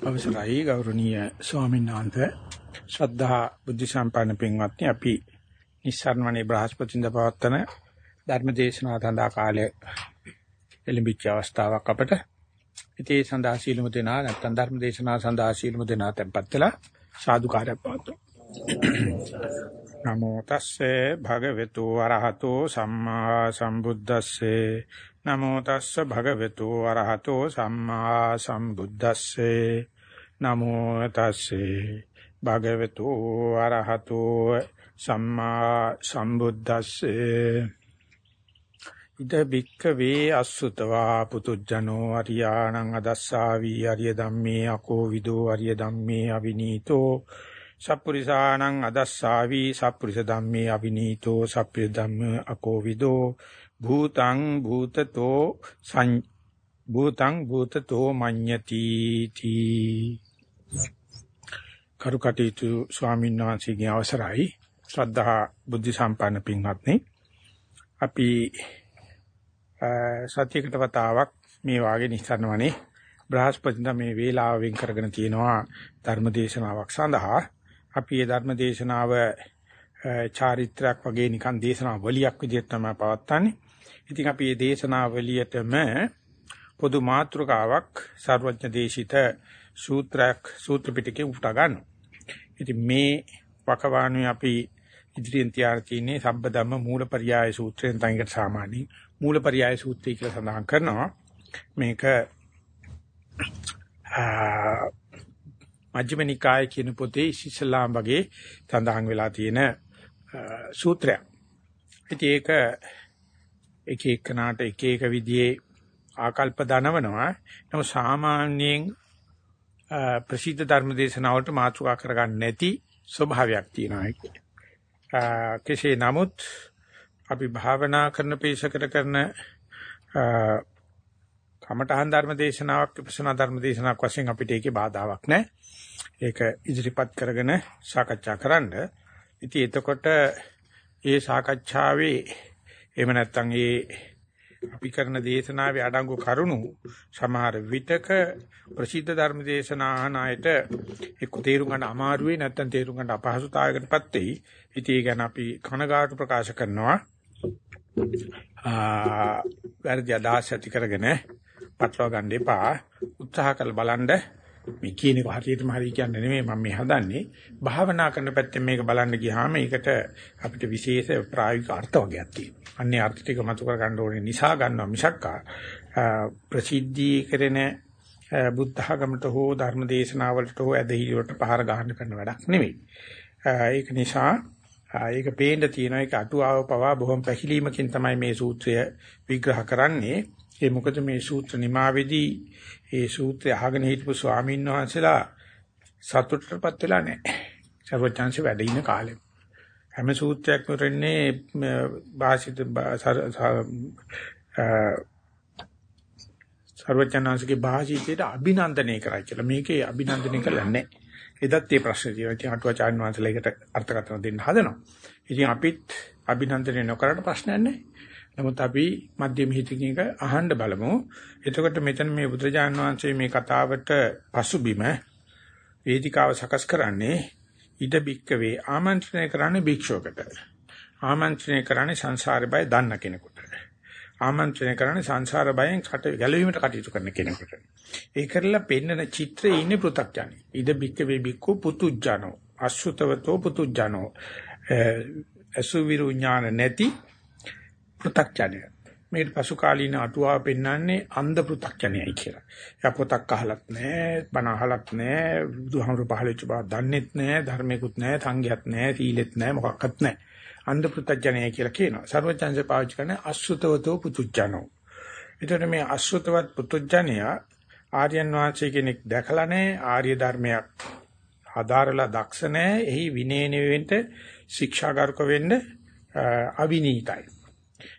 අවසරයි ගෞරවනීය ස්වාමීන් වහන්සේ. ශ්‍රද්ධා බුද්ධ සම්පන්න පින්වත්නි අපි නිස්සාරණමණී බ්‍රහස්පතින්ද පවත්තන ධර්ම දේශනාව සඳහා කාලය එළඹිච්ච අවස්ථාවක් අපට. ඉතී සඳහා සීලමු දෙනා නැත්නම් ධර්ම දේශනාව සඳහා සීලමු දෙනා tempත් වෙලා සාදුකාරයක් පවතුමු නමෝ තස්සේ භගවතු වරහතෝ සම්මා සම්බුද්දස්සේ නමෝ තස්ස භගවතු අරහතෝ සම්මා සම්බුද්දස්සේ. නමෝ තස්සේ භගවතු අරහතෝ සම්මා සම්බුද්දස්සේ. ඉද බික්ක වේ අසුතවා පුතුජනෝ අරියාණං අදස්සාවි අරිය ධම්මේ අකෝ විදෝ අරිය ධම්මේ අවිනීතෝ. සප්පුරිසාණං අදස්සාවි සප්පුරිස ධම්මේ අවිනීතෝ සප්පුරිස ධම්ම අකෝ විදෝ. භූතං භූතතෝ සං භූතං භූතතෝ මඤ්ඤති තී. කරුකටීතු ස්වාමීන් වහන්සේගේ අවසරයි. ශ්‍රද්ධා බුද්ධ සම්පන්න පින්වත්නි අපි සත්‍යකට වතාවක් මේ වාගේ නිස්සාරණවනේ බ්‍රහස්පතින්ද මේ වේලාව වෙන් කරගෙන තියෙනවා ධර්මදේශනාවක් සඳහා. අපි මේ ධර්මදේශනාව චාරිත්‍රාක් වගේ නිකන් දේශනාවලියක් විදිහට තමයි පවත්වන්නේ. ඉතින් අපි මේ දේශනාවලියටම පොදු මාතෘකාවක් සර්වඥ දේශිත සූත්‍රයක් සූත්‍ර පිටකේ උපුටා ගන්නවා. ඉතින් මේ වකවානුවේ අපි ඉදිරියෙන් තියාර තියෙන්නේ සම්බදම්ම මූලපරියාය සූත්‍රයෙන් තනිකට සාමාන්‍ය මූලපරියාය සූත්‍රය කියලා සඳහන් කරනවා. මේක මජ්ක්‍ධිම නිකාය කියන පොතේ ඉස්ලාම් වගේ සඳහන් වෙලා තියෙන සූත්‍රයක්. ඉතින් ඒක එක එකනාට එක එක විදිහේ ආකල්ප දනවනවා. නමුත් සාමාන්‍යයෙන් ප්‍රසිද්ධ ධර්ම දේශනාවලට මාතෘකා කරගන්න නැති ස්වභාවයක් තියෙනවා. කෙසේ නමුත් අපි භාවනා කරන පේශකට කරන කමඨහන් ධර්ම දේශනාවක් විපස්සනා ධර්ම දේශනාවක් වශයෙන් අපිට ඒකේ බාධාවක් නැහැ. ඒක ඉදිරිපත් කරගෙන සාකච්ඡා කරන්න. ඉතින් එතකොට ඒ සාකච්ඡාවේ එහෙම නැත්නම් ඒ අපි කරන දේශනාවේ අඩංගු කරුණු සමහර විටක ප්‍රසිද්ධ ධර්ම දේශනා අහන අයට එක්ක තේරුම් ගන්න අමාරු වෙයි නැත්නම් තේරුම් ගන්න අපහසුතාවයකටපත් වෙයි. ඉතින් ඒ ගැන අපි කනගාටු ප්‍රකාශ කරනවා. ආ වැඩි අදහස් ඇති කරගෙන පටලවා ගන්න එපා. උත්සාහ කරලා බලන්න මේ කියන එක හරියටම හරිය කියන්නේ නෙමෙයි මම මේ හදන්නේ. භාවනා කරන පැත්තෙන් මේක බලන්න ගියාම ඒකට අපිට විශේෂ ප්‍රායෝගික අර්ථ වර්ගයක් තියෙනවා. අන්නේ අර්ථ ටික මතු කර ගන්න ඕනේ නිසා ගන්නවා මිසක්කා ප්‍රසිද්ධී කරන බුද්ධ ආගමට හෝ ධර්ම දේශනාවලට හෝ ඇදහිලිවට පහර ගන්න කරන වැඩක් නෙමෙයි. ඒක නිසා ඒක පේන්න තියෙන එක අටුවාව පවා බොහොම පැහිලීමකින් තමයි මේ සූත්‍රය විග්‍රහ කරන්නේ. ඒ මොකද මේ සූත්‍ර නිමාවේදී ඒ සූත්‍රය අහගෙන හිටපු ස්වාමීන් වහන්සේලා සතුටටපත් වෙලා නැහැ. සර්වඥාන්සේ වැඩ ඉන කාලේ. හැම සූත්‍රයක්ම රෙන්නේ භාෂිත සර්වඥාන්සේගේ භාෂිතයට අභිනන්දනය කරයි කියලා. මේකේ අභිනන්දනය කරලා නැහැ. එදත් මේ ප්‍රශ්නේ තියෙනවා. ඉතින් අටුවාචාර්ය වහන්සේලාකට අර්ථකථන දෙන්න හදනවා. ඉතින් අපිත් අභිනන්දනය නොකරට ප්‍රශ්නයක් නැහැ. නමුත් අපි මධ්‍යම හිතකින් එක අහන්න බලමු. එතකොට මෙතන මේ බුදුරජාන් වහන්සේ මේ කතාවට පසුබිම වේදිකාව සකස් කරන්නේ ඉද බික්කවේ ආමන්ත්‍රණය කරන්නේ භික්ෂුවකට. ආමන්ත්‍රණය කරන්නේ සංසාර බය දන්න කෙනෙකුට. ආමන්ත්‍රණය කරන්නේ සංසාර බයෙන් කට ගැලවීමට කටයුතු කරන කෙනෙකුට. ඒ කරලා පෙන්නන චිත්‍රයේ ඉන්නේ පෘථග්ජනයි. ඉද බික්කවේ බික්කු පුතුජනෝ අසුතවතෝ පුතුජනෝ අසුවිරු ඥාන නැති පෘථග්ජනය. මේ පසු කාලීන අටුවාව පෙන්වන්නේ අන්ධ පෘථග්ජනයයි කියලා. එයා පොතක් අහලත් නැහැ, බණ අහලත් නැහැ, බුදුහාමුදුරු පහලෙච්ච බව දන්නෙත් නැහැ, ධර්මයකුත් නැහැ, සංඝයත් නැහැ, සීලෙත් නැහැ, මොකක්වත් නැහැ. අන්ධ පෘථග්ජනය කියලා කියනවා. සර්වචන්සේ පාවිච්චි කරන්නේ අසුතවතෝ පුතුජනෝ. ඒතර මේ අසුතවත් පුතුජනය ආර්යයන් වහන්සේ කෙනෙක් දැකලා නැහැ, ආර්ය ධර්මයක් ආධාරලා දක්ෂ නැහැ, එහි විනය නෙවෙන්ට ශික්ෂාගාරක වෙන්න අවිනීතයි.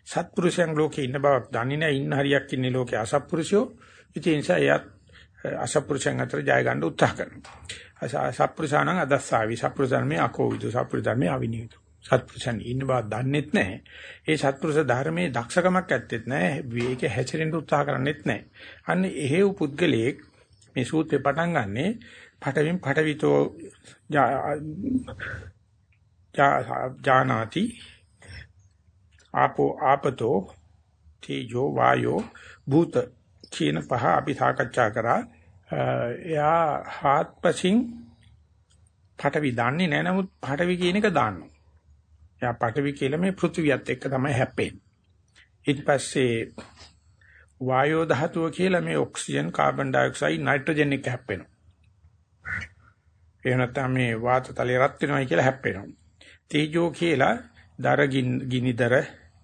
සත්පුරුෂයන් ලෝකේ ඉන්න බවක් දන්නේ නැහැ. ඉන්න හරියක් ඉන්නේ ලෝකේ අසත්පුරුෂයෝ. ඉතින් ඒ නිසා එයත් අසත්පුරුෂයන් අතර ජය ගන්න උත්සාහ කරනවා. සත්පුරුෂාණන් අදස්සාවි සත්පුරුෂයන් මේ අකෝවිදු සත්පුරුෂයන් මේ අවිනීතු. සත්පුරුෂයන් ඉන්න බව දන්නෙත් නැහැ. ඒ සත්පුරුෂ ධර්මයේ දක්ෂකමක් ඇත්තෙත් නැහැ. මේක හැසිරෙන්න උත්සාහ කරන්නෙත් නැහැ. අන්න එහෙව් පුද්ගලයෙක් මේ සූත්‍රේ පටන් ගන්නෙ පටවින් පටවිතෝ ජානාති ආපෝ ආපතෝ තේජෝ වායෝ භූත කියන පහ අපි සාකච්ඡා කරා. එයා හාත්පසින් පටවි දන්නේ නැහැ නමුත් පටවි කියන එක දාන්නවා. එයා පටවි කියලා මේ පෘථිවියත් එක්ක තමයි හැප්පෙන්නේ. ඊට පස්සේ වායෝ ධාතුව කියලා මේ ඔක්සිජන් කාබන් ඩයොක්සයිඩ් නයිට්‍රජන් එක හැප්පෙනවා. එහෙම නැත්නම් මේ වාත තලයේ රත් වෙනවා කියලා හැප්පෙනවා. තේජෝ කියලා දර ගිනිදර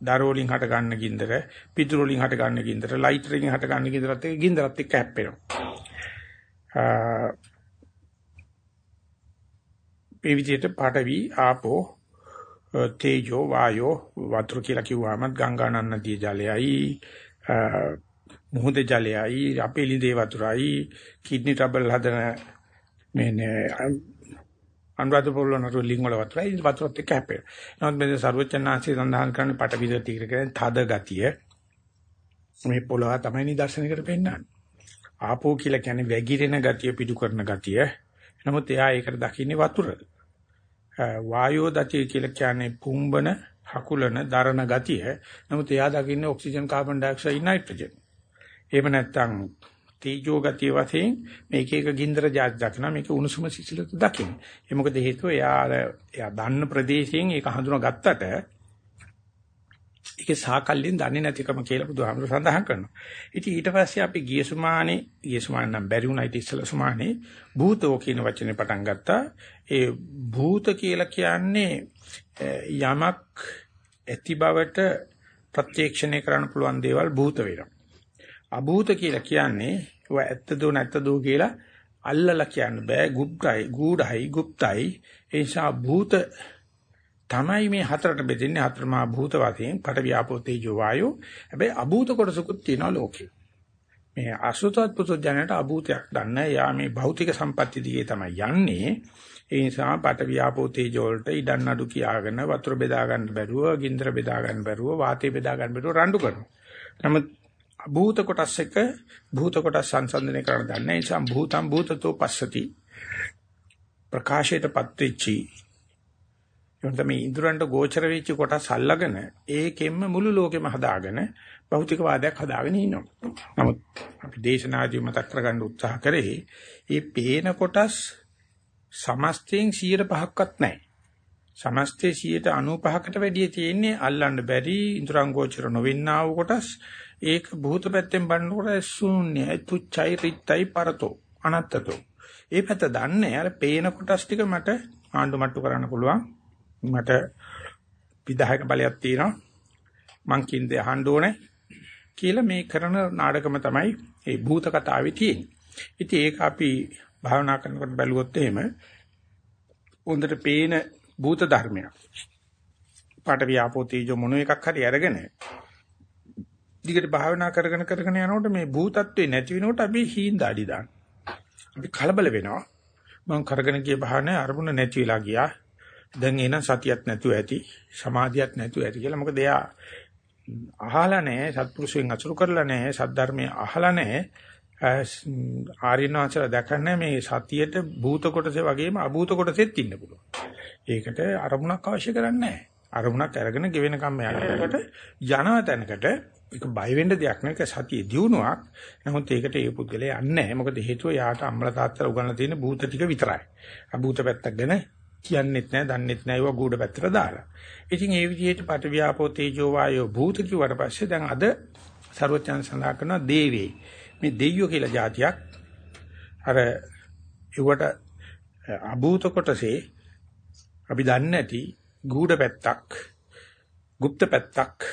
දර වලින් හට ගන්න ගින්දර, පිටුරු වලින් හට ගන්න ගින්දර, ලයිටර් වලින් හට ගන්න ගින්දරත් එක්ක ගින්දරත් එක්ක හැප්පෙනවා. මේ විදිහට පාඨවි ආපෝ තේජෝ වායෝ වතුර කියලා කිව්වම ගංගා නන්නදී ජලයයි මුහුදේ ජලයයි අපේ ලිඳේ වතුරයි කිඩ්නි ට්‍රබල් හදන මේ අනුරාධ පොළොන්නරුව ලිංග වල වතුරයි වතුරත් එක්ක හැපෙන. නමුත් මේ සර්වචනාංශය සඳහන් කරන්නේ පටවිද තීර කියන්නේ තද ගතිය. මේ පොළොව තමයි නිදර්ශනයකට පෙන්වන්නේ. ආපෝ කියලා කියන්නේ වැగిරෙන ගතිය පිටු කරන ගතිය. නමුත් එයා ඒකට දකින්නේ වතුර. වායෝ දතිය කියලා කියන්නේ පුම්බන හකුලන දරණ ගතිය. නමුත් එයා දකින්නේ ඔක්සිජන් කාබන් ඩයොක්සයිඩ් නයිට්‍රජන්. එහෙම නැත්නම් තීජෝ ගතිය වශයෙන් මේක එක ගින්දර જાති දකිනවා මේක උණුසුම සිසිලත දකින්න. ඒ මොකද හේතුව එයා එයා දන්න ප්‍රදේශයෙන් ඒක හඳුනා ගත්තට ඒකේ සාකල්යෙන් දන්නේ නැතිකම කියලා බුදුහාමුදුර සඳහන් කරනවා. ඉතින් ඊට පස්සේ අපි ගිය සුමානේ ගිය සුමාන නම් බැරි වුණා ඊට ඉස්සෙල්ලා සුමානේ භූතෝ කියන වචනේ පටන් ගත්තා. ඒ භූත කියලා කියන්නේ යමක් ඇති බවට ප්‍රත්‍යක්ෂණය කරන්න පුළුවන් දේවල් භූත වෙනවා. අභූත කියලා කියන්නේ ඒවා ඇත්තද නැත්තද කියලා අල්ලලා කියන්න බෑ. ගුප්තයි, ගූఢයි, গুপ্তයි. ඒ නිසා භූත තමයි මේ හතරට බෙදෙන්නේ හතරමා භූත වශයෙන් පට වියාපෝ තේජෝ වායෝ. හැබැයි අභූත කොටසකුත් තියෙනවා ලෝකේ. මේ අසුතවත් පුදුජනයට අභූතයක් දන්න යා මේ භෞතික සම්පත්‍ය දිගේ තමයි යන්නේ ඒ නිසා පට වියාපෝ තේජෝ වලට ඉඩන් අඩු කියාගෙන වතුර බෙදා ගන්න බැරුව ගින්දර බෙදා ගන්න බැරුව වාතය බෙදා ගන්න බැරුව රණ්ඩු කරනවා නමුත් භූත කොටස් එක භූත කොටස් සංසන්දනය කරන්න දන්නේ ඒ නිසා භූතම් භූතතෝ පස්සති ප්‍රකාශයටපත් වෙච්චි යොන්ට මේ ඉන්ද්‍රයන්ට ගෝචර වෙච්ච කොටස් අල්ලගෙන ඒකෙන්ම මුළු ලෝකෙම හදාගෙන භෞතික වාදයක් හදාගෙන ඉන්නවා. නමුත් අපි දේශනාදී මතක් කරගන්න උත්සාහ කරේ මේ පේන කොටස් සමස්තයෙන් 105ක්වත් නැහැ. සමස්තයේ 95කට වැඩිය තියෙන්නේ අල්ලන්න බැරි ඉන්ද්‍රයන් ගෝචර නොවෙන්නා වූ කොටස් ඒක භූත පැත්තෙන් බලනකොට ශූන්‍යයි තුච්චයි රිත්යි පරතෝ අනත්තතෝ. ඒ පැත්ත දන්නේ අර පේන කොටස් ටික මට ආණ්ඩු මට්ටු කරන්න පුළුවන්. මට විදායක බලයක් තියෙනවා. මං කින්දේ අහන්න ඕනේ කියලා මේ කරන නාටකම තමයි මේ භූත කතාවේ තියෙන්නේ. ඉතින් ඒක අපි භාවනා කරනකොට බැලුවොත් එහෙම හොඳට පේන භූත ධර්මයක්. පාට වියාපෝ තීජෝ මොන එකක් හරි අරගෙන දිගට භාවනා කරගෙන කරගෙන යනකොට මේ භූතත්වේ නැති වෙනකොට අපි හීන්දාඩි දාන. අපි කලබල වෙනවා. මම කරගෙන ගිය භාවනාවේ අරමුණ නැති වෙලා ගියා. දැන් එන සතියක් නැතුව ඇති, සමාධියක් නැතුව ඇති කියලා. මොකද එයා අහලා නැහැ, සත්පුරුෂයන් අසුරු කරලා නැහැ, සද්ධර්මයේ අහලා නැහැ. ආරියනාචර දැකන්නේ මේ සතියේට භූත කොටසේ වගේම අභූත කොටසෙත් ඉන්න පුළුවන්. ඒකට අරමුණක් අවශ්‍ය කරන්නේ නැහැ. අරමුණක් අරගෙන ගෙවෙන කම්ම යනකොට යනව තැනකට ඒක බය වෙන්න දෙයක් නෙවෙයි ඒක සතිය දියුණුවක්. නමුත් ඒකට ඒ පුද්ගලයා යන්නේ නැහැ. මොකද හේතුව යාට අම්මලා තාත්තලා උගන්ලා තියෙන භූත ටික විතරයි. අභූත පැත්තක් ගැන කියන්නෙත් නැහැ, දන්නෙත් නැහැ ඒවා ගුඩ පැත්තට දාලා. ඉතින් ඒ විදිහට පට ව්‍යාපෝ තේජෝ වායෝ භූත කිව්වට පස්සේ දැන් අද ਸਰවඥයන් සඳහන් කරනවා දේවේ. මේ දෙයියෝ කියලා જાතියක් අර ඒවට අභූත කොටසේ අපි දන්නේ නැති ගුඩ පැත්තක්, গুপ্ত පැත්තක්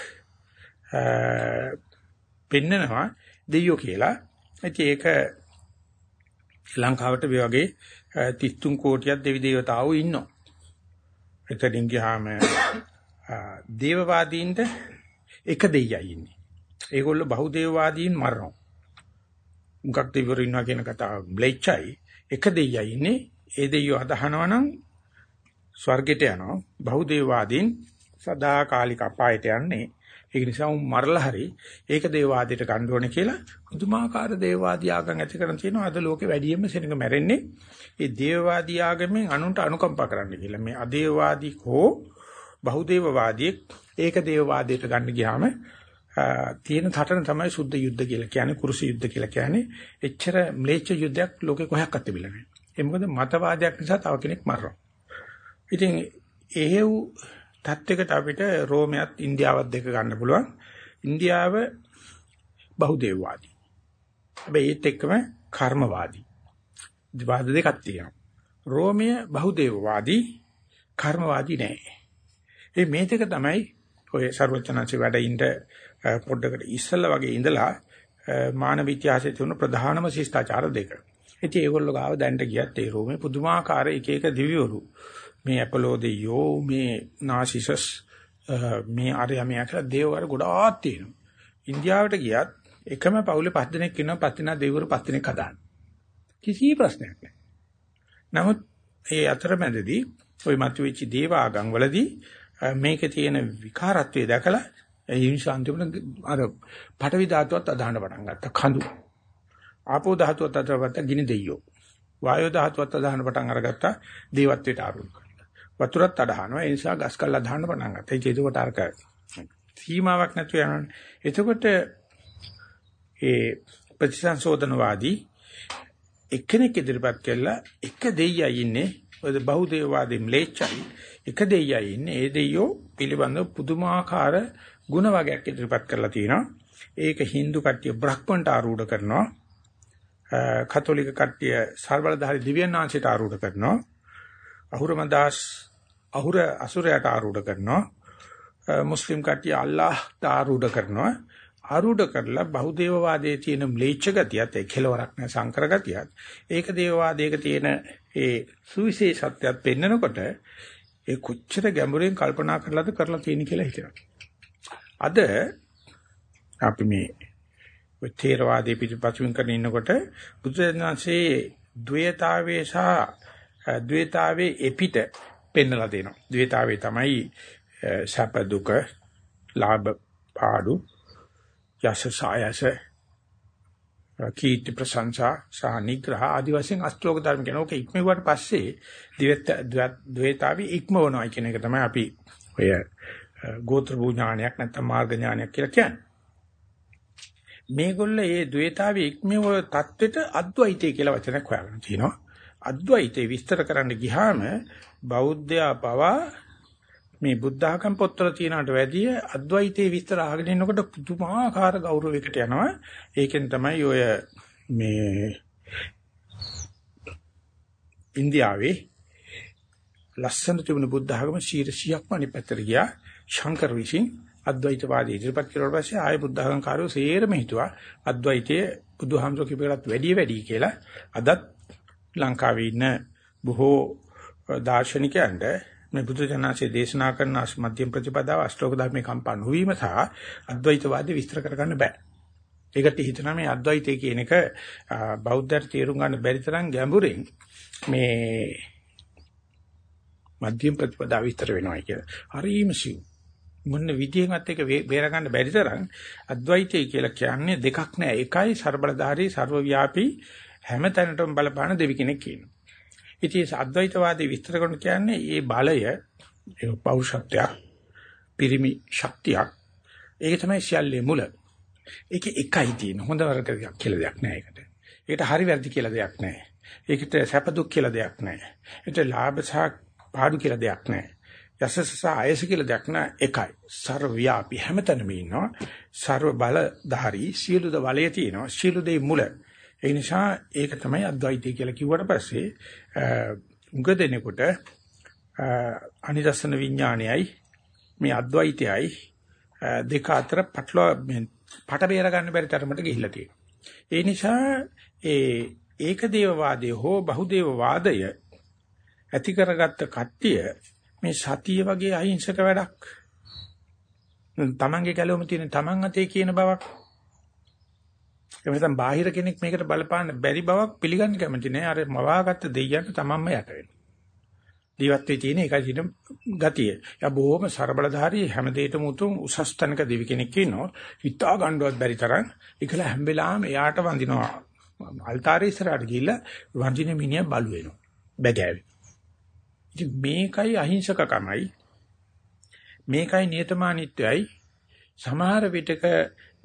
පෙන්නනවා දෙයියෝ කියලා. ඉතින් ඒක ලංකාවට මේ වගේ 33 කෝටියක් දෙවි දේවතාවෝ ඉන්නවා. එතනින් ගියාම දේවවාදීන්ට එක දෙයියයි ඉන්නේ. ඒගොල්ලෝ බහුදේවවාදීන් මරනවා. මුගක් දෙවිවරු ඉන්නවා කියන කතාව බ්ලෙච්චයි එක දෙයියයි ඉන්නේ. ඒ දෙයියෝ අදහනවා නම් ස්වර්ගයට යනවා. බහුදේවවාදීන් සදාකාලික අපායට යන්නේ. ඒක නිසා උන් මරලා හරි ඒක දේවවාදයට ගන්න ඕනේ කියලා පුදුමාකාර දේවවාදී ආගම් ඇති කරන් තියෙනවා. අද ලෝකේ වැඩියෙන්ම සෙනඟ මැරෙන්නේ ඒ දේවවාදී ආගමෙන් අනුන්ට අනුකම්පා කරන්න කියලා. මේ අදේවවාදී හෝ බහුදේවවාදී ඒක දේවවාදයට ගන්න ගියාම තියෙන තරණ තමයි සුද්ධ යුද්ධ කියලා කියන්නේ කුරුස යුද්ධ කියලා කියන්නේ. එච්චර ම්ලේච්ඡ යුද්ධයක් ලෝකේ කොහොක්වත් තිබිලා නැහැ. ඒ මොකද මතවාදයක් නිසා තව කෙනෙක් මරනවා. ඉතින් එහෙව් තත්වයකට අපිට රෝමයත් ඉන්දියාවත් දෙක ගන්න පුළුවන්. ඉන්දියාව බහුදේවවාදී. හැබැයි ඒත් එක්කම කර්මවාදී. වාද දෙකක් තියෙනවා. රෝමය බහුදේවවාදී කර්මවාදී නෑ. මේ මේ දෙක තමයි ඔය ਸਰවචනංශ වැඩින්ද පොඩ්ඩකට ඉස්සල්ලා වගේ ඉඳලා මානව ඉතිහාසයේ තියෙන ප්‍රධානම ශිෂ්ටාචාර දෙක. ඉතින් ඒගොල්ලෝ ගාව දැන්ට ගියත් ඒ රෝමේ පුදුමාකාර එක එක දිව්‍යවරු මේ ඇපලෝ දෙයෝ මේ නාසිසස් මේ ආර්යමයා කියලා දේවවරු ගොඩාක් තියෙනවා. ඉන්දියාවට ගියත් එකම පවුලේ පස් දෙනෙක් ඉන්නවා පස් දෙනා දෙවිවරු පස් දෙනෙක් හදාන්න. කිසි ප්‍රශ්නයක් නැහැ. නමුත් ඒ අතරමැදදී ওই මතුවෙච්ච දේව ආගම් වලදී මේකේ තියෙන විකාරත්වය දැකලා ඒ නිසා අන්තිමට අර පටවි ධාතුවත් අදහන්න පටන් ගත්තා කඳු. ආපෝ ධාතුවත් අදහවට ගිනි දෙයියෝ. වායෝ ධාතුවත් අදහන්න පටන් අරගත්තා දේවත්වයට ආරූඪ වතුරත් අදහනවා. ඒ නිසා ගස් කල්ලා දාන්න පටන් ගත්තා. ඒක ඒකට අරක සීමාවක් නැතුව යනවනේ. එතකොට ඒ ප්‍රතිසංශෝධනවාදී එක්කෙනෙක් ඉදිරිපත් කළා. එක දෙයියයි ඉන්නේ. ඔය බහුදේවවාදී ම්ලේච්ඡයි. එක දෙයියයි ඉන්නේ. ඒ දෙයියෝ පිළිබඳව පුදුමාකාර ಗುಣ වර්ගයක් ඉදිරිපත් කරලා තියෙනවා. ඒක Hindu කට්ටිය බ්‍රහ්මන්ට ආරූඪ කරනවා. කතෝලික කට්ටිය සර්වලධාරි දිව්‍යන් වහන්සේට ආරූඪ කරනවා. අහුරමදාස් අහුර අසුරයට ආරූඪ කරනවා. මුස්ලිම් කට්ටිය අල්ලාහ්ට ආරූඪ කරනවා. ආරූඪ කරලා බහුදේවවාදයේ තියෙන ම්ලේච්ඡ ගතියත් ඒ කෙලවරක් නැ සංකර ගතියත් ඒක දේවවාදයක තියෙන ඒ සුවිශේෂත්වයක් පෙන්නකොට ඒ කොච්චර ගැඹුරින් කල්පනා කරලාද කරලා තියෙන කියලා හිතනවා. අද අපි මේ ඔය තේරවාදයේ පිටපසුන් කරගෙන ඉන්නකොට බුදුරජාණන්සේ ද්වේතාවේ සහ ද්වේතාවේ එපිට පෙන්නලා දෙනවා. ද්වේතාවේ තමයි සැප දුක, ලාභ පාඩු, යස සායස, කීර්ති ප්‍රශංසා සහ නිග්‍රහ ආදි වශයෙන් අෂ්ටෝක ධර්ම කියන ඕක ඉක්මවුවට පස්සේ ද්වේතාවේ ඉක්මවනවා කියන එක තමයි අපි ඔය ගෝත්‍ර භූ ඥානයක් නැත්නම් මාර්ග ඥානයක් කියලා කියන්නේ. මේගොල්ල ඒ ද්වේතාවේ ඉක්මව தත්වෙට අද්වෛතය කියලා වචනයක් හොයාගෙන තිනවා. අද්වෛතේ විස්තර කරන්න ගියාම බෞද්ධයා පවා මේ බුද්ධ ආගම් පොත්වල තියෙනවට වැඩිය අද්වෛතේ විස්තර අහගෙන ඉන්නකොට පුදුමාකාර ගෞරවයකට යනවා. ඒකෙන් තමයි ඔය මේ ඉන්දියාවේ ලස්සන තිබුණු බුද්ධ ආගම 100ක්ම අනිත් පැත්තට ගියා. ශංකර විසින් අද්වෛතවාදී ඉදිරිපත් කරුවාට පස්සේ ආය බුද්ධ ආගම් කාර්යෝ සේරම හිතුවා අද්වෛතයේ බුදුහාමුදුරුවෝ කියපේකටත් වැඩි වැඩි කියලා. අදත් ලංකාවේ ඉන්න බොහෝ දාර්ශනිකයන්ට මේ බුදුජානකසේ දේශනා කරන මධ්‍යම ප්‍රතිපදාව අෂ්ටෝක ධර්මයේ කම්පණ වීම සහ අද්වෛතවාදී විස්තර කරගන්න බෑ. ඒකට හිතනවා මේ අද්වෛතය කියන එක බෞද්ධයන්ට තේරුම් ගන්න බැරි තරම් ගැඹුරින් මේ මධ්‍යම ප්‍රතිපදාව විස්තර වෙනවා කියලා. හරීම සිව්. මොන විදියෙන්වත් ඒක බේර ගන්න බැරි තරම් අද්වෛතය කියලා කියන්නේ දෙකක් නෑ. එකයි ਸਰබලධාරී, ਸਰවව්‍යාපී හැම තැනටම බලපාන දෙවි කෙනෙක් කියනවා. ඉතින් අද්වෛතවාදී විස්තර කරන කියන්නේ මේ බලය ඒ පෞරුෂත්වයක් පිරිමි ශක්තියක් ඒක තමයි සියල්ලේ මුල. ඒක එකයි තියෙන හොඳ වරක දෙයක් කියලා දෙයක් නැහැ ඒකට. ඒකට හරි වැරදි කියලා දෙයක් නැහැ. ඒකට සැප දුක් කියලා දෙයක් නැහැ. ඒකට ලාභ සහ පාඩු කියලා දෙයක් නැහැ. යසස සහ ආයස කියලා දෙයක් නැහැ. එකයි. ਸਰව්‍යාපී හැමතැනම ඉන්නවා. ਸਰව බලධාරී සියලු ද බලය තියෙනවා. සියලු දේ මුල. ඒ නිසා ඒක තමයි අද්වෛතය කියලා කිව්වට පස්සේ උග දෙනකොට අනිදස්සන විඥානයයි මේ අද්වෛතයයි දෙක අතර පටලවා පට බේර ගන්න බැරි තරමට ගිහිල්ලා තියෙනවා. ඒ නිසා ඒ ඒකදේවවාදය හෝ බහුදේවවාදය ඇති කරගත්ත කට්ටිය මේ සතිය වගේ අහිංසක වැඩක් තමන්ගේ ගැලවම තියෙන තමන් අතේ කියන බවක් එහෙම නැත්නම් බාහිර කෙනෙක් මේකට බලපාන්න බැරි බවක් පිළිගන්න කැමති නෑ. අර මවාගත්ත දෙයියන්ට තමන්ම යට වෙනවා. දිවත්වේ තියෙන එකයි තියෙන ගතිය. යා බොහොම ਸਰබලධාරී හැම දෙයකම උතුම් උසස් තැනක දෙවි කෙනෙක් ඉන්නවා. හිතා ගන්නවත් බැරි තරම් ඒකල හැම වෙලාවෙම එයාට වඳිනවා. අල්තාරේ ඉස්සරහට ගිහිල්ලා වඳින මිනිහා බලු වෙනවා. බැගෑවි. ඉතින් මේකයි අහිංසකකමයි මේකයි නියතමානීත්වයයි සමහර විටක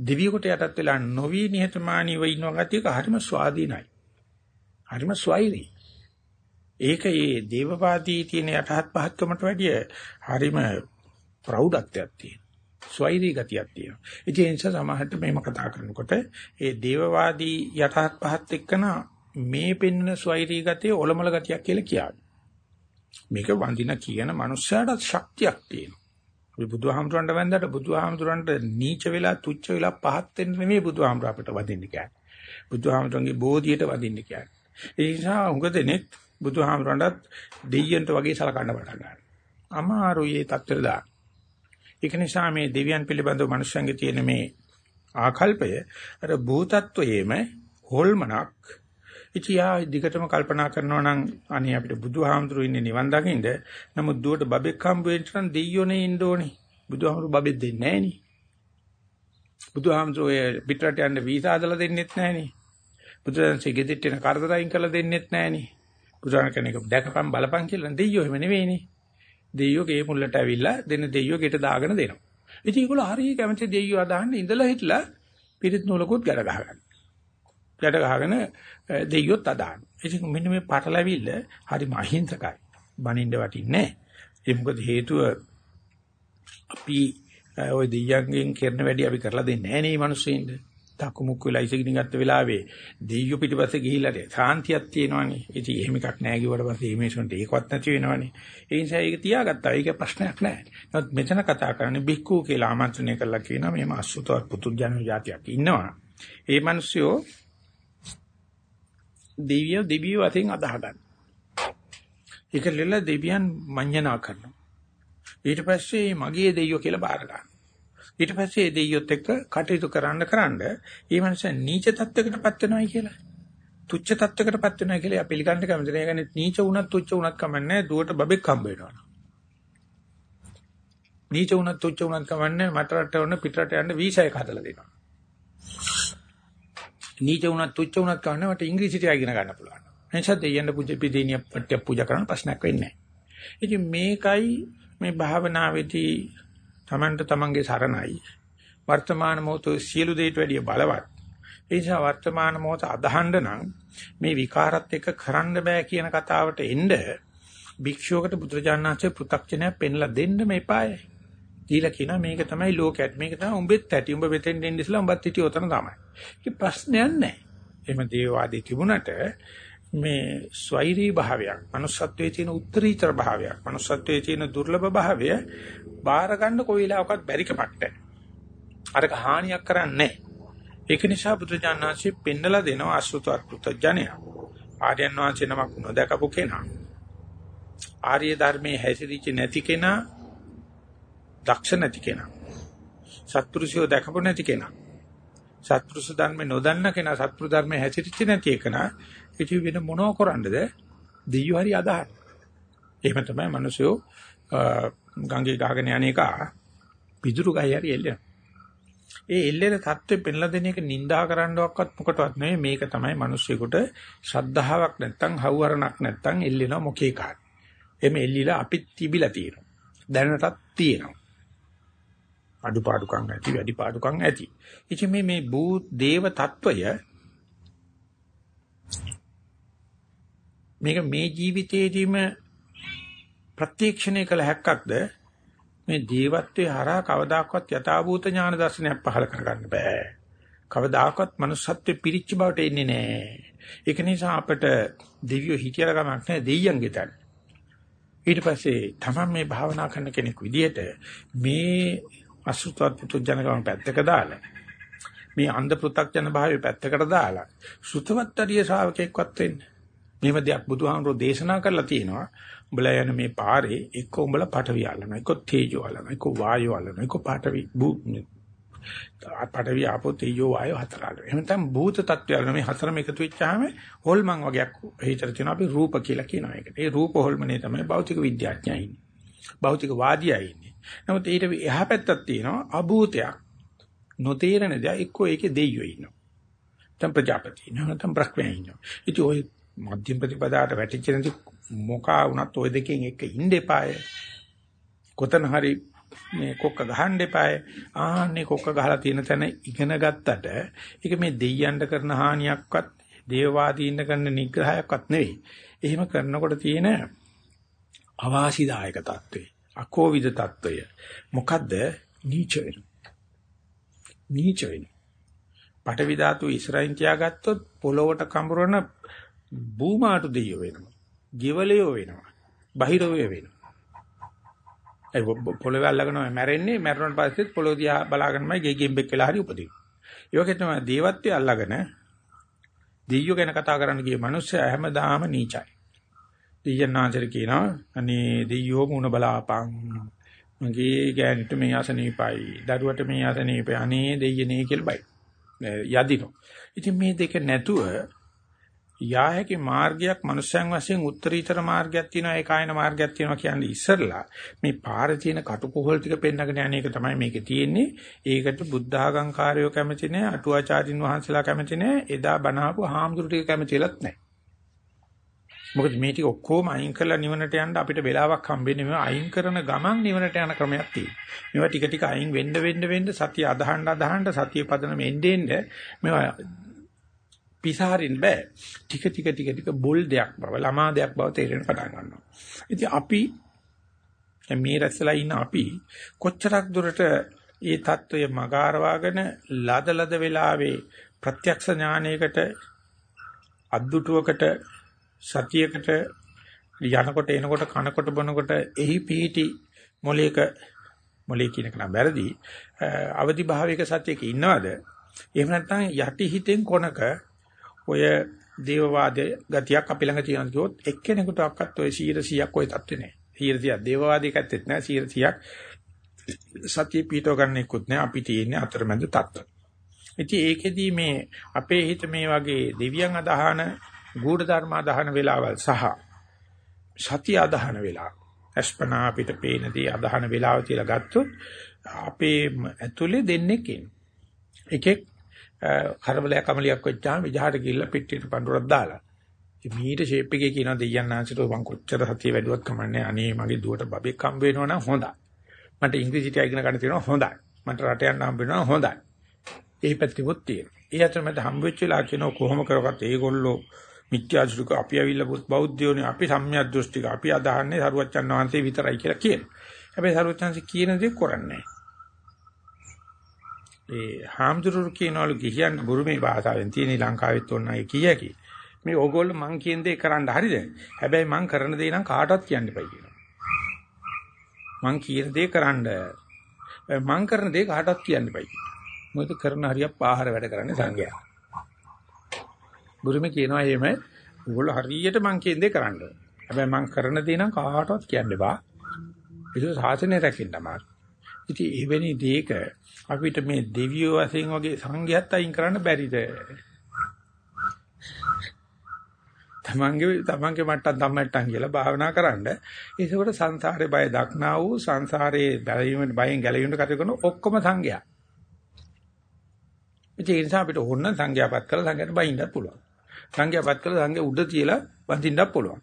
දිවියකට යටත් වෙලා නොවි නිහතමානීව ඉන්න ගතියක හරිම ස්වාධීනයි. හරිම ස්වෛරී. ඒක ඒ දේවවාදී තියෙන යටහත් පහත්කමට වැඩිය හරිම ප්‍රෞಢත්වයක් තියෙනවා. ස්වෛරී ගතියක් තියෙනවා. ඉතින් ඒ නිසා සමහරට මේම කතා කරනකොට ඒ දේවවාදී යටහත් පහත් එක්කන මේ පෙන්න ස්වෛරී ගතිය ඔලමල ගතියක් කියලා කියන්නේ. මේක වඳින කියන මනුස්සයාට ශක්තියක් තියෙනවා. අපි බුදුහාමුදුරන්ට වැන්දට බුදුහාමුදුරන්ට නීච වෙලා තුච්ච වෙලා පහත් වෙන්න නෙමෙයි බුදුහාමුදුර අපිට වදින්න කියන්නේ. බුදුහාමුදුරන්ගේ බෝධියට වදින්න කියන්නේ. ඒ නිසා උඟ දෙනෙක් බුදුහාමුදුරන්ටත් දෙයියන්ට වගේ සලකන්න පටන් ගන්නවා. අමාරුයි ඒ தත්තර දාන්න. ඒක නිසා මේ දෙවියන් පිළිබඳව මනුෂ්‍යයන්ගේ තියෙන මේ ආකල්පය අර භූතත්වයේම හොල්මනක් ඉතියා දිගටම කල්පනා කරනවා නම් අනේ අපිට බුදුහාමුදුරු ඉන්නේ නිවන් දකින්ද? නමුත් දුවට බබෙක් හම්බ වෙන්න නම් දෙයියෝනේ ඉන්න ඕනේ. බුදුහාමුදුරු බබෙක් දෙන්නේ නැහනේ බුදුහාමුදුරු ඒ පිටරට යන්න වීසා හදලා දෙන්නෙත් නැහනේ බුදුරජාණන්සේ ගෙදෙට්ට එන කරදර අයින් කරලා දෙන්නෙත් නැහනේ බුදුරජාණන් කෙනෙක් දැකපන් බලපන් කියලා දෙයියෝ එහෙම නෙවෙයිනේ දෙයියෝ ගේ මුල්ලට ඇවිල්ලා දෙන දෙයියෝ ගෙට දාගෙන දෙනවා. ඉතින් ඒගොල්ලෝ හරිය කැමති දෙයියෝ අදහන්න ඉඳලා හිටලා පිරිත් නූලකුත් ගැට ගහගන්න ගැට ගහගෙන දෙයියොත් අදාන. ඉතින් මෙන්න මේ පටලැවිල්ල හරිම අහිංසකයි. බනින්න වටින්නේ නැහැ. ඒ මොකද හේතුව අපි ওই දෙයියන්ගෙන් කරන වැඩි අපි කරලා දෙන්නේ නැහැ නේ මිනිස්සුන්ට. තකුමුක් වෙලා ඉසිගෙන ගත්ත වෙලාවේ දෙයියෝ පිටිපස්සේ ගිහිල්ලා සාන්තියක් තියෙනවනේ. ඉතින් එහෙම එකක් නැහැ කිව්වට පස්සේ මේසොන්ට ඒකවත් නැති වෙනවනේ. ඒ නිසා ඒක තියාගත්තා. ඒක ප්‍රශ්නයක් නැහැ. නමුත් මෙතන කතා කරන්නේ බික්කු කියලා ආමන්ත්‍රණය කරලා කියනවා මේ අසුතවත් පුතුන් ජන జాතියක් ඉන්නවා. ඒ මිනිස්සුયો දෙවියෝ දෙවිය වශයෙන් අදහ ගන්න. ඒක ලෙල දෙවියන් මඤ්ඤණා කරනවා. ඊට පස්සේ මගේ දෙවියෝ කියලා බාර ගන්න. ඊට පස්සේ ඒ දෙයියොත් එක්ක කටයුතු කරන්න කරන්න ඒ මනුස්සයා නීච තත්වයකටපත් වෙනවයි කියලා. තුච්ච තත්වයකටපත් වෙනවයි කියලා පිළිගන්න කැමති නෑ. ඒ කියන්නේ නීච වුණත් තුච්ච වුණත් කමන්නේ දුවට බබෙක් හම්බ වෙනවා. නීච වුණත් තුච්ච වුණත් කමන්නේ මට රට වුණ පිට රට යන්න වීසා එක හදලා දෙනවා. නීච වුණත් තුච්ච වුණත් කවන්න මට ඉංග්‍රීසියට ඉගෙන ගන්න පුළුවන්. එනිසා දෙයයන් පුජ පිදීනිය පට්‍ය පූජා කරන්න ප්‍රශ්නයක් වෙන්නේ නැහැ. ඉතින් මේකයි මේ භාවනාවේදී Tamanට Tamanගේ සරණයි වර්තමාන මොහොතේ සියලු දේට වැඩිය බලවත්. ඒ නිසා වර්තමාන මොහොත අදහන්න නම් මේ විකාරත් එක්ක කරන්න බෑ කියන කතාවට එන්න භික්ෂුවකට බුදුරජාණන්සේ පෘ탁ජනය පෙන්ලා දෙන්න මේපායයි. දීලා කියනවා මේක තමයි ලෝකයක්. මේක තමයි උඹෙත් ඇති. උඹ මෙතෙන් දෙන්න ඉස්සලා උඹත් හිටිය උතන තමයි. ඒක ප්‍රශ්නයක් නැහැ. එහෙම දේවාදී තිබුණට මේ ස්වෛරී භාවයක්, manussත්වයේ තියෙන උත්තරීතර භාවයක්, manussත්වයේ තියෙන දුර්ලභ භාවය බාර ගන්න කොයි වෙලාවකත් බැරි කමක් අරක හානියක් කරන්නේ ඒක නිසා බුදුජානනාංශي පෙන්නලා දෙනවා අසුතවත් පුතඥය. ආර්යයන් වහන්සේ නමක් නොදකපු කෙනා. ආර්ය ධර්මයේ හැසිරීච්ච නැති කෙනා දක්ෂ නැති කෙනා. සත්පුරුෂයෝ දැකපො නැති කෙනා. සත්පුරුෂ ධර්ම නොදන්න කෙනා සත්පුරු ධර්මයේ හැසිරෙච්ච නැති එකනා ඉති වෙන මොනෝ කරන්නද දෙයියෝ හරි අදහන. එහෙම තමයි මිනිස්සු ගංගේ ගහගෙන යන එක පිදුරු ගහයි හරි එල්ලෙන. ඒ එල්ලෙන தත්ත්වෙ පෙන්ලා දෙන එක නිඳා කරන්නවක්වත් මොකටවත් නෙවෙයි මේක තමයි මිනිස්සුෙකුට ශ්‍රද්ධාවක් නැත්තම් හවුවරණක් නැත්තම් එල්ලෙන මොකේ කාට. එමෙ එල්ලිලා අපිත් තිබිලා තියෙනවා. දැනටත් තියෙනවා. අඩුපාඩුකම් ඇති වැඩිපාඩුකම් ඇති. ඉතින් මේ මේ භූත දේව తত্ত্বය මේක මේ ජීවිතයේදීම ප්‍රත්‍යක්ෂණය කළ හැක්කක්ද මේ දේවත්වයේ හරහා කවදාකවත් යථාභූත ඥාන දර්ශනයක් පහළ කරගන්න බෑ. කවදාකවත් manussත්වයේ පිරිච්ච බවට එන්නේ නෑ. ඒක නිසා අපට දෙවියෝ හිතියලා ගමක් නෑ දෙයියන්ගේ තන. ඊට පස්සේ තමයි මේ භාවනා කරන කෙනෙක් විදිහට මේ අසුතවත් පුතුජනකම පැත්තක දාලා මේ අන්ධ පෘ탁ජන භාවය පැත්තකට දාලා සුතවත්තරිය ශ්‍රාවකෙක්වත් වෙන්න. මේව දෙයක් බුදුහාමුදුරෝ දේශනා කරලා තියෙනවා. උඹලා යන මේ පාරේ එක්ක උඹලා පටවිය අල්ලනවා, එක්ක තේජෝ අල්ලනවා, එක්ක වායෝ අල්ලනවා, එක්ක පටවි පඨවි ආපෝ තේජෝ වායෝ හතරාල. එහෙම නැත්නම් භූත තත්ත්වවල මේ හතරම එකතු වෙච්චාම හොල්මන් වගේක් හිතට තියෙනවා අපි රූප කියලා කියනවා ඒකට. ඒ රූප හොල්මනේ තමයි භෞතික විද්‍යාඥයා ඉන්නේ. භෞතික වාදියා ඉන්නේ. නමුත් ඊට එහා පැත්තක් තියෙනවා අභූතයක්. නොතේරෙන දේ එක්කෝ ඒකේ දෙයියෝ ඉන්නවා. නැත්නම් ප්‍රජාපති ඉන්නවා නැත්නම් බ්‍රහ්මයා ඉන්නවා. ඉතින් ওই මධ්‍යම ප්‍රතිපදාට වැටිච්ච නැති මොකා වුණත් ওই දෙකෙන් එක ඉන්න එපාය. කොතන හරි මේ කොක්ක ගහන්න එපාය. ආන්නේ කොක්ක ගහලා තියෙන තැන ඉගෙන ගත්තට ඒක මේ දෙයියන්ට කරන හානියක්වත් දේවවාදීන් කරන නිග්‍රහයක්වත් නෙවෙයි. එහෙම කරනකොට තියෙන අවාසිදායක తත්වේ. අකෝවිද తত্ত্বය මොකද්ද? නීච වෙනවා නීච වෙනවා පටවි ධාතු ඉස්සරහින් තියාගත්තොත් පොළොවට කඹරන භූමාටු දෙය වෙනවා. ගෙවලය වෙනවා. බහිරවය වෙනවා. ඒ පොළොව අල්ලගෙන මැරෙන්නේ මැරුණාට පස්සෙත් පොළොව දිහා බලාගෙනමයි ගේ ගෙම්බෙක් වෙලා හරි උපදිනවා. ඒ වගේ තමයි දේවත්වයේ අල්ලගෙන දෙයියෝ ගැන කතා කරන්න ගිය මිනිස්සයා හැමදාම නීචයි. දෙයයන්ාන්තර කියනවා අනේ දෙයියෝ මුණ බලාපන්. මගේ ගෑනිට මේ අසනීපයි. දරුවට මේ අසනීපයි. අනේ දෙයියනේ කියලා බයි. යදිනෝ. ඉතින් මේ දෙක නැතුව යා හැකි මාර්ගයක් මනුෂ්‍යයන් වශයෙන් උත්තරීතර මාර්ගයක් තියෙනවා ඒ කායන මාර්ගයක් තියෙනවා කියන්නේ ඉස්සරලා මේ පාරේ තියෙන කටුකොහල් ටික පෙන්නගෙන යන එක තමයි මේකේ තියෙන්නේ ඒකට බුද්ධ ආගම්කාරයෝ කැමති නැහැ අටුවාචාරින් වහන්සේලා කැමති නැහැ එදා බණහපු හාමුදුරු ටික කැමතිලත් නැහැ මොකද මේ ටික ඔක්කොම අයින් කරලා නිවනට යන්න අපිට වෙලාවක් හම්බෙන්නේ මේවා අයින් කරන ගමන් නිවනට යන ක්‍රමයක් තියෙනවා. මේවා ටික ටික අයින් වෙන්න වෙන්න වෙන්න සතිය අදහන්න අදහන්න සතිය පදන මෙන්නේ එන්නේ මේවා පිසාරින් බෑ. ටික ටික ටික ටික බොල් දෙයක් බව ළමා දෙයක් බව තේරෙන්න පටන් ගන්නවා. ඉතින් අපි මේ රැස්ලා ඉන්න අපි කොච්චරක් දුරට ඒ தত্ত্বය මගාරවාගෙන ලදලද වෙලාවේ ප්‍රත්‍යක්ෂ ඥානයකට අද්දුටුවකට සතියකට යනකොට එනකොට කනකොට බොනකොට එහි පිහිටි මොලේක මොලේ කියන එක නම් වැරදි අවදි භාවයක සතියක ඉන්නවද එහෙම නැත්නම් යටි හිතෙන් කොනක ඔය දේවවාදයේ ගතියක් අපි ළඟ තියෙනවා කිව්වොත් එක්කෙනෙකුට අක්කත් ඔය 100ක් ඔය තත්ත්වේ නැහැ. 100ක් දේවවාදී කැත්තෙත් නැහැ 100ක් සත්‍ය පීඨව ගන්නෙකුත් නැහැ. අපි තියෙන්නේ අතරමැද තත්ත්ව. ඉතින් ඒකෙදී මේ අපේ හිත මේ වගේ දෙවියන් අදහන ගුඪ ධර්ම අදහන වෙලාවල් සහ සත්‍ය අදහන වෙලාව අස්පනා අපිට පේනදී අදහන වෙලාව කියලා ගත්තොත් අපේ ඇතුලේ දෙන්නේ කෙනෙක්. එකෙක් කරබලයක් කමලියක් වෙච්චාම විජහට ගිහිල්ලා පිටියට පඳුරක් දාලා. ඉතින් මීට ෂේප් එකේ කියනවා දෙයයන් ආංශිට මං කොච්චර සතිය වැඩුවත් කමන්නේ අනේ මගේ දුවට බබෙක් හම්බ වෙනවනම් හොඳයි. මට ඉංග්‍රීසි ටික ඉගෙන ගන්න තියෙනවා හොඳයි. මට රට යන්න හම්බ වෙනවා හොඳයි. ඒ පැත්තෙත් තියෙනවා. ඒ අතර මට හම්බ වෙච්ච වෙලාව කියනවා කොහොම කරවත් ඒගොල්ලෝ මිත්‍යාදෘෂ්ටික අපි ඇවිල්ලා බෞද්ධයෝනේ අපි සම්‍යක් දෘෂ්ටික අපි අදහන්නේ සරුවච්චන් වහන්සේ විතරයි කියලා කියනවා. හැබැයි සරුවච්චන්සේ කියන දේ කරන්නේ නැහැ. ඒ හාමුදුරුවෝ කියනවලු ගිහියන් බුරුමේ භාෂාවෙන් තියෙන ලංකාවෙත් ඕනයි කියකි. මේ ඕගොල්ලෝ මං කියන දේ කරන්න හරිද? හැබැයි මං කරන දේ නම් කාටවත් කියන්න එපයි කියනවා. මං කියන දේ කරන්න. මං කරන දේ කාටවත් කියන්න එපයි. මොකද කරන හරියක් පාහර වැඩ කරන්නේ සංඝයා. බුරුමේ කියනවා එහෙම ඕගොල්ලෝ හරියට මං කියන දේ කරන්න. හැබැයි මං කරන දේ නම් කාටවත් කියන්න එපා. ඒක සාසනය රැකෙන්න අමාරු. ඉතින් එවැනි දෙයක අපිට මේ දෙවියෝ වශයෙන් වගේ සංඝයාත් අයින් කරන්න බැරිද? තමන්ගේ තමන්ගේ මට්ටම් තමන්ටම් කියලා භාවනා කරන්න. ඒකකොට සංසාරේ බය දක්නා වූ සංසාරේ බැලීමෙන් බයෙන් ගැලවීමට කටයුතු කරන ඔක්කොම සංඝයා. ඒ නිසා අපිට ඕන සංඝයාපත් කරලා සංඝයාට බයින්නත් පුළුවන්. සංඝයාපත් කරලා සංඝයා උඩ තියලා වඳින්නත් පුළුවන්.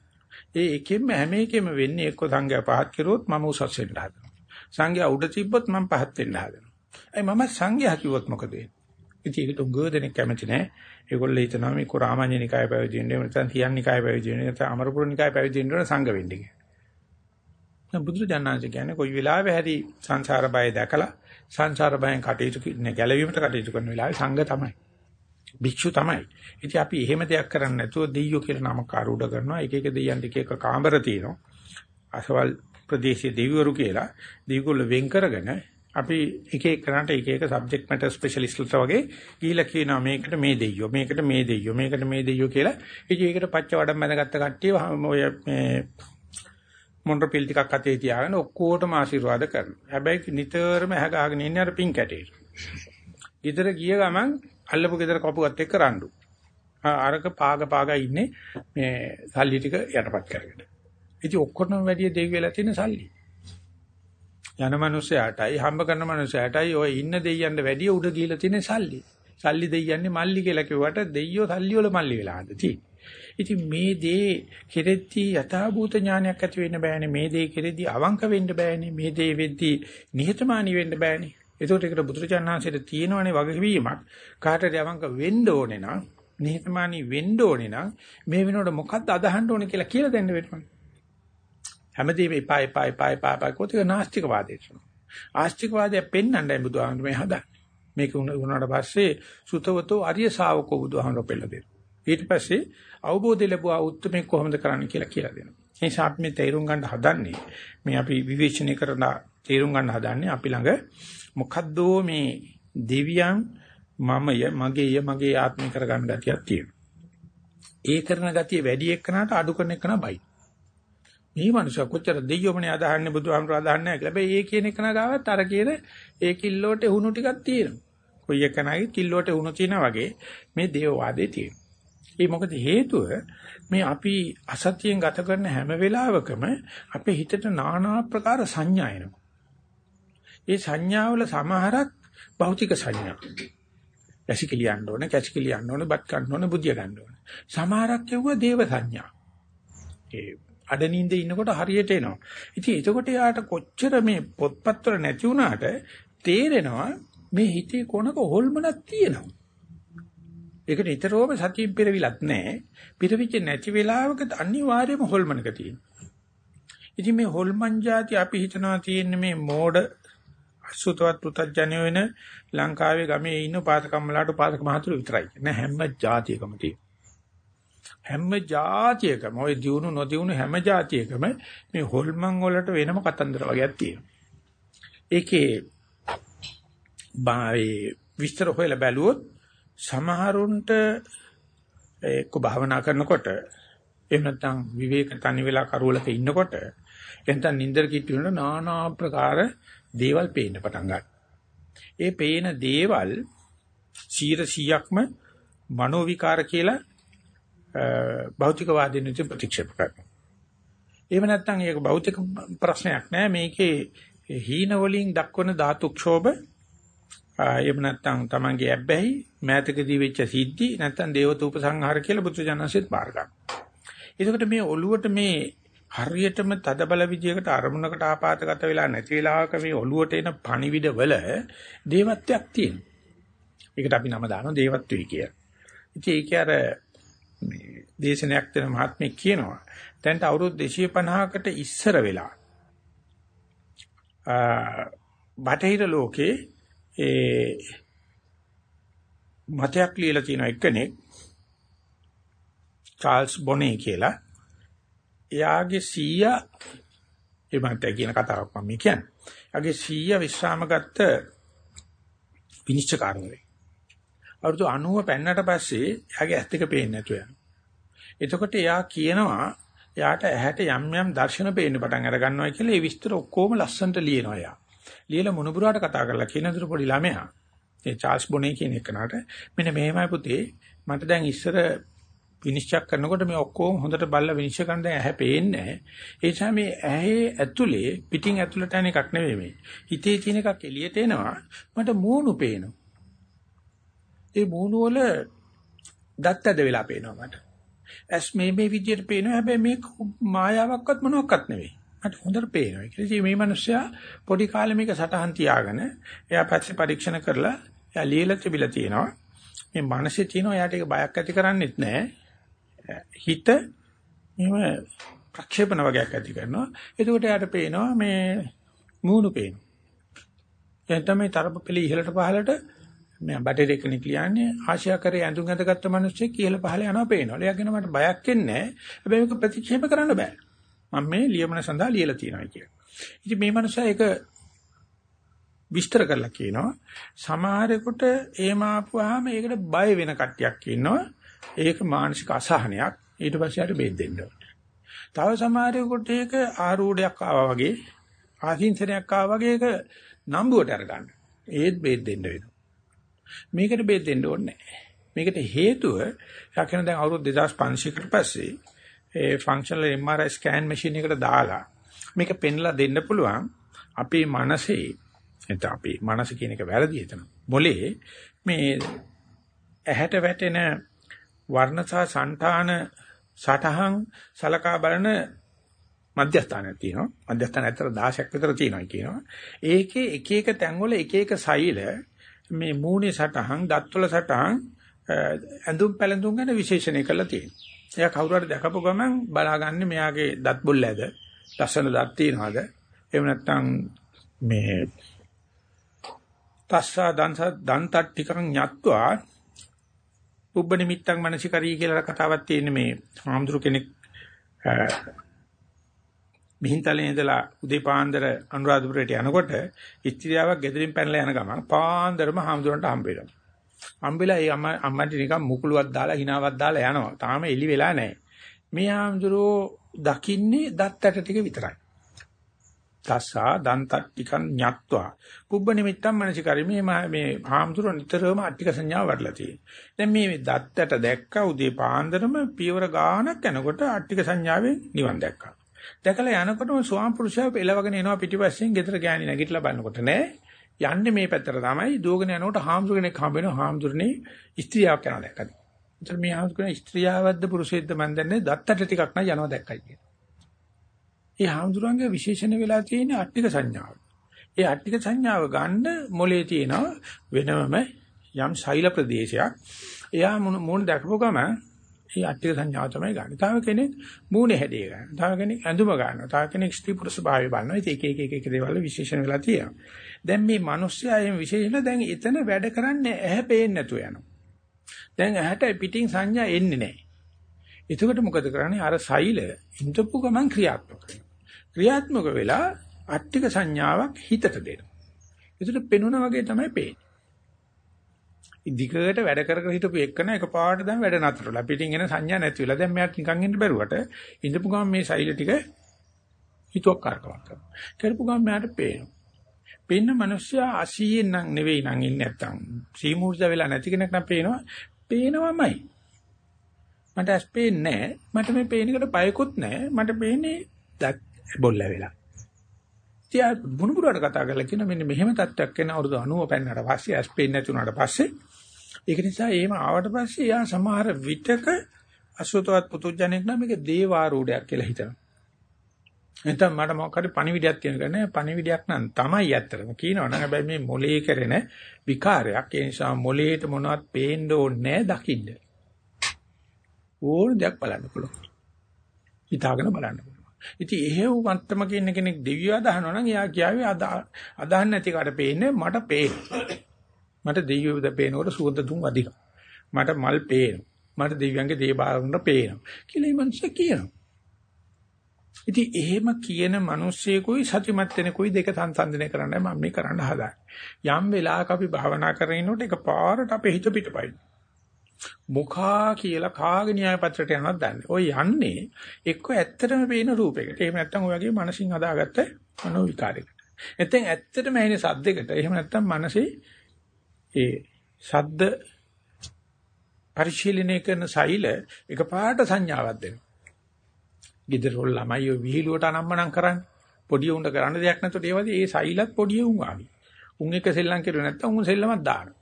ඒ එකෙන්ම හැම එකෙම වෙන්නේ එක්ක සංඝයා පහත් කරුවොත් මම උසස් වෙන්න හදනවා. සංඝයා උඩ තිබ්බොත් මම පහත් වෙන්න හදනවා. ඒ මම සංඝයා කිව්වොත් මොකද වෙන්නේ? ඉතින් ඒක තුංගෝ දෙනෙක් කැමති නැහැ. ඒගොල්ලෝ හිතනවා මේ කොරාමඤ්ඤ නිකාය පැවිදි වෙන්න, නැත්නම් තියන් නිකාය පැවිදි වෙන්න, නැත්නම් අමරපුර නිකාය පැවිදි වෙන්න සංඝ වෙන්න කියලා. දැන් බුදුරජාණන් කියන්නේ කොයි වෙලාවෙ හැරි සංසාර බය දැකලා සංසාර බයෙන් කටයුතු ගැලවීමට කටයුතු කරන වෙලාවේ සංඝ තමයි. භික්ෂු තමයි. ඉතින් අපි එහෙම දෙයක් කරන්නේ නැතුව දෙයියෝ කියලා නමක් ආරූඪ කරනවා. එක එක දෙයියන් එක එක කාමර තියෙනවා. අසවල් ප්‍රදේශයේ දෙවිවරු කියලා දෙවිගොල්ල වෙන් කරගෙන අපි එක එක කරාට එක එක සබ්ජෙක්ට් මැටර් ස්පෙෂලිස්ට්ලට වගේ ගිහිලා කියනවා මේකට මේ දෙයියෝ මේකට මේ දෙයියෝ මේකට මේ දෙයියෝ කියලා ඉතින් ඒකට පච්ච වඩම් බැඳගත්ත කට්ටිය ඔය මේ මොන්ඩර් පිල් ටිකක් අතේ තියාගෙන ඔක්කොටම ආශිර්වාද කරනවා හැබැයි නිතරම ඇහ ගහගෙන ඉන්නේ අර පින් කැටේ ගෙදර ගිය ගමන් අල්ලපු ගෙදර කපුවත් එක්ක රණ්ඩු. අරක පාග පාග ඉන්නේ මේ සල්ලි ටික යටපත් කරගෙන. ඉතින් ඔක්කොටම වැඩි දෙවි වෙලා තියෙන සල්ලි. යන මනුස්සයාටයි හම්බ කරන මනුස්සයාටයි ඔය ඉන්න දෙයියන්ට වැඩිය උඩ ගිහිලා තියෙන සල්ලි. සල්ලි දෙයියන්නේ මල්ලි කියලා කිව්වට දෙයියෝ සල්ලි වල මල්ලි වෙලා හදති. ඉතින් මේ දේ කෙරෙද්දී යථාභූත ඥානයක් ඇති වෙන්න බෑනේ. මේ දේ කෙරෙද්දී අවංක වෙන්න බෑනේ. මේ දේ වෙද්දී නිහතමානී වෙන්න බෑනේ. ඒකට ඒකට බුදුරජාණන්සේට තියෙනවනේ වගකීමක්. කාටද අවංක වෙන්න ඕනේ නම් නිහතමානී වෙන්න ඕනේ නම් මේ වෙනකොට මොකද්ද අදහන්න ඕනේ කියලා කියලා දෙන්න වෙනවා. හැමදේම එපා එපා එපා එපා එපා කොතික නාස්තිකවාදයට. ආස්තිකවාදය පෙන්වන්නයි බුදුහාමුදුරු මේ හදන්නේ. මේක වුණාට පස්සේ සුතවතෝ ආර්ය ශාවකෝ බුදුහාමුදුරු පෙළ දෙනවා. ඊට පස්සේ අවබෝධය ලැබුවා උත්තරමේ කොහොමද කරන්න කියලා කියලා දෙනවා. ඒ නිසා අපි මේ තේරුම් ගන්න හදන්නේ මේ අපි විවේචනය කරන තේරුම් ගන්න හදන්නේ අපි ළඟ මොකද්ද මේ දෙවියන් මමය මගේය මගේ ආත්මය කරගන්න ගතියක් තියෙනවා. ඒ කරන ගතිය වැඩි එක්කනට අඩු කරන එකන බයි. මේ මනුස්සය කොච්චර දෙයියොමනේ අදහන්නේ බුදුහාමුදුර අදහන්නේ නැහැ කියලා. හැබැයි ඒ කියන එක නගාවත් අර කියන ඒ කිල්ලෝට උණු ටිකක් තියෙනවා. කොයි එකනගේ කිල්ලෝට උණු තියෙනා වගේ මේ දේවවාදේ තියෙනවා. ඒ මොකද හේතුව මේ අපි අසත්‍යයෙන් ගත කරන හැම වෙලාවකම අපේ හිතට নানা ආකාර සංඥා එනවා. ඒ සංඥාවල සමහරක් භෞතික සංඥා. ඇසිකිලියන්න ඕනේ, කැසිකිලියන්න ඕනේ, බත් ගන්න ඕනේ, බුදිය ගන්න ඕනේ. සමහරක් කියුවා දේව සංඥා. ඒ අඩනින්ද ඉන්නකොට හරියට එනවා. ඉතින් එතකොට යාට කොච්චර මේ පොත්පත්වල නැති වුණාට තේරෙනවා මේ හිතේ කොනක හොල්මනක් තියෙනවා. ඒක නිතරම සතියෙන් පෙරවිලත් නැහැ. පිරවිච්ච නැති වෙලාවක අනිවාර්යයෙන්ම හොල්මනක තියෙනවා. ඉතින් මේ හොල්මන් જાති අපි හිතනවා තියෙන්නේ මේ මෝඩ අසුතවත් පුතඥය වෙන ලංකාවේ ගමේ ඉන්න පාසකම්මලාට පාසක මහතුරු විතරයි. නෑ හැම જાතියකම තියෙන. හැම જાතියකම ওই දියුණු නොදියුණු හැම જાතියකම මේ හොල්මන් වලට වෙනම කතන්දර වගේක් තියෙනවා. ඒකේ බාවේ විස්තර හොයලා බැලුවොත් සමහරුන්ට එක්ක භාවනා කරනකොට එහෙම නැත්නම් විවේක තනි වෙලා කරවලක ඉන්නකොට එහෙනම් නින්දර කිට්ටු වෙන නානා ප්‍රකාර දේවල් පේන්න පටන් ගන්නවා. ඒ පේන දේවල් 100%ක්ම මනෝ විකාර කියලා භෞතිකවාදීන් විසින් ප්‍රතික්ෂේප කරනවා. එහෙම නැත්නම් ඒක භෞතික ප්‍රශ්නයක් නෑ මේකේ හීන වලින් දක්වන ධාතු ක්ෂෝභ එහෙම නැත්නම් Tamange ඇබ්බැහි මෑතකදී වෙච්ච සිද්ධි නැත්නම් දේවත උපසංහාර කියලා බුදුජානසෙත් බාර ගන්න. එතකොට මේ ඔළුවට මේ හරියටම තද බල විදියකට අරමුණකට ආපాతගත වෙලා නැති වෙලාවක මේ ඔළුවට එන පණිවිඩ වල දේවත්වයක් තියෙනවා. ඒකට අපි නම දානවා දේවත්වය කියලා. ඉතින් ඒක අර මේ දේශනයක් දෙන මහත්මයෙක් කියනවා. දැන් අවුරුදු 250කට ඉස්සර වෙලා බටහිර ලෝකේ ඒ මතයක් ලියලා තියෙන එක්කෙනෙක් චාල්ස් බොනේ කියලා එයාගේ සීයා ඒ මතය කියන කතාවක් මම කියන්නේ. එයාගේ සීයා විශ්‍රාම ගත්ත විනිශ්චයකාරවරයෙක්. අවුරුදු 90 පෙන්නට පස්සේ එයාගේ ඇස් දෙක පේන්නේ නැතුව යනවා. එතකොට එයා කියනවා එයාට ඇහැට යම් යම් දර්ශන පේන්න පටන් අර ගන්නවා කියලා ඒ විස්තර ඔක්කොම ලස්සනට ලියනවා එයා. ලියලා මුණුබුරාට කතා කරලා කියන දේ පොඩි ළමයා ඒ චාල්ස් බොනේ කියන එකනට මෙන්න මෙහෙමයි පුතේ මට දැන් ඉස්සර විනිශ්චය කරනකොට මේ ඔක්කොම හොඳට බලලා විනිශ්චය කරන්න දැන් ඇහැ පේන්නේ ඒ නිසා මේ ඇහි ඇතුලේ පිටින් ඇතුලට යන එකක් නෙවෙයි මේ. හිතේ තියෙන එකක් එළියට එනවා මට මූණු පේනවා. ඒ මූණු වල දත්තද වෙලා පේනවා මට. ඇස් මේ මේ විදියට පේනවා. හැබැයි මේ මායාවක්වත් මොනවත් නෙවෙයි මට හොඳට පේනවා. ඒ කියන්නේ මේ මිනිස්සයා පොඩි කාලේ මේක සටහන් තියාගෙන එයා පස්සේ පරීක්ෂණ කරලා එයා ලියලා තිබිලා තියෙනවා. මේ මනසේ තියෙනවා. එයාට ඒක බයක් ඇති කරන්නේත් නැහැ. හිත මෙහෙම ප්‍රක්ෂේපණ වගේක් ඇති කරනවා. එතකොට එයාට පේනවා මේ මූණු පේනවා. දැන් තමයි තරප පෙළ ඉහළට පහළට මම බටර් එකනේ කියන්නේ ආශා කරේ ඇඳුම් ඇඳගත්තු මිනිස්සෙක් ඉහළ පහළ යනවා පේනවා. එයාගෙන මට බයක් එන්නේ නැහැ. හැබැයි මේක ප්‍රතික්ෂේප කරන්න බෑ. මම මේ ලියමන සඳහා ලියලා තියෙනවා කියලා. ඉතින් මේ මනුස්සයා ඒක විස්තර කරලා කියනවා සමහරෙකුට එහෙම ආපුවාම ඒකට බය වෙන කට්ටියක් ඉන්නවා. ඒක මානසික අසහනයක්. ඊට පස්සේ ආට බෙහෙත් දෙන්න ඕනේ. තව සමහරෙකුට ඒක ආරූඪයක් ආවා වගේ ආහිංසනයක් ආවා වගේ ඒක නම්බුවට අරගන්න. ඒත් බේත් දෙන්න වෙනවා. මේකට බේත් දෙන්න ඕනේ නැහැ. මේකට හේතුව යකින දැන් අවුරුදු 2500කට පස්සේ ඒ ෆන්ක්ෂනල් MRI ස්කෑන් මැෂින් එකට දාලා මේක පෙන්ලා දෙන්න පුළුවන් අපේ මනසේ එතන අපේ මනස කියන එක වැරදි එතන. මොලේ මේ ඇහැට වැටෙන වර්ණ සහ సంతාන සටහන් සලකා බලන මධ්‍යස්ථානයක් තියෙනවා. මධ්‍යස්ථාන ඇතර 16ක් විතර තියෙනවා කියනවා. ඒකේ එක එක තැන්වල එක එක සෛල මේ මූණේ සටහන්, දත්වල සටහන් ඇඳුම් පැළඳුම් ගැන විශේෂණය කරලා තියෙනවා. එයා කවුරු හරි දැකපු ගමන් බලාගන්නේ මෙයාගේ දත් බොල්ල ඇද, ලස්සන දත් තියනවාද? එහෙම නැත්නම් මේ තස්සා දන්ස දන්තත් ටිකක් ඤත්වා උබ්බ නිමිත්තක් මනසිකරී කියලා කතාවක් තියෙන මේ ආම්දුරු කෙනෙක් මිහින්තලේ ඉඳලා උදේ පාන්දර අනුරාධපුරයට යනකොට ඉස්ත්‍රියාවක් ගෙදරින් පැනලා යන ගමන් පාන්දරම හාමුදුරන්ට හම්බ වෙනවා. හම්බෙලා ඒ අම්මා අම්මන්ට නිකන් මුකුලුවක් දාලා හිනාවක් දාලා යනවා. තාම එලි වෙලා නැහැ. මේ හාමුදුරෝ දකින්නේ දත් ඇට ටික විතරයි. තස්සා දන්තට්ටිකන් ඤත්වා කුබ්බ නිමිත්තම් මනසිකාරි මේ මේ හාමුදුරුවෝ නිතරම අට්ටික සංඥාව වඩලා තියෙනවා. දැන් මේ දත්තට දැක්ක උදේ පාන්දරම පියවර ගානක් යනකොට අට්ටික සංඥාවෙන් නිවන් දැක්කා. දැකලා යනකොටම ස්වාම පුරුෂයා එලවගෙන එනවා පිටිපස්සෙන් ගෙදර ගෑණි නැගිටලා බලනකොට නෑ යන්නේ මේ පැත්තට තමයි දුවගෙන යනකොට හාමුදුර කෙනෙක් හම්බ වෙනවා හාමුදුරනේ ස්ත්‍රියක් යනවා දැක්කද. ඒතර මේ හාමුදුරනේ ස්ත්‍රියවද්ද පුරුෂයෙක්ද මන් දන්නේ දත්තට ටිකක් නෑ යනවා දැක්කයි කියන. ඒ හාමුදුරන්ගේ විශේෂණ වෙලා තියෙන අට්ටික සංඥාව. ඒ අට්ටික සංඥාව ගන්න මොලේ තියෙන වෙනම යම් ශෛල ප්‍රදේශයක්. එයා මොන දැකපු ගම ඒ අට්ටික සංඥාව තමයි ගන්න. තව කෙනෙක් මූණේ හැඩය ගන්න. තව කෙනෙක් ඇඳුම ගන්නවා. තව කෙනෙක් ස්ත්‍රී පුරුෂ භාවය බලනවා. ඒක එක එක එක දේවල් විශේෂණ වෙලා තියෙනවා. දැන් මේ මිනිස්සයා එහෙම විශේෂණ දැන් එතන වැඩ කරන්නේ ඇහැ පේන්නේ නැතුව යනවා. දැන් ඇහැට පිටින් සංඥා එන්නේ නැහැ. එතකොට මොකද කරන්නේ? අර සෛල ඉඳපු ගමන් ක්‍රියාත්මක වෙනවා. ක්‍රියාත්මක වෙලා අට්ටික සංඥාවක් හිතට දෙනවා. ඒකට පෙනුනා වගේ තමයි පේන්නේ. ඉදිකට වැඩ කර කර හිටපු එක්කන එකපාරට දැන් වැඩ නතරලා පිටින් එන සංඥා නැති වෙලා දැන් මෙයාට නිකන් ඉන්න බැරුවට ඉඳපු ගමන් මේ සෛල ටික හිතුවක් කරකවක් කරනවා. කරපු ගමන් මෙයාට පේනවා. පේන මිනිස්සයා 80 නම් නෙවෙයි නම් ඉන්නේ නැත්තම් සීමුර්ජ වෙලා නැති කෙනෙක් නම් පේනවා. පේනවමයි. මට ඇස් පේන්නේ නැහැ. මට මේ පේන එකට බයකුත් නැහැ. මට පේන්නේ බොල්ල වෙලා. ඉතින් බුණුබුරට කතා කරලා කියන මෙන්න මෙහෙම තත්ත්වයක් වෙන අවුරුදු 90 පෙන්නට පස්සේ ඇස් පේන්නේ නැති වුණාට පස්සේ ඒක නිසා එහෙම ආවට පස්සේ යා සමහර විටක අසුතවත් පුතුජණෙක් නම් මේක දේවාරූಢයක් කියලා හිතනවා. නැත්නම් මට මොකක් හරි පණිවිඩයක් තියෙන කෙනා පණිවිඩයක් නම් තමයි ඇත්තටම කියනවා නම් හැබැයි මේ මොලේ කරන විකාරයක් ඒ නිසා මොලේට මොනවත් පේන්න ඕනේ නැහැ දකින්න. ඕන දෙයක් බලන්න පුළුවන්. හිතාගෙන බලන්න පුළුවන්. ඉතින් එහෙව් මත්තමක ඉන්න කෙනෙක් දෙවියව අදහනවා නම් එයා කියාවේ අදහන්න නැති කාට පේන්නේ මට පේනවා. මට දෙවියෝද පේනකොට සුවඳ තුන් අධික. මට මල් පේනවා. මට දෙවියන්ගේ දේවාලුන්ට පේනවා. කියලා මේ මිනිස්සු කියනවා. ඉතින් එහෙම කියන මිනිස්සෙකුයි සත්‍යමත් වෙනකුයි දෙක සංසන්දනය කරන්නයි මම මේ කරන්න හදාන්නේ. යම් වෙලාවක අපි භාවනා කරගෙන ඉන්නකොට එකපාරට අපේ හිත පිටපයින්. මුඛා කියලා කාගේ න්‍යාය පත්‍රයට යනවද දන්නේ. ඔය යන්නේ එක්ක ඇත්තටම පේන රූපයකට. එහෙම නැත්නම් ඔය වගේ මනසින් හදාගත්ත මනෝ විකාරයකට. නැත්නම් ඇත්තටම ඇහෙන සද්දයකට. එහෙම නැත්නම් මනසේ ඒ සද්ද පරිශීලනය කරන සෛල එකපාරට සංඥාවක් දෙනවා. ගෙදරවල ළමයි ඔය විහිළුවට අනම්මනම් කරන්නේ. පොඩි උණ්ඩ කරන්න දෙයක් නැතුව ඒ වගේ ඒ සෛලත් පොඩි උන් ආවි. උන් එක සෙල්ලම් කරුවේ නැත්නම් උන් සෙල්ලමක් දානවා.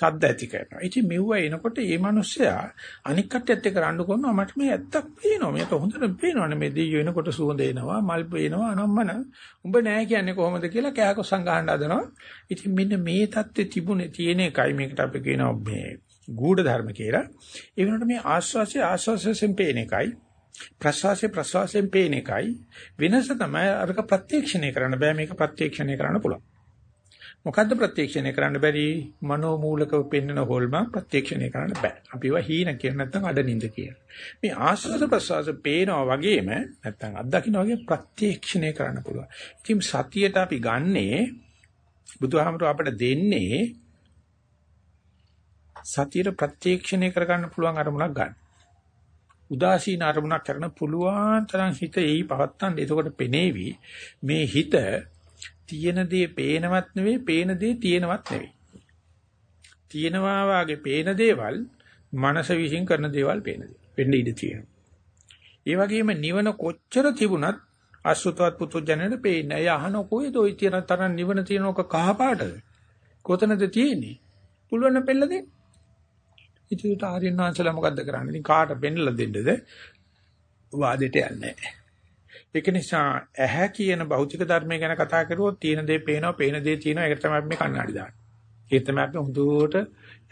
ශබ්ද ඇති කරනවා. ඉතින් මෙව්ව එනකොට මේ මිනිස්සයා අනික් කට්ටියත් එක්ක රණ්ඩු කරනවා මට මේ ඇත්තක් පේනවා. මේක හොඳට පේනවනේ මේ දෙයියෝ එනකොට සුවඳ එනවා, මල් පේනවා, අනම්මන. උඹ නෑ කියන්නේ කොහොමද කියලා කෑකොස්සන් ගහන්න හදනවා. ඉතින් මෙන්න මේ தත්ත්වයේ තිබුණේ තියෙන එකයි මේකට අපි කියනවා මේ ගූඪ ධර්ම කියලා. ඒ වෙනකොට මේ ආස්වාසිය ආස්වාසයෙන් පේන එකයි ප්‍රසවාසය ප්‍රසවාසයෙන් පේන එකයි වෙනස තමයි අරක ප්‍රත්‍යක්ෂණය කරන්න බෑ මේක ප්‍රත්‍යක්ෂණය කරන්න පුළුවන්. මොකද්ද ප්‍රත්‍යක්ෂණය කරන්න බැරි මනෝමූලකව පෙන්වන හොල්මන් ප්‍රත්‍යක්ෂණය කරන්න බෑ. අපි ඒවා හීන කියන නැත්නම් අඩනින්ද කියන. මේ ආස්වාද ප්‍රසවාස පේනවා වගේම නැත්නම් අත්දකින්න වගේ ප්‍රත්‍යක්ෂණය කරන්න පුළුවන්. ඉතින් සතියට අපි ගන්නේ බුදුහාමර අපිට දෙන්නේ සතියට ප්‍රත්‍යක්ෂණය කරගන්න පුළුවන් අරමුණක් ගන්න. උදාසීන අරමුණක් කරන පුළුවන් තරම් හිත එයි පවත්තන්න. එතකොට පෙනේවි මේ හිත තියෙන දේ පේනවත් නෙවෙයි, පේන දේ තියෙනවත් නෙවෙයි. තියෙනවා වාගේ පේන දේවල් මනස විශ්ින් කරන දේවල් පේන දේ. වෙන්න ඉඩ තියෙනවා. ඒ වගේම නිවන කොච්චර තිබුණත් අසුතවත් පුතු ජනන පේන්නේ. එය අහන කොයිද ওই තියෙන තරම් නිවන තියෙනක කහ පාටද? කොතනද තියෙන්නේ? පුළුවන් නම් පෙළ දෙන්න. ඉතින් ආර්යයන් වහන්සේලා මොකද්ද කරන්නේ? ඉතින් කාට පෙන්නලා දෙන්නද? වාදෙට යන්නේ නැහැ. ඒක නිසා ඇහැ කියන භෞතික ධර්මය ගැන කතා කරුවොත් තියෙන දේ පේනවා, පේන දේ තියෙනවා. ඒක තමයි අපි මේ කණ්ණාඩි දාන්නේ. ඒක තමයි අපි හුදුවට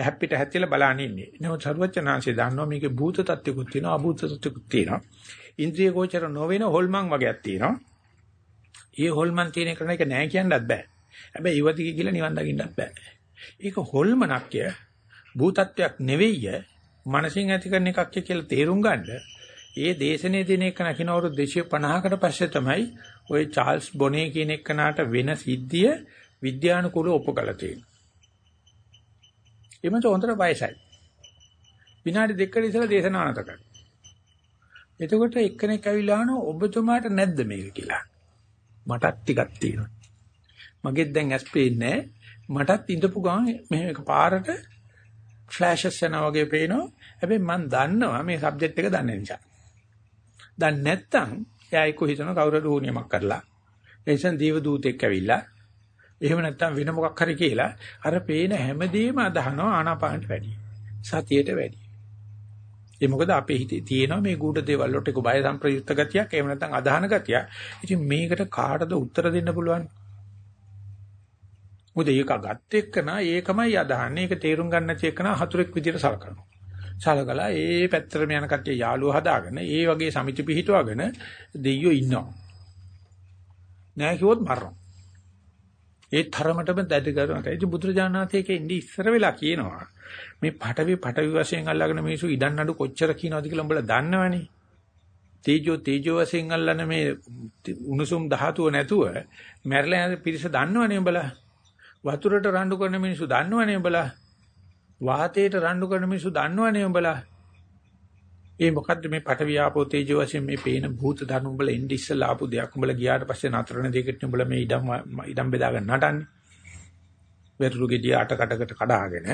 හැප්පිට හැත්තිලා බලන්න ඉන්නේ. නමුත් සරුවචනාංශය දන්නවා මේකේ භූත තත්ත්වකුත් තියෙනවා, අභූත තත්ත්වකුත් තියෙනවා. ඉන්ද්‍රිය ගෝචර නොවන හොල්මන් වගේක් තියෙනවා. ඒ හොල්මන් තියෙන එක නෑ නෑ කියන්නත් බෑ. හැබැයි ඉවතික කියලා නිවන් දකින්නත් බෑ. ඒක හොල්මනක්ය භූතත්වයක් නෙවෙయ్య මනසින් ඇති කරන එකක් කියලා තේරුම් ගන්න ඒ දේශනේ දින එක නකින අවුරුදු 250කට පස්සේ තමයි ওই චාල්ස් බොනේ කියන එකනට වෙන සිද්ධිය විද්‍යානුකූලව ඔපකලා තියෙන්නේ. එමන්ට හොඳට වයසයි. විනාඩි දෙකකට ඉස්සෙල්ලා දේශනාව නැත කරා. එතකොට එක්කෙනෙක් ඇවිල්ලා අහනවා ඔබතුමාට නැද්ද මේක කියලා. මටත් ටිකක් තියෙනවා. මගෙත් දැන් ඇස් පේන්නේ මටත් ඉඳපු ගමන් මෙහෙම එකපාරට ෆ්ලෑෂස් යනවා වගේ පේනවා. හැබැයි මම දන්නවා මේ සබ්ජෙක්ට් එක දන්නේ නිසා. දන්නේ නැත්තම් එයා එක්ක හිතන කවුරුද ඌනියමක් කරලා. එනිසා දීව දූතෙක් ඇවිල්ලා එහෙම නැත්තම් වෙන මොකක් හරි කියලා අර පේන හැමදේම අදහනවා ආනාපානට වැඩි. සතියට වැඩි. ඒ මොකද අපේ හිතේ තියෙනවා මේ ගුඩ දේවල් වලට එක බය සම්ප්‍රයුක්ත ගතියක් එහෙම නැත්නම් අදහන ගතියක්. ඉතින් මේකට කාටද උත්තර දෙන්න පුළුවන්? මොකද ඒක ගත්ත එක්කන ඒකමයි අදහන්නේ. ඒක තේරුම් ගන්න නැති එක්කන හතුරෙක් විදියට සලකනවා. සලකලා ඒ පැත්තරම යන කට්ටිය යාළුවෝ හදාගෙන ඒ වගේ සමිති පිහිටුවගෙන දෙයියෝ ඉන්නවා. නෑ කිව්වොත් මරනවා. ඒ තරමටම දැඩි කරනවා. ඒ බුදුරජාණන්තේක ඉඳි ඉස්සර වෙලා කියනවා. මේ පටවි පටවි වශයෙන් අල්ලගෙන මිනිස්සු ඉඩන් නඩු කොච්චර කියනවද කියලා උඹලා දන්නවනේ. තේජෝ තේජෝ වශයෙන් අල්ලන මේ උණුසුම් ධාතුව නැතුව මැරලා යන පිරිස දන්නවනේ උඹලා. වතුරට රණ්ඩු කරන මිනිස්සු දන්නවනේ උඹලා. වාතයට රණ්ඩු කරන මිනිස්සු දන්නවනේ උඹලා. ඒ මොකද්ද මේ පඨවි ආපෝ තේජෝ වශයෙන් මේ පේන භූත ධර්ම උඹලා එන්නේ ඉස්සලා ආපු දෙයක් උඹලා ගියාට පස්සේ නතරන දෙයකට උඹලා මේ ඉඩම් ඉඩම් බෙදාගෙන නටන්නේ. වෙරුළු ගෙඩිය අට කටකට කඩාගෙන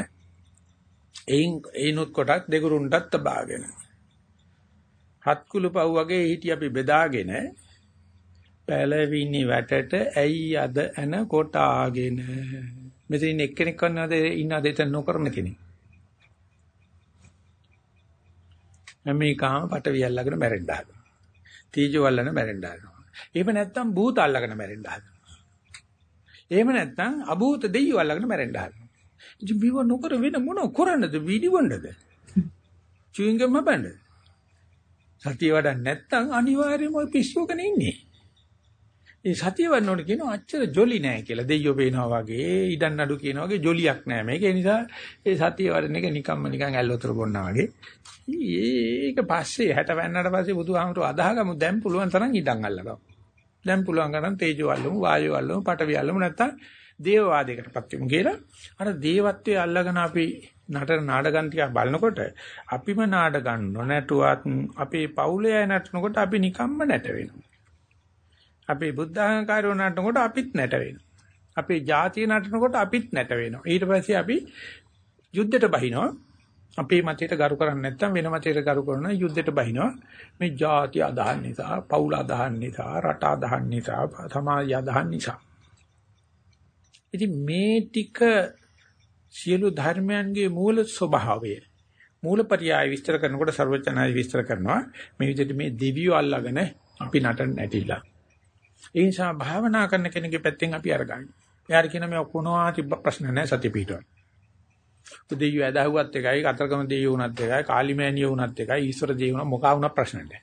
එයින් එයිනුත් කොටක් දෙගුරුන්ටත් තබාගෙන හත් කුළු පව් වගේ හිටි අපි බෙදාගෙන පළවිනි වැටට ඇයි අද එන කොටාගෙන මෙතන එක්කෙනෙක් කන්නද ඉන්නද එතන නොකරන කෙනෙක්. මේ කාම පටවිය අල්ලගෙන මැරෙන්න හදනවා තීජෝ අල්ලන මැරෙන්න හදනවා එහෙම නැත්නම් භූත අල්ලගෙන මැරෙන්න හදනවා එහෙම නැත්නම් අභූත දෙයියෝ අල්ලගෙන මැරෙන්න හදනවා ඉතින් බිව නොකර වෙන මොන කරන්නද? විදිවන්නද චුයින්ගම් හබන්න සතිය වඩන්නේ නැත්නම් අනිවාර්යයෙන්ම ඔය පිස්සුවකනේ ඉන්නේ. ඒ සතිය වන්නෝට කියනවා අච්චර ජොලි නෑ කියලා. දෙයියෝ පේනවා වගේ ඉඩන් නඩු කියනවා වගේ ජොලියක් නෑ. මේක ඒ නිසා ඒ සතිය වඩන එක නිකම්ම නිකන් ඇල්ලතර බොන්නා වගේ. ඒක පස්සේ 60 වෙන්නට පස්සේ බුදුහාමුදුරුවෝ අදහගමු. දැන් පුළුවන් තරම් ඉඩන් අල්ලගමු. දැන් පුළුවන් ගන්න තේජෝ අල්ලමු වායෝ අල්ලමු පඨවි අල්ලමු නැත්තම් දේවවාදයකටපත් වෙමු කියලා. අර දේවත්වයේ අල්ලගෙන අපි නටන නාඩගම් ටික බලනකොට අපිම නාඩගම් නොනැටුවත් අපේ පවුලේ අය නටනකොට අපි නිකම්ම නැට වෙනවා අපේ බුද්ධාංකාරයෝ නටනකොට අපිත් නැට වෙනවා. අපේ ජාතිය නටනකොට අපිත් නැට වෙනවා. ඊට පස්සේ අපි යුද්ධයට බහිනවා. අපේ මතයට ගරු කරන්නේ නැත්නම් වෙන මතයට ගරු කරන යුද්ධයට බහිනවා. මේ ජාතිය අදහන් නිසා, පවුල අදහන් නිසා, රට අදහන් නිසා, සමාජය අදහන් නිසා. ඉතින් මේ ටික සියලු ධර්මයන්ගේ මූල ස්වභාවය මූලපරියාය විස්තර කරනකොට ਸਰවචනායි විස්තර කරනවා මේ විදිහට මේ දෙවියෝ අල්ලාගෙන අපි නටන්න නැටිලා ඒ නිසා භාවනා කරන කෙනෙකුගේ පැත්තෙන් අපි අරගන්නේ. එයාට කියන මේ ඔක්කොනවා තිබ්බ ප්‍රශ්න නැහැ සතිය පිටවන්න. දෙයියෝ ඇදහුවත් එකයි, කතරගම දෙයියෝ වුණත් එකයි, කාලිමෑනියෝ වුණත් එකයි, ඊශ්වර දෙයියෝ වුණා මොකා වුණා ප්‍රශ්න නැහැ.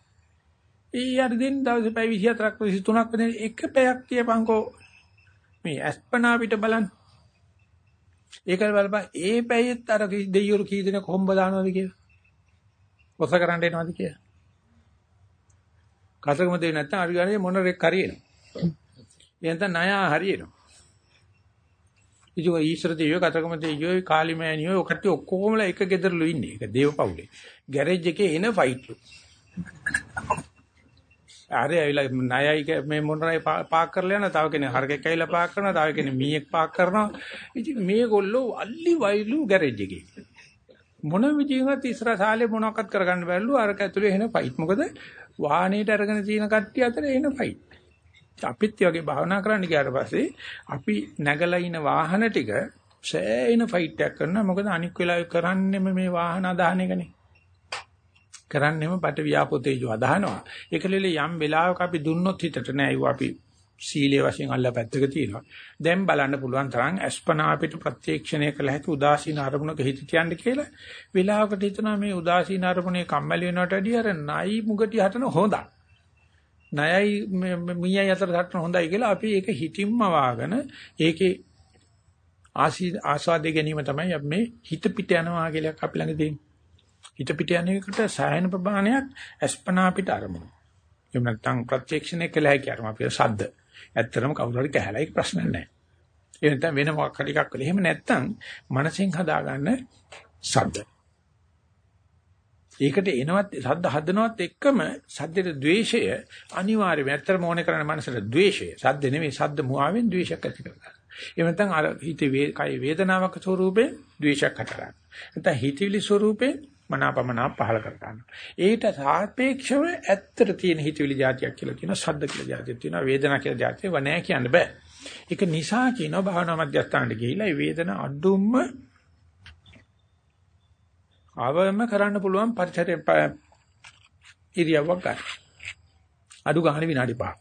ඊ යර දින දවසේ පැය 24ක් 23ක් වෙන එක පැයක් තියපන්කෝ මේ අස්පනා පිට බලන්න. ඒකල් බලපන් ඒ පැයෙත් අර දෙයියෝ කී දෙනෙක් කොම්බ දානවද කියලා. ඔස කරන්න එනවද කියලා. කතරගම දෙයි නැත්තම් අපි ගන්නේ මොන රෙක් හරියනවා. එහෙනම් ණය හරියනවා. ඉතින් ඊශ්වර දෙවියෝ කතරගම දෙවියෝ කාලිමෑනියෝ ඔකට ඔක්කොමලා එක ගෙදරලු ඉන්නේ. ඒක දේවපවුලේ. ගෑරේජ් එකේ එන ෆයිට්ලු. ආරේ ඇවිල්ලා ණයයි මේ මොනරයි පාක් කරලා යනවා. තව කෙනෙක් හරකෙක් ඇවිල්ලා පාක් කරනවා. තව කෙනෙක් මීයක් පාක් කරනවා. ඉතින් මේගොල්ලෝ අල්ලි වයිලු ගෑරේජ් එකේ. මොන විදිහකට ඉස්සර සාලේ මොනවක්වත් කරගන්න බැරිලු අරක ඇතුලේ එන ෆයිට්. මොකද වාහනේට අරගෙන තියෙන කට්ටිය අතර එන ෆයිට්. අපිත් වගේ භාවනා කරන්න ගියාට පස්සේ අපි නැගලා ඉන වාහන ටික සෑයින ෆයිට් එකක් කරනවා. මොකද අනික් වෙලාවෙ කරන්නේම මේ වාහන අදහන එකනේ. කරන්නේම බට ව්‍යාපෝතේජෝ අදහනවා. ඒකලෙල යම් වෙලාවක අපි දුන්නොත් හිතට නෑ ඒව අපි සීලයේ වශයෙන් අල්ල පැත්තක තියෙනවා. දැන් බලන්න පුළුවන් තරම් අස්පනා අපිට ප්‍රත්‍යක්ෂණය කළ හැකි උදාසීන අරමුණක හිත තියන්න කියලා වෙලාවකට හිතනවා මේ උදාසීන අරමුණේ කම්මැලි වෙනවට වැඩිය අර නයි මුගටි හටන හොඳයි. නයයි මීයයි අතර හටන හොඳයි කියලා අපි ඒක හිතින්ම වාගෙන ඒකේ ආසී ආස්වාදේ ගැනීම තමයි අපි මේ හිත පිට යනවා කියලා අපි ළඟ තියෙන්නේ. හිත පිට යන එකට සායන ප්‍රමාණයක් අස්පනා පිට අරමුණු. එහෙම නැත්නම් ප්‍රත්‍යක්ෂණය කළ හැකි අරමුණ අපේ ශබ්ද. ඇත්තටම කවුරු හරි කැහැලා ඒක ප්‍රශ්න නැහැ. ඒ නැත්නම් වෙන මොකක් හරි එකක් වෙලා. එහෙම නැත්නම් මනසෙන් හදාගන්න ශබ්ද. ඒකට එනවත් සද්ද හදනවත් එක්කම සද්දේට द्वේෂය අනිවාර්යයෙන්ම ඇත්තටම ඕනේ කරන්නේ මනසට द्वේෂය. සද්ද නෙමෙයි සද්ද මුවාවෙන් द्वේෂයක් ඇති කරගන්න. එහෙම නැත්නම් අර හිතේ කය වේදනාවක් ස්වරූපයෙන් द्वේෂයක් හට ගන්න. නැත්නම් හිතවිලි ස්වරූපයෙන් මනාපමනා පහල කර ගන්න. ඒට සාපේක්ෂව ඇත්තට තියෙන හිතවිලි જાතියක් කියලා කියනවා සද්ද කියලා જાතියක් තියෙනවා වේදනා කියලා જાතියක් වනෑ කියන්න බෑ. ඒක නිසා කියනවා භාවනා මධ්‍යස්ථානට ගිහිලා මේ වේදන අඩුම්ම අවම කරන්න පුළුවන් පරිසරය ඉරියව්වක් ගන්න. අඩු ගන්න විනාඩි 5.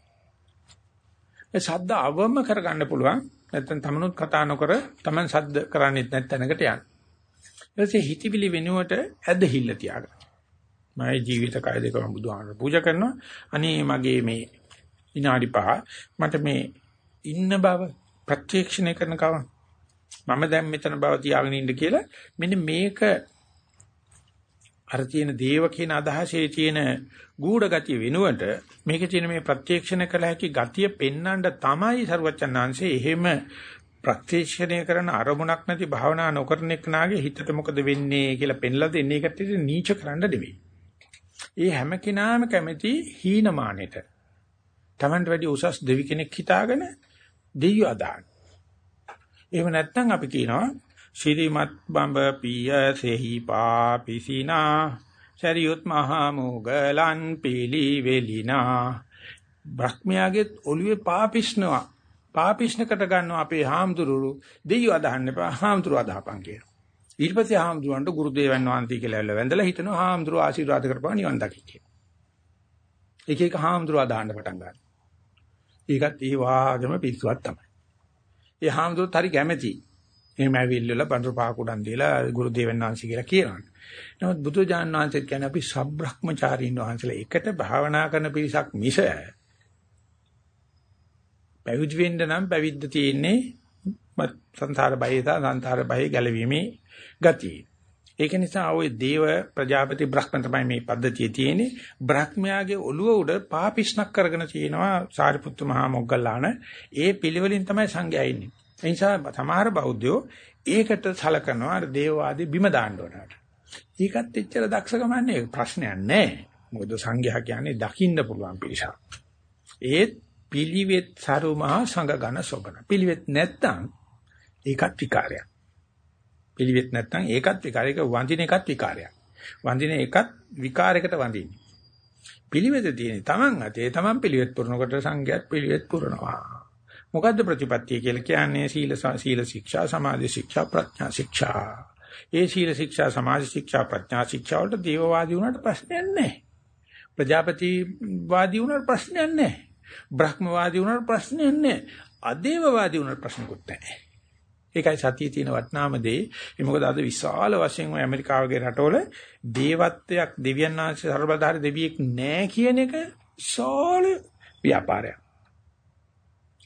ඒ ශබ්ද අවම කරගන්න පුළුවන්. නැත්නම් තමනුත් කතා නොකර Taman ශබ්ද කරන්නේත් නැත්නම්කට යන්න. ඊපස්සේ හිතවිලි වෙනුවට ඇදහිල්ල තියාගන්න. මගේ ජීවිත කය දෙකම බුදුහාමර පූජා කරනවා. අනේ මගේ මේ විනාඩි පහ මට මේ ඉන්න බව ප්‍රත්‍යක්ෂණය කරන කව මම දැන් මෙතන බව තියාගෙන ඉන්න කියලා මෙන්න මේක අර තියෙන දේව කියන අදහසේ තියෙන ගූඪ ගතිය වෙනුවට මේකේ තියෙන මේ ප්‍රත්‍යක්ෂණ කළ හැකි ගතිය පෙන්වන්න තමයි සරුවචනාංශේ එහෙම ප්‍රත්‍යක්ෂණය කරන අරමුණක් නැති භාවනා නොකරන එක්නාගේ හිතට මොකද වෙන්නේ කියලා පෙන්ලා දෙන්නේ ඒකට නීච කරන්න නෙවෙයි. ඒ හැම කෙනාම කැමති හීනමානෙට. Tamanට වැඩි උසස් දෙවි කෙනෙක් හිතාගෙන දෙයියෝ අදාන. එහෙම නැත්නම් අපි කියනවා ශිරිමත් බඹ පිය සෙහි පාපිසිනා සරියුත් මහා මුගලන් පිලි වෙලිනා බ්‍රහ්මයාගේ ඔළුවේ පාපිස්නවා පාපිෂ්ණකට ගන්නවා අපේ හාමුදුරුවෝ දෙයියෝ අදහන්න එපා හාමුදුරුවෝ අදහපන් කියලා. ඊට පස්සේ හාමුදුරුවන්ට ගුරුදේවයන් වහන්සේ කියලා ඇවිල්ලා වැඳලා හිතනවා හාමුදුරුවෝ ආශිර්වාද කරපුවා නිවන් දකි කියලා. එක එක හාමුදුරුවෝ අදහන්න පටන් ගන්නවා. ඒකත් ඒ වාගේම පිස්සුවක් තමයි. ඒ හාමුදුරුවෝත් හරි කැමැති. එහෙම ඇවිල්ලා බඳුරු පාකුඩන් දීලා ගුරුදේවයන් වහන්සේ කියලා කියනවා. නමුත් බුදුජානක වහන්සේත් කියන්නේ අපි සබ්‍රහ්මචාරීන් වහන්සේලා එකට භාවනා කරන පිරිසක් මිස පැවිදි වෙන්න නම් පැවිද්ද තියෙන්නේ සංසාර බය සහ සංසාර බය ගැලවීමේ ගතිය. ඒක නිසා ওই දේව ප්‍රජාපති බ්‍රහ්ම තමයි මේ පද්ධතිය තියෙන්නේ. බ්‍රහ්මයාගේ ඔළුව උඩ පාපිෂ්ණක් කරගෙන තියෙනවා සාරිපුත්තු මහා මොග්ගල්ලාන. ඒ පිළිවෙලින් තමයි සංඝයා ඉන්නේ. ඒ නිසා සමහර බෞද්ධයෝ ඒකට සලකනවා අර දේවවාදී බිම දාන්න ඕනට. ඒකත් එච්චර දක්ෂකම නැහැ ප්‍රශ්නයක් නැහැ. මොකද සංඝයා කියන්නේ දකින්න පුළුවන් පිරිසක්. ඒත් පිළිවෙත් සරුමහා සංගගන සොබන. පිළිවෙත් නැත්තම් ඒකත් විකාරයක්. පිළිවෙත් නැත්තම් ඒකත් විකාරයක වඳින එකත් විකාරයක්. වඳින එකත් විකාරයකට වඳින්නේ. පිළිවෙත තියෙන්නේ Taman අතේ Taman පිළිවෙත් පුරනකොට සංඝයාත් පිළිවෙත් පුරනවා. මොකද්ද ප්‍රතිපත්තිය කියලා කියන්නේ සීල සීල ශික්ෂා සමාධි ශික්ෂා ප්‍රඥා ශික්ෂා. ඒ සීල ශික්ෂා සමාධි ශික්ෂා ප්‍රඥා ශික්ෂා වලට දේවවාදී වුණාට ප්‍රශ්නයක් නැහැ. ප්‍රජාපති වාදී වුණාට ප්‍රශ්නයක් නැහැ. බ්‍රහ්මවාදී වුණාට ප්‍රශ්නයක් නැහැ. අදේවවාදී වුණාට ප්‍රශ්නකුත් නැහැ. ඒකයි සතියේ තියෙන වටිනාම දේ. ඒ මොකද අද විශාල වශයෙන් ඔය ඇමරිකාව වගේ රටවල දේවත්වයක් දෙවියන් වහන්සේ ਸਰබලධාරී දෙවියෙක් නැහැ කියන එක විශාල ව්‍යාපාරයක්.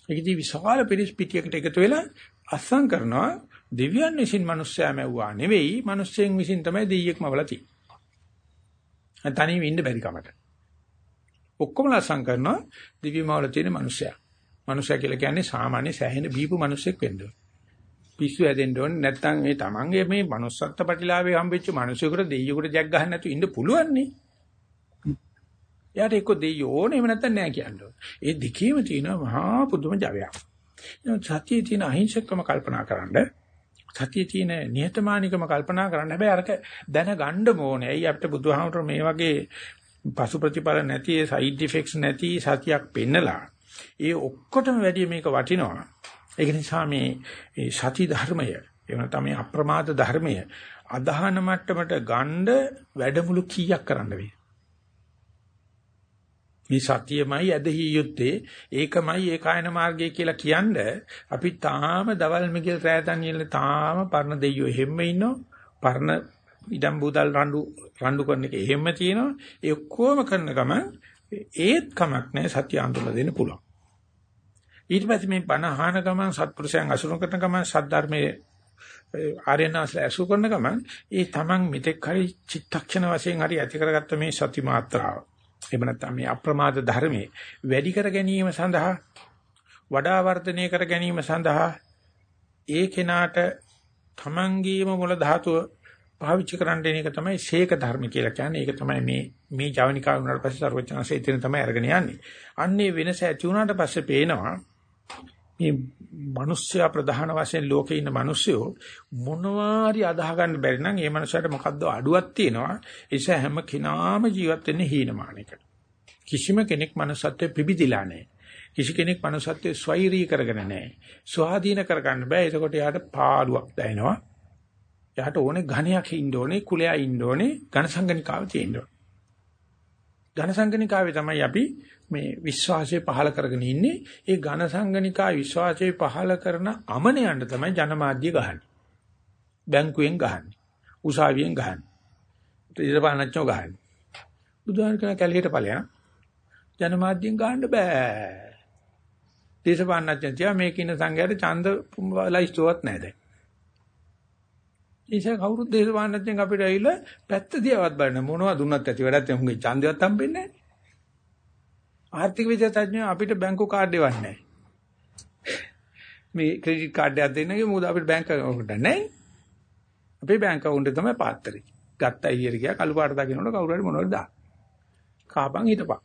ඒකදී විශාල පිරිස් පිටියකට එකතු වෙලා අස්සම් කරනවා දෙවියන් විසින් මිනිස්සයා මැව්වා නෙවෙයි මිනිස්සෙන් විසින් තමයි දෙයියෙක්ම වලා තියෙන්නේ. තනියම ඉන්න බැරි කමට. ඔක්කොම ලස්සම් කරනවා දිව්‍යමවල තියෙන මිනිස්සයා. මිනිස්සයා කියලා කියන්නේ සාමාන්‍ය සෑහෙන බීපු මිනිස්සෙක් වෙන්න ඕන. පිස්සු හැදෙන්න ඕනේ නැත්නම් මේ තමන්ගේ මේ manussත්ත්ව ප්‍රතිලාභේ හම්බෙච්ච මිනිසෙකුට දෙයියෙකුට ජග් ගහන්න නැතුව ඉන්න පුළුවන් නේ. එයාට එක්ක දෙයියෝ ඕනේ එහෙම නැත්නම් නෑ කියන්න ඒ දෙකේම තියෙනවා මහා පුදුම ජවයක්. සතියේ තියෙන අහිංසකම කල්පනා කරන්න සතියේ තියෙන නිහතමානීකම කල්පනා කරන්න හැබැයි අරක දැනගන්න ඕනේ. ඇයි අපිට බුදුහාමුදුර මේ වගේ පසු ප්‍රතිඵල නැති සයිඩ් ඉෆෙක්ට්ස් නැති සතියක් පෙන්නලා ඒ ඔක්කොටම වැඩිය මේක වටිනවා. ඒක නිසා මේ සති ධර්මය එහෙම නැත්නම් මේ අප්‍රමාද ධර්මය අදහන මට්ටමට ගන්න වැඩමුළු කීයක් කරන්න වෙයි. මේ සතියමයි ඇදහිය යුත්තේ. ඒකමයි ඒකායන මාර්ගය කියලා කියන්නේ අපි තාම දවල් මිගිල් රැතන් ඉන්නේ තාම පරණ දෙයියෝ හැෙම්ම ඉන්නෝ පරණ ඉඩම් බුදල් රණ්ඩු රණ්ඩු කරන එක එහෙම තියෙනවා. ඒ ඔක්කොම කරන ගම ඒත් කමක් නැහැ සත්‍ය අඳුර දෙන්න පුළුවන්. ඊට පස්සේ මේ බණ අහන ගමන් සත්පුරුෂයන් අසුරු කරන ගමන් සද්ධර්මයේ ආර්යනාස්ල අසු කරන ගමන් ඒ තමන් මෙතෙක් හරි චිත්තක්ෂණ වශයෙන් හරි ඇති කරගත්ත මේ සති මාත්‍රාව. එහෙම නැත්නම් මේ අප්‍රමාද ධර්මයේ වැඩි කර ගැනීම සඳහා වඩා වර්ධනය කර ගැනීම සඳහා ඒ කෙනාට තමන්ගේම මුල ධාතුව පාවිච්චි කරන්න එක තමයි ශේක ධර්ම කියලා කියන්නේ. ඒක තමයි මේ මේ ජවනිකා වුණාට පස්සේ සර්වඥාන්සේ එතන තමයි අරගෙන යන්නේ. අන්නේ වෙනස ඇති වුණාට පස්සේ පේනවා මේ මිනිස්සයා ප්‍රධාන වශයෙන් ලෝකේ ඉන්න මිනිස්සුયો මොනවාරි අදාහ ගන්න බැරි නම් ඒ මනුස්සයාට මොකද්ද අඩුවක් තියෙනවා. ඒ හැම කෙනාම ජීවත් වෙන්නේ හීනමානයකට. කිසිම කෙනෙක් මනුස්සත්වයේ පිබිදිලා නැහැ. කිසි කෙනෙක් මනුස්සත්වයේ ස්වෛරී කරගෙන නැහැ. ස්වාධීන කරගන්න බෑ. එතකොට යාට පාළුවක් දැනෙනවා. යාට ඕනේ ඝණයක් ඉන්න ඕනේ කුලයා ඉන්න ඕනේ ඝන සංගණිකාව තියෙන්න ඕනේ. ඝන සංගණිකාවේ තමයි අපි මේ විශ්වාසය පහල කරගෙන ඉන්නේ. ඒ ඝන සංගණිකා විශ්වාසය පහල කරන අමනයන්ට තමයි ජනමාධ්‍ය ගහන්නේ. බැංකුවෙන් ගහන්නේ. උසාවියෙන් ගහන්නේ. ඉරපානච්චෝ ගහන්නේ. බුදුහාම කියන කැලියට ඵලයන් ජනමාධ්‍යෙන් ගහන්න බෑ. දේශපාලනඥයන් මේක ඉන්න සංඝයාට ඡන්ද ලයිස්තුවක් නැහැ දැන්. ඉතින් කවුරුත් දේශපාලනඥයන් අපිට ඇවිල්ලා පැත්ත දිහාවත් බලන්න මොනවද දුන්නත් ඇති වැඩක් නැහැ. උන්ගේ ඡන්දයක් හම්බෙන්නේ නැහැ. ආර්ථික විද්‍යාඥයෝ අපිට බැංකු කාඩ් දෙවන්නේ නැහැ. මේ ක්‍රෙඩිට් කාඩ් එකක් දෙන්න කිව්වොත් මොකද අපිට බැංක account නැහැ. අපේ බැංක account එක තමයි පාත්‍රි. ගත්තා ඊයර ගියා කළු පාට දකින්නකොට කවුරු හරි මොනවද දා. කාපන් හිටපන්.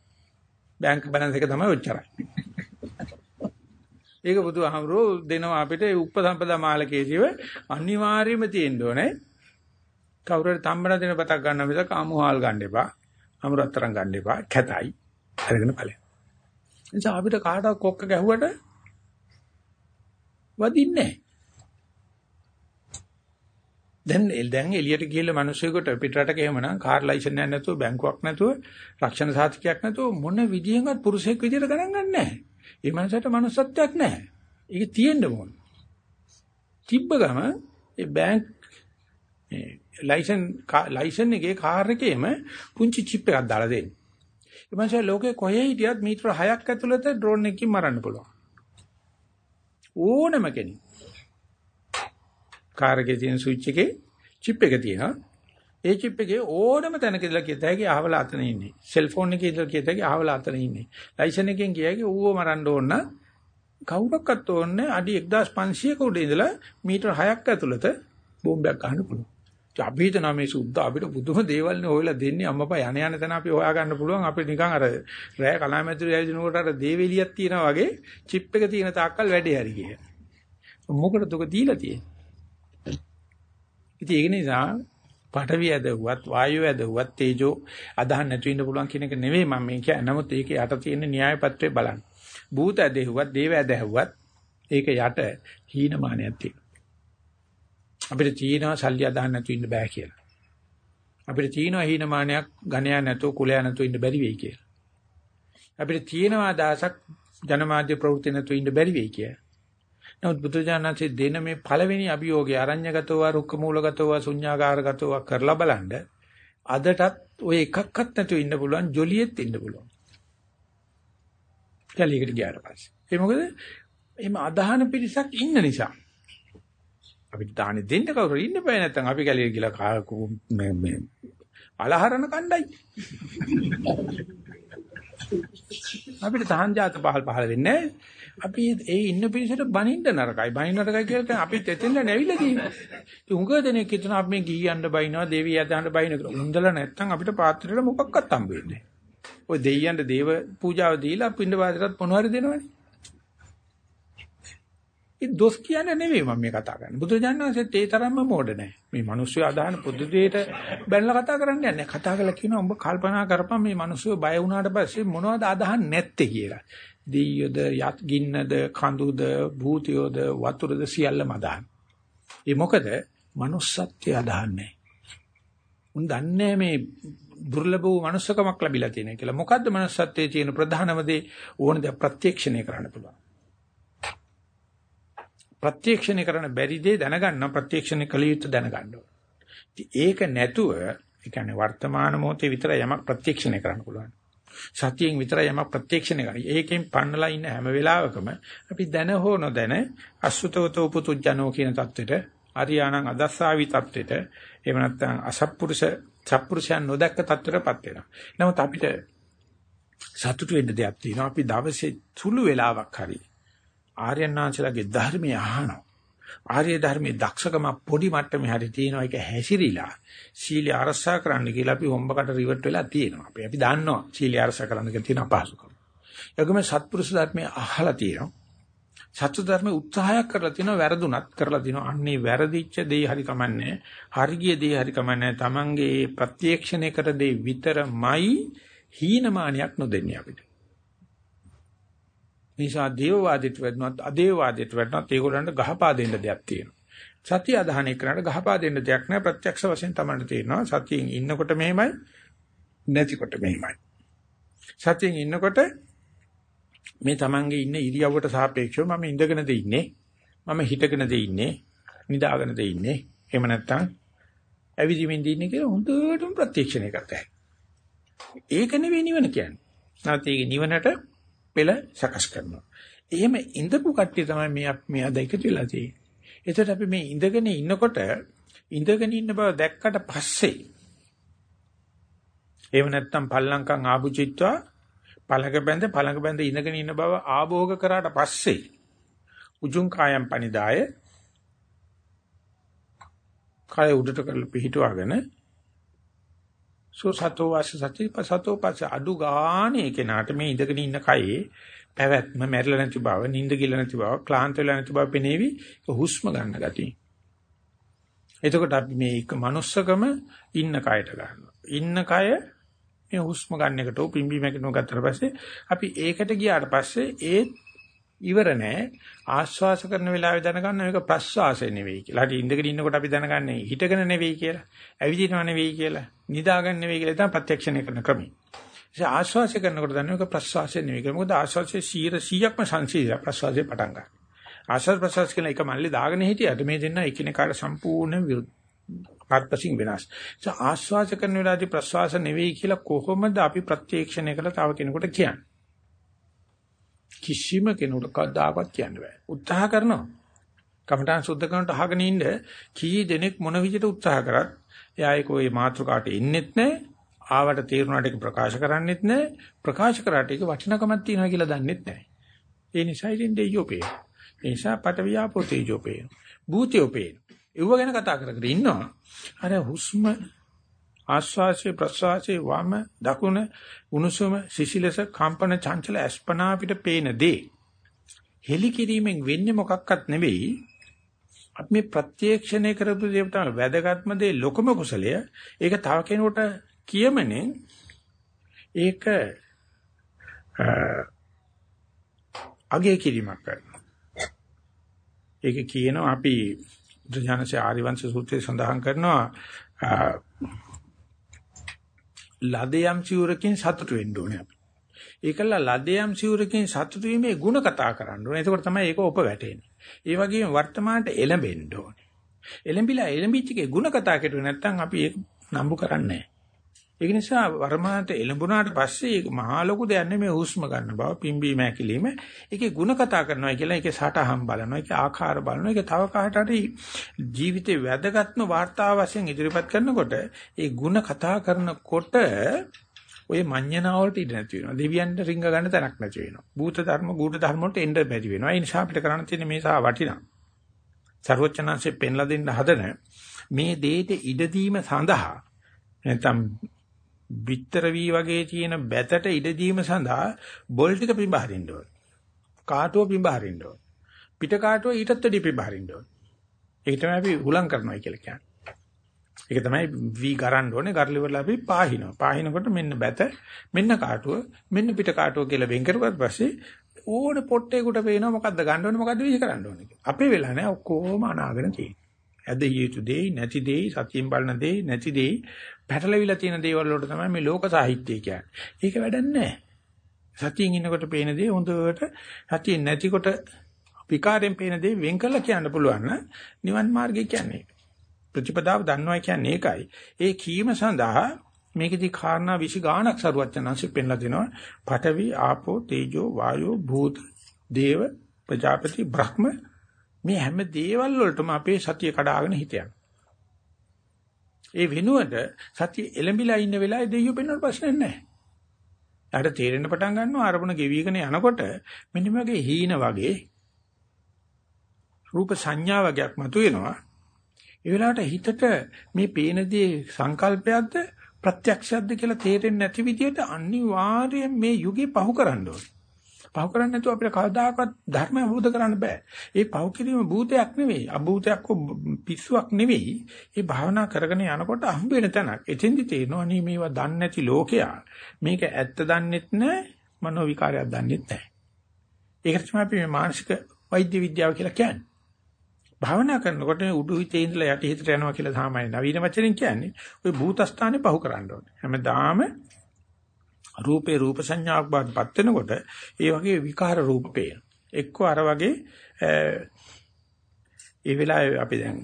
බැංක බැලන්ස් එක තමයි ඔච්චරයි. ඒක බුදුහාමරෝ දෙනවා අපිට උපසම්පදා මාලකේදීව අනිවාර්යයෙන්ම තියෙන්න ඕනේ. කවුරු හරි තම්බන දෙන පතක් ගන්න මිසක් අමුහාල් ගන්න එපා. අමුරත්තරන් ගන්න එපා. කැතයි. අරගෙන ඵලයක්. නිසා අපිට කාටවත් කොක්ක ගැහුවට වදින්නේ නැහැ. දැන් දැන් එළියට ගිහලා මිනිස්සුෙකුට පිටරටක එහෙමනම් කාර් ලයිසන් එකක් නැතුව බැංකුවක් නැතුව රක්ෂණ සාතිකයක් නැතුව මොන විදියෙන්වත් පුරුෂයෙක් විදියට ගණන් ගන්න නැහැ. ඒ මනසට manussත්වයක් නැහැ. ඒක තියෙන්න ඕන. තිබ්බ ගම ඒ බැංක් ලයිසන් ලයිසන් එකේ කාර් එකේම පුංචි චිප් එකක් දාලා දෙන්න. ඒ මනස ලෝකේ කොහේ හිටියත් මීටර 6ක් ඇතුළත ඩ්‍රෝන් එකකින් මරන්න පුළුවන්. ඕනම කෙනෙක්. කාර් එකේ තියෙන ස්විච් එකේ චිප් එක තියෙනවා. ඒ චිප් එකේ ඕනම තැනක ඉඳලා කියත හැකි අහවල අතන ඉන්නේ. සෙල්ෆෝන් එකේ ඉඳලා කියත හැකි අහවල අතන ඉන්නේ. ලයිසන් එකෙන් කිය හැකි ඌව මරන්න ඕන කවුරක්වත් ඕනේ අඩි 1500ක උඩ ඉඳලා මීටර 6ක් ඇතුළත බෝම්බයක් ගන්න පුළුවන්. අපි හිතනවා මේ සුද්ධ අපිට පුදුම දේවල් නේ හොයලා දෙන්නේ අම්මපා යන යන තැන අපි හොයා ගන්න පුළුවන් අපිට නිකන් අර රෑ කලාමැදිරි ඇවිදිනකොට අර දේවෙලියක් තියෙනවා වගේ චිප් එක තියෙන තාක්කල් වැඩේ හරි කිය. මොකටද ඔක දීලා තියෙන්නේ? ඉතින් ඒක නිසා පඨවි ඇදහුවත් වායුව ඇදහුවත් තේජෝ අදහන් නැතු වෙන්න පුළුවන් කියන එක නෙවෙයි මම මේ කියන්නේ. නමුත් ඒකේ යට තියෙන න්‍යාය පත්‍රය බලන්න. භූත ඇදහුවත් දේව ඇදහුවත් ඒක යට හීනමානයක් තියෙනවා. අපිට තියෙනවා සල්ලි අදහන් නැතු ඉන්න බෑ කියලා. අපිට තියෙනවා හීනමානයක් ඝණයා නැතුව කුලයා නැතුව ඉන්න බැරි වෙයි කියලා. අපිට තියෙනවා අදහසක් ජනමාධ්‍ය ප්‍රවෘත්ති නැතුව ඉන්න බැරි වෙයි කියලා. නමුත් බුදුජානනාංශයේ දෙන මේ පළවෙනි අභියෝගය අරඤ්‍යගතව රුක්ක මූලගතව ශුඤ්ඤාකාරගතව කරලා බලන්න අදටත් ඔය එකක්වත් නැතුව ඉන්න පුළුවන් ජොලියෙත් ඉන්න පුළුවන්. කැලියකට ගියාට පස්සේ. ඒ මොකද එහෙම අදහන පිරිසක් ඉන්න නිසා. අපිට දාන්නේ දෙන්න කවුරු ඉන්න බෑ නැත්තම් අපි කැලියට ගිහලා මේ මේ අලහරන කණ්ඩායි. අපිට තහන් જાත පහල් පහල වෙන්නේ නැහැ. අපි ඒ ඉන්න පිරිසට බනින්න නරකයි. බනින්න නරකයි කියලා අපිත් එතෙන්ද නැවිලා තියෙන්නේ. ඒ උඟ දෙනෙක් හිතන අපි මේ ගියන්න බයිනවා, දෙවිය යදන්න බයින කියලා. උන්දලා නැත්තම් අපිට පාත්‍රයට මොකක්වත් හම්බ වෙන්නේ ඔය දෙයියන්ට දේව පූජාව දීලා පින්න වාදයටත් මොනවාරි දෙනවනේ. ඒ දොස් කියන්නේ නෙවෙයි මම මේ කතා කරන්නේ. බුදුරජාණන් වහන්සේත් ඒ තරම්ම මෝඩ නැහැ. මේ මිනිස්සු අදහන පොදු දෙයට බැලලා කතා කරන්නේ නැහැ. කතා කරලා කියනවා උඹ කල්පනා කරපන් මේ මිනිස්සු බය වුණාට පස්සේ මොනවද අදහන්නේ නැත්තේ කියලා. දෙයියොද යත් ගින්නද කඳුද භූතියොද වතුරද සියල්ලම අදහන. ඒ මොකද manussත්වය අදහන්නේ. උන් දන්නේ මේ දුර්ලභ වූ manussකමක් ලැබිලා තියෙන කියලා. මොකද්ද manussත්වයේ තියෙන ප්‍රධානම දේ ඕන දේ ප්‍රත්‍යක්ෂණය කරන්න පුළුවන්. ප්‍රත්‍යක්ෂණය කරන බැරි දේ දැනගන්න ප්‍රත්‍යක්ෂණය කළ යුතු දැනගන්න ඒක නැතුව ඒ කියන්නේ වර්තමාන මොහොතේ විතර යමක් ප්‍රත්‍යක්ෂණය කරන්න පුළුවන්. සතියෙන් විතරයි යමක් ප්‍රත්‍යක්ෂණය කරන්නේ. ඒකෙන් පන්නලා ඉන්න හැම වෙලාවකම අපි දැන හෝ නොදැන අසුතවතෝ පුතුජනෝ කියන தത്വෙට, අරියාණං අදස්සාවි தത്വෙට, එහෙම නැත්නම් අසත්පුරුෂ සත්පුරුෂයන් නොදැක්ක தത്വෙටපත් වෙනවා. නමුත් අපිට සතුටු වෙන්න දෙයක් තියෙනවා. අපි දවසේ සුළු වෙලාවක් හරි ආර්යනාංශලාගේ ධර්මය අහනවා. ආර්ය ධර්මයේ දක්ෂකම පොඩි මට්ටමේ හරි තියෙනවා ඒක හැසිරීලා සීලිය අරසා කරන්න කියලා අපි හොම්බකට රිවර්ට් වෙලා තියෙනවා. අපි අපි දන්නවා සීලිය අරසා කරන්න කියලා තියෙන අපහසුකම්. ඒකම සත්පුරුෂ ධර්මයේ අහලා තියෙනවා. සත්‍ය ධර්මයේ උත්සාහයක් කරලා තියෙනවා වැරදුනත් කරලා තියෙනවා. අන්නේ වැරදිච්ච දේ හරි කමන්නේ. හරිය දේ හරි කමන්නේ. Tamange ප්‍රත්‍යක්ෂණය කර දේ විතරමයි හීනමානයක් නොදෙන්නේ අපිට. නිසා දේවවාදයට වැටුණත් අදේවවාදයට වැටුණත් ඒගොල්ලන්ට ගහපා දෙන්න දෙයක් තියෙනවා. සතිය අධහණය කරනට ගහපා දෙන්න දෙයක් නැහැ ප්‍රත්‍යක්ෂ වශයෙන් තමයි තේරෙනවා. සතියෙන් ඉන්නකොට මෙහෙමයි නැතිකොට මෙහෙමයි. සතියෙන් ඉන්නකොට මේ Tamange ඉන්න ඉරියව්වට සාපේක්ෂව මම ඉඳගෙනද ඉන්නේ මම හිටගෙනද ඉන්නේ නිදාගෙනද ඉන්නේ එහෙම නැත්නම් ඇවිදිමින්ද ඉන්නේ කියලා හොඳටම ප්‍රත්‍යක්ෂණය කරතයි. ඒක නෙවෙයි නිවන කියන්නේ. නැත්නම් ඒක නිවනට පෙළ සකස් කරනවා. එහෙම ඉඳපු කට්ටිය තමයි මේ මේ අද එකතු වෙලා තියෙන්නේ. එතකොට අපි මේ ඉඳගෙන ඉන්නකොට ඉඳගෙන ඉන්න බව දැක්කට පස්සේ එහෙම නැත්නම් පල්ලංකම් ආභුචිත්වා පළඟ බැඳ පළඟ බැඳ ඉඳගෙන ඉන්න බව ආභෝග කරාට පස්සේ උජුං කායම් පනිදාය කය උඩට කරලා පිහිටුවාගෙන සෝ සතෝ වාස සති සතෝ පස අඩු ගානේ කෙනාට මේ ඉඳගෙන ඉන්න කයේ පැවැත්ම මැරිලා නැති බව, නිින්ද ගිල නැති බව, ක්ලාන්ත වෙලා නැති බව පෙනේවි. හුස්ම ගන්න ගතිය. එතකොට අපි මේ එක manussකම ඉන්න කයට ගන්නවා. ඉන්න කය මේ හුස්ම ගන්න එකට පිම්බි මැකිනව ගත්තට පස්සේ අපි ඒකට ගියාට පස්සේ ඒ ඉවර නෑ ආශ්වාස කරන වෙලාවේ දැනගන්න මේක ප්‍රශ්වාසය නෙවෙයි කියලා. හරි ඉඳගෙන ඉන්නකොට අපි දැනගන්නේ හිටගෙන නෙවෙයි කියලා. ඇවිදිනව නෙවෙයි කියලා. නිදාගන්න නෙවෙයි කියලා තමයි ප්‍රත්‍යක්ෂණය කරන ක්‍රමය. ඒ ආශ්වාසය කරනකොට දන්නේ මේක ප්‍රශ්වාසය නෙවෙයි කියලා. මොකද ආශ්වාසයේ 100%ක්ම සංසිඳලා ප්‍රශ්වාසය පටන් ගන්නවා. ආශ්වාස ප්‍රශ්වාස කියන එක මල්ලේ දාගෙන හිටියට මේ දෙන්න එකිනෙකාට සම්පූර්ණ පත්පසින් වෙනස්. ඒ ආශ්වාස කරන වෙලාවේදී ප්‍රශ්වාස නෙවෙයි කියලා කොහොමද අපි ප්‍රත්‍යක්ෂණය කළා තව කෙනෙකුට කියන්නේ? කිසිම කෙනෙකුට කවදාකවත් කියන්න බෑ. උත්සාහ කරනවා. කමඨාන් සුද්ධ කරනට අහගෙන ඉන්න කී දෙනෙක් මොන විදිහට උත්සාහ කරත් එයා ඒක ওই මාතෘකාට එන්නෙත් නැහැ. ආවට තීරණාට ඒක ප්‍රකාශ කරන්නෙත් නැහැ. ප්‍රකාශ කරාට ඒක වටිනකමක් තියනවා කියලා දන්නෙත් නැහැ. ඒ නිසා ඉතින් දෙයියෝ පේන. ඒ නිසා පටවියාපෝ තේජෝ පේන. භූතයෝ පේන. ඒව ගැන කතා කර කර ඉන්නවා. අර හුස්ම ආශ්වාසයේ ප්‍රශ්වාසයේ වම දකුණ උණුසුම සිසිලස කම්පන චංචල අස්පනා අපිට පේන දේ. හෙලි කිරීමෙන් වෙන්නේ මොකක්වත් නෙවෙයි. අපි මේ ප්‍රත්‍යක්ෂණය කරපු දේ තමයි වැදගත්ම දේ ලොකම කුසලය. ඒක තව කෙනෙකුට කියමනේ. ඒක අගේ කිරීමක් කරනවා. ඒක කියනවා අපි ඥානසේ ආරිවංශ සූත්‍රයේ සඳහන් කරනවා ලදයම් සිවුරකින් සතුටු වෙන්න ඕනේ අපි. ඒකල ලදයම් සිවුරකින් සතුටු වීමේ ಗುಣ කතා කරන්න ඕනේ. එතකොට තමයි ඒක ඔප වැටෙන්නේ. ඒ වගේම වර්තමානට එළඹෙන්න ඕනේ. එළඹිලා එළඹිච්ච එකේ ಗುಣ කතා කෙරුවේ නැත්නම් අපි ඒක නම්බු කරන්නේ නැහැ. ඒක නිසා වර්මාන්ත එළඹුණාට පස්සේ ඒක මහා ලොකු දෙයක් නෙමෙයි හුස්ම ගන්න බව පිම්බීම ඇකිලිම ඒකේ ಗುಣ කතා කරනවා කියලා ඒකේ සටහන් බලනවා ඒකේ ආකාර බලනවා. ඒක තව කාට හරි ජීවිතේ වැදගත්ම වார்த்தාව වශයෙන් ඉදිරිපත් කරනකොට ඒ ಗುಣ කතා කරනකොට ඔය මඤ්ඤණා වලට ඉඩ නැති වෙනවා. දෙවියන්ට රිංග ගන්න තැනක් නැති වෙනවා. භූත ධර්ම ගුඪ ධර්ම වලට එන්න බැරි වෙනවා. ඒ නිසා අපිට කරන්න තියෙන්නේ මේ සා වටිනා. සර්වචනanse පෙන්ලා දෙන්න හදන මේ දෙයට ඉඩ දීම සඳහා නැත්නම් බිත්තර වී වගේ තියෙන බැතට ඉඩ දීම සඳහා බොල් ටික පිඹහරින්න ඕන. කාටුව පිඹහරින්න ඕන. පිට කාටුව ඊටත් වැඩි පිඹහරින්න ඕන. ඒක තමයි අපි හුලං කරනවා කියලා කියන්නේ. ඒක තමයි වී ගරන්න ඕනේ. ගර්ලිවල අපි පාහිනවා. පාහිනකොට මෙන්න බැත, මෙන්න කාටුව, මෙන්න පිට කාටුව කියලා වෙන් කරුවාට පස්සේ ඕන පොට්ටේකට පේනවා මොකද්ද ගන්න ඕනේ මොකද්ද විහි කරන්න ඕනේ කියලා. අපේ වෙලා නැහැ ඔක්කොම අනාගෙන තියෙන්නේ. ඇද යුතු දෙයි නැති දෙයි සතියෙන් බලන දෙයි නැති දෙයි පැටලවිලා තියෙන දේවල් වලට තමයි මේ ලෝක සාහිත්‍යය කියන්නේ. ඒක වැඩක් නැහැ. සතියෙන් ඉන්නකොට පේන දේ හොඳට සතියෙන් නැතිකොට විකාරයෙන් පේන දේ වෙන් කරලා කියන්න පුළුවන් නම් නිවන් මාර්ගය කියන්නේ. ප්‍රතිපදාව දන්නවා කියන්නේ ඒකයි. ඒ කීම සඳහා මේකෙදි කාරණා 20 ගාණක් සරුවචනංශෙ පෙන්ලා දෙනවා. පඨවි, ආපෝ, තේජෝ, වායෝ, භූත, දේව, ප්‍රජාපති, බ්‍රහ්ම මේ හැම දේවල් වලටම අපේ සතිය කඩාගෙන හිටියක්. ඒ වෙනුවට සතිය එළඹිලා ඉන්න වෙලාවේ දෙයියෝ පෙන්වන්න ප්‍රශ්නයක් නැහැ. ඊට තේරෙන්න පටන් ගන්නවා අරමුණ ගෙවිගෙන යනකොට මෙන්න මේ වගේ හීන වගේ රූප සංඥා වගේක් මතුවෙනවා. ඒ වෙලාවට හිතට මේ පේන දේ සංකල්පයක්ද ප්‍රත්‍යක්ෂයක්ද කියලා තේරෙන්නේ නැති විදිහට අනිවාර්යයෙන් මේ යුගේ පහු කරන්න ඕනේ. පහු කරන්නේ නැතුව අපිට කවදාකවත් ධර්ම අවබෝධ කරන්න බෑ. ඒ පහු කිරීම භූතයක් නෙවෙයි, අභූතයක් පිස්සුවක් නෙවෙයි. ඒ භාවනා කරගෙන යනකොට හම්බ වෙන තැනක්. එතෙන්දි තේරෙනවා නේ මේවා දන්නේ නැති ලෝකයා. මේක ඇත්ත දන්නෙත් නැහැ, මනෝ විකාරයක් දන්නෙත් නැහැ. ඒකට තමයි අපි මේ මානසික වෛද්‍ය විද්‍යාව කියලා කියන්නේ. භාවනා කරනකොට උඩු හිතේ ඉඳලා යටි හිතට යනවා කියලා සාමාන්‍ය නවීන වචනෙන් කියන්නේ ওই භූතස්ථානේ පහු කරන්න ඕනේ. හැමදාම රූපේ රූප සංඥාවක් බාටපත් වෙනකොට ඒ වගේ විකාර රූප පේන. එක්ක අර වගේ ඒ වෙලාවේ අපි දැන්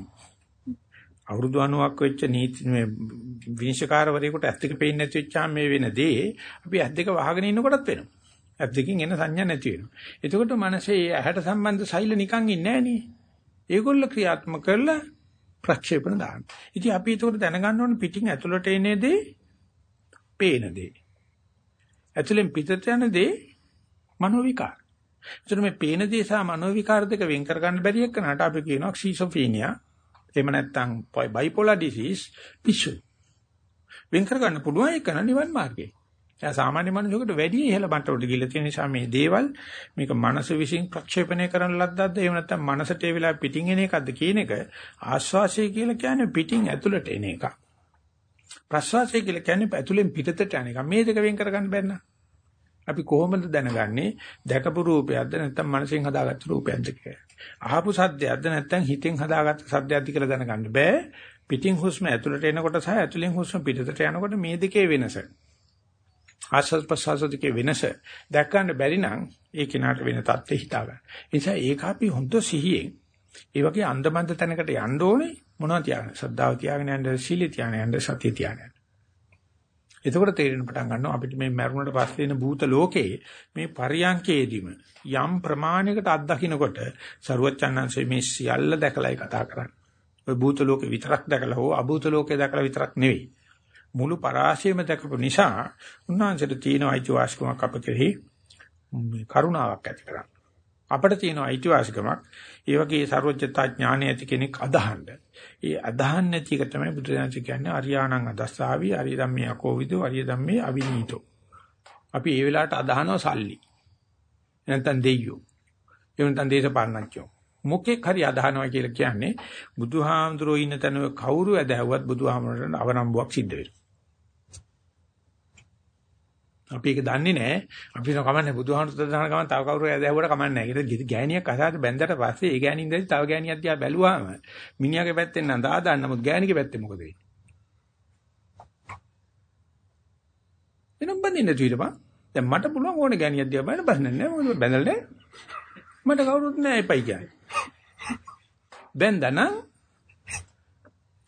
අවුරුදු 90ක් වෙච්ච නීති මේ විනිශ්චයකාරවරයෙකුට ඇස් දෙක පේන්නේ නැති වෙච්චාම මේ වෙන දේ අපි ඇස් දෙක වහගෙන ඉන්නකොටත් වෙනවා. ඇස් දෙකකින් එන සංඥා නැති වෙනවා. එතකොට මනසේ ඇහැට සම්බන්ධ සෛල නිකන් ඉන්නේ නැහැ ඒගොල්ල ක්‍රියාත්මක කරලා ප්‍රක්ෂේපණ දාන්න. ඉතින් අපි ඒකට දැනගන්න ඕනේ පිටින් ඇතුළට එන්නේ දේ පේන දේ. ඇතුලෙන් පිටට යන දේ මනෝ විකාර. එතන මේ පේන දේ සහ මනෝ විකාර දෙක වෙන් කර ගන්න බැරි එක්කනට අපි කියනවා ක්සිසොෆීනියා. එහෙම නැත්නම් බයිපෝලර් ඩිසීස් පිස්සු. වෙන් කර ගන්න පුළුවන් එක නිවන් මාර්ගය. එයා සාමාන්‍ය මනුස්සයෙකුට වැඩි ඉහළ මට්ටමකට ගිහිල්ලා තියෙන නිසා මේ දේවල් මේක මනස විසින් ප්‍රක්ෂේපණය කරන ලද්දක්ද එහෙම නැත්නම් මනසට ඒ වෙලාව පිටින් එන එකක්ද කියන එක ආස්වාසය කියලා කියන්නේ පිටින් ඇතුළට එන එකක්. ප්‍රසවාසය කියලා කියන්නේ ඇතුලෙන් පිටතට යන එක. මේ දෙක වෙන් කරගන්න බැන්න. අපි කොහොමද දැනගන්නේ දැකපු රූපයක්ද නැත්නම් මනසෙන් හදාගත්ත රූපයක්ද කියලා. අහපු සද්දයක්ද නැත්නම් හිතෙන් හදාගත්ත සද්දයක්ද කියලා දැනගන්න බෑ. පිටින් හුස්ම ඇතුලට එනකොට සහ ඇතුලෙන් හුස්ම පිටතට යනකොට මේ දෙකේ වෙනස. ආස්වාද ප්‍රසවාස දෙකේ වෙනස දැක් ගන්න බැරි නම් ඒ කෙනාට වෙන தත්ත්වෙ හිතා ගන්න. ඒ නිසා ඒක අපි හොඳ සිහියෙන් ඒ වගේ අන්දමන්ද තැනකට යන්න ඕනේ මොනවද තියාගෙන? ශ්‍රද්ධාව තියාගෙන යන්න, සීලය තියාගෙන යන්න, සතිය තියාගෙන. එතකොට තේරෙන පටන් ගන්නවා අපිට මේ මරුණට පස්සේ එන භූත ලෝකේ මේ පරියංකේදීම යම් ප්‍රමාණයකට අත්දකින්නකොට සරුවච්චන්හන්සේ මේ සියල්ල දැකලායි කතා කරන්නේ. ඔය භූත ලෝකේ විතරක් දැකලා හෝ අභූත ලෝකේ දැකලා විතරක් නෙවෙයි. මුළු පරාසයම දැකපු නිසා උන්වහන්සේට තියෙන අයිතිවාසිකමක් අප කෙරෙහි කරුණාවක් ඇති කරගන්න. අපිට තියෙන අයිතිවාසිකමක් ඒ වගේ ਸਰවඥතා ඥානය ඇති කෙනෙක් අදහන්න. ඒ අදහන්න නැති එක තමයි බුදුරජාණන් කියන්නේ අරියාණං අදස්සාවි අරිය ධම්මේ අකෝවිදෝ අරිය ධම්මේ අවිනීතෝ. අපි ඒ වෙලාවට අදහනවා සල්ලි. නැත්නම් දෙයියෝ. එහෙම නැත්නම් දේශපාලනඥයෝ. මොකෙක් හරි අදහනවා කියලා කියන්නේ බුදුහාමුදුරෝ ඉන්න තැන කවුරු ඇදහුවත් බුදුහාමුදුරන්ට අවනම්බුවක් සිද්ධ වෙනවා. අපි ඒක දන්නේ නැහැ. අපි නෝ කමන්නේ බුදුහාමුදුරුවෝ දහන කමන් තව කවුරු ඇදහුවට කමන්නේ නැහැ. ඒක ගෑණියක් අසාද බැන්දට පස්සේ ඒ ගෑණින් දැසි තව ගෑණියක් දිහා බැලුවාම මිනිහාගේ පැත්තෙන් නම් දාදාන්න නමුත් ගෑණිගේ පැත්තේ මොකද වෙන්නේ? එනම් බඳින්න තුීරපන්. දැන් මට පුළුවන් ඕනේ ගෑණියක් දිහා බලන්න ප්‍රශ්න නැහැ. මොකද බැඳලා නැහැ. මට කවුරුත් නැහැ එපයි කියන්නේ. බැන්දනම්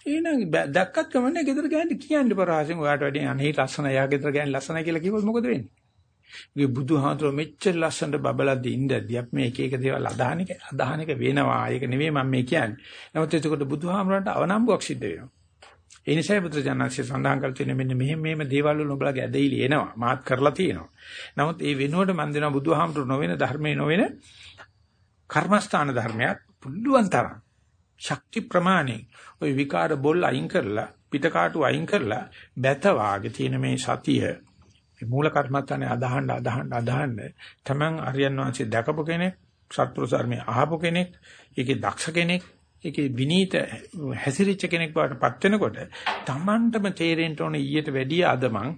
එහෙනම් දැක්කත් කමන්නේ ගෙදර ගෑනි කියන්න පරාසෙන් ඔයාට වැඩි අනේ ලස්සන යා ගෙදර ගෑනි ලස්සනයි කියලා කිව්වොත් මොකද වෙන්නේ? මේ බුදුහාමුදුරුවෝ මෙච්චර ලස්සනට බබලද්දී ඉඳද්දී අපි මේ එක එක දේවල් අදහන එක අදහන එක වෙනවා. ඒක නෙවෙයි මම මේ කියන්නේ. නමුත් එතකොට බුදුහාමුදුරන්ට අවනම්බුවක් සිද්ධ වෙනවා. ඒ නිසායි බුදුජානකසේ සඳහන් කර තියෙන මෙන්න මෙහෙම මෙහෙම දේවල් වල නුඹලගේ ඇදහිලි එනවා. මාත් කරලා තියෙනවා. නමුත් ඒ වෙනුවට මම දෙනවා බුදුහාමුදුරු නොවන ධර්මයේ නොවන කර්මස්ථාන ධර්මයක් පුළුවන් තරම් ශක්ති ප්‍රමාණයෙන්. ওই විකාර බොල් අයින් කරලා පිටකාටු අයින් කරලා බැත වාගේ තියෙන මේ සතිය මූල කර්මත්තානේ අදහන්න අදහන්න අදහන්න තමන් අරියන් වංශේ දැකපු කෙනෙක් සත්පුරුෂ ධර්මයේ අහපු කෙනෙක් ඒකේ දක්ෂ කෙනෙක් ඒකේ විනීත හැසිරිච්ච කෙනෙක් බවට පත් වෙනකොට තමන්ටම තේරෙන්න ඕන ඊට වැඩිය අද මං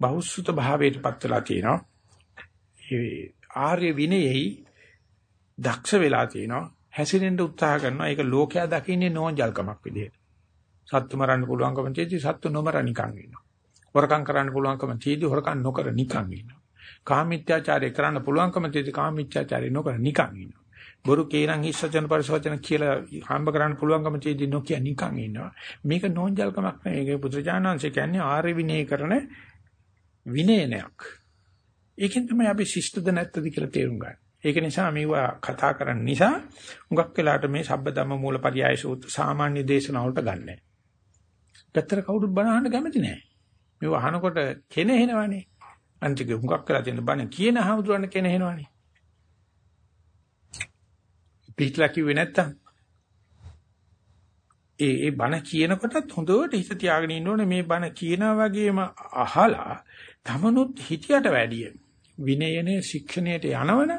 බහුසුත භාවයට පත් වෙලා තියෙනවා. ඒ ආර්ය විනයෙහි දක්ෂ වෙලා තියෙනවා. හැසිරෙන්න උත්සාහ කරනවා. ඒක ලෝකයා දකින්නේ නෝන්ජල්කමක් විදිහට. සත්තු මරන්න පුළුවන්කම තියෙදි සත්තු නොමර නිකන් ඉන්නවා. හොරකම් කරන්න පුළුවන්කම තියෙදි හොරකම් නොකර නිකන් ඉන්නවා. කාමීත්‍යාචාරය කරන්න පුළුවන්කම තියෙදි කාමීත්‍යාචාරය නොකර නිකන් ඉන්නවා. බොරු කේරන් හිස්සචන පරිසවචන කියලා හම්බ කරන්න පුළුවන්කම තියෙදි නොකිය නිකන් ඉන්නවා. මේක නෝන්ජල්කමක් නෙවෙයි. ඒක පුත්‍රජානංශ කියන්නේ ආර්ය විනය කරන විනයනයක්. ඒකෙන් තමයි අපි ශිෂ්ටද නැත්තද කියලා තේරුම් ගන්න. ඒක නිසා මේවා කතා කරන්න නිසා හුඟක් වෙලාට මේ සබ්බදම්ම මූලපරියාය සූත්‍ර සාමාන්‍ය දේශනාව වලට ගන්නෑ. පැත්තට කවුරුත් බණ අහන්න කැමති නෑ. මේව අහනකොට කෙනෙහිනවනේ. අන්තික හුඟක් වෙලා තියෙන බණ කියන හමුදුරන්න කෙනෙහිනවනේ. පිටලා කිව්වේ නැත්තම් ඒ ඒ බණ කියනකොටත් හොඳට හිත තියාගෙන ඉන්න ඕනේ මේ බණ කියනා වගේම අහලා තමනුත් හිතියට වැඩිය විනයනේ ශික්ෂණයට යනවන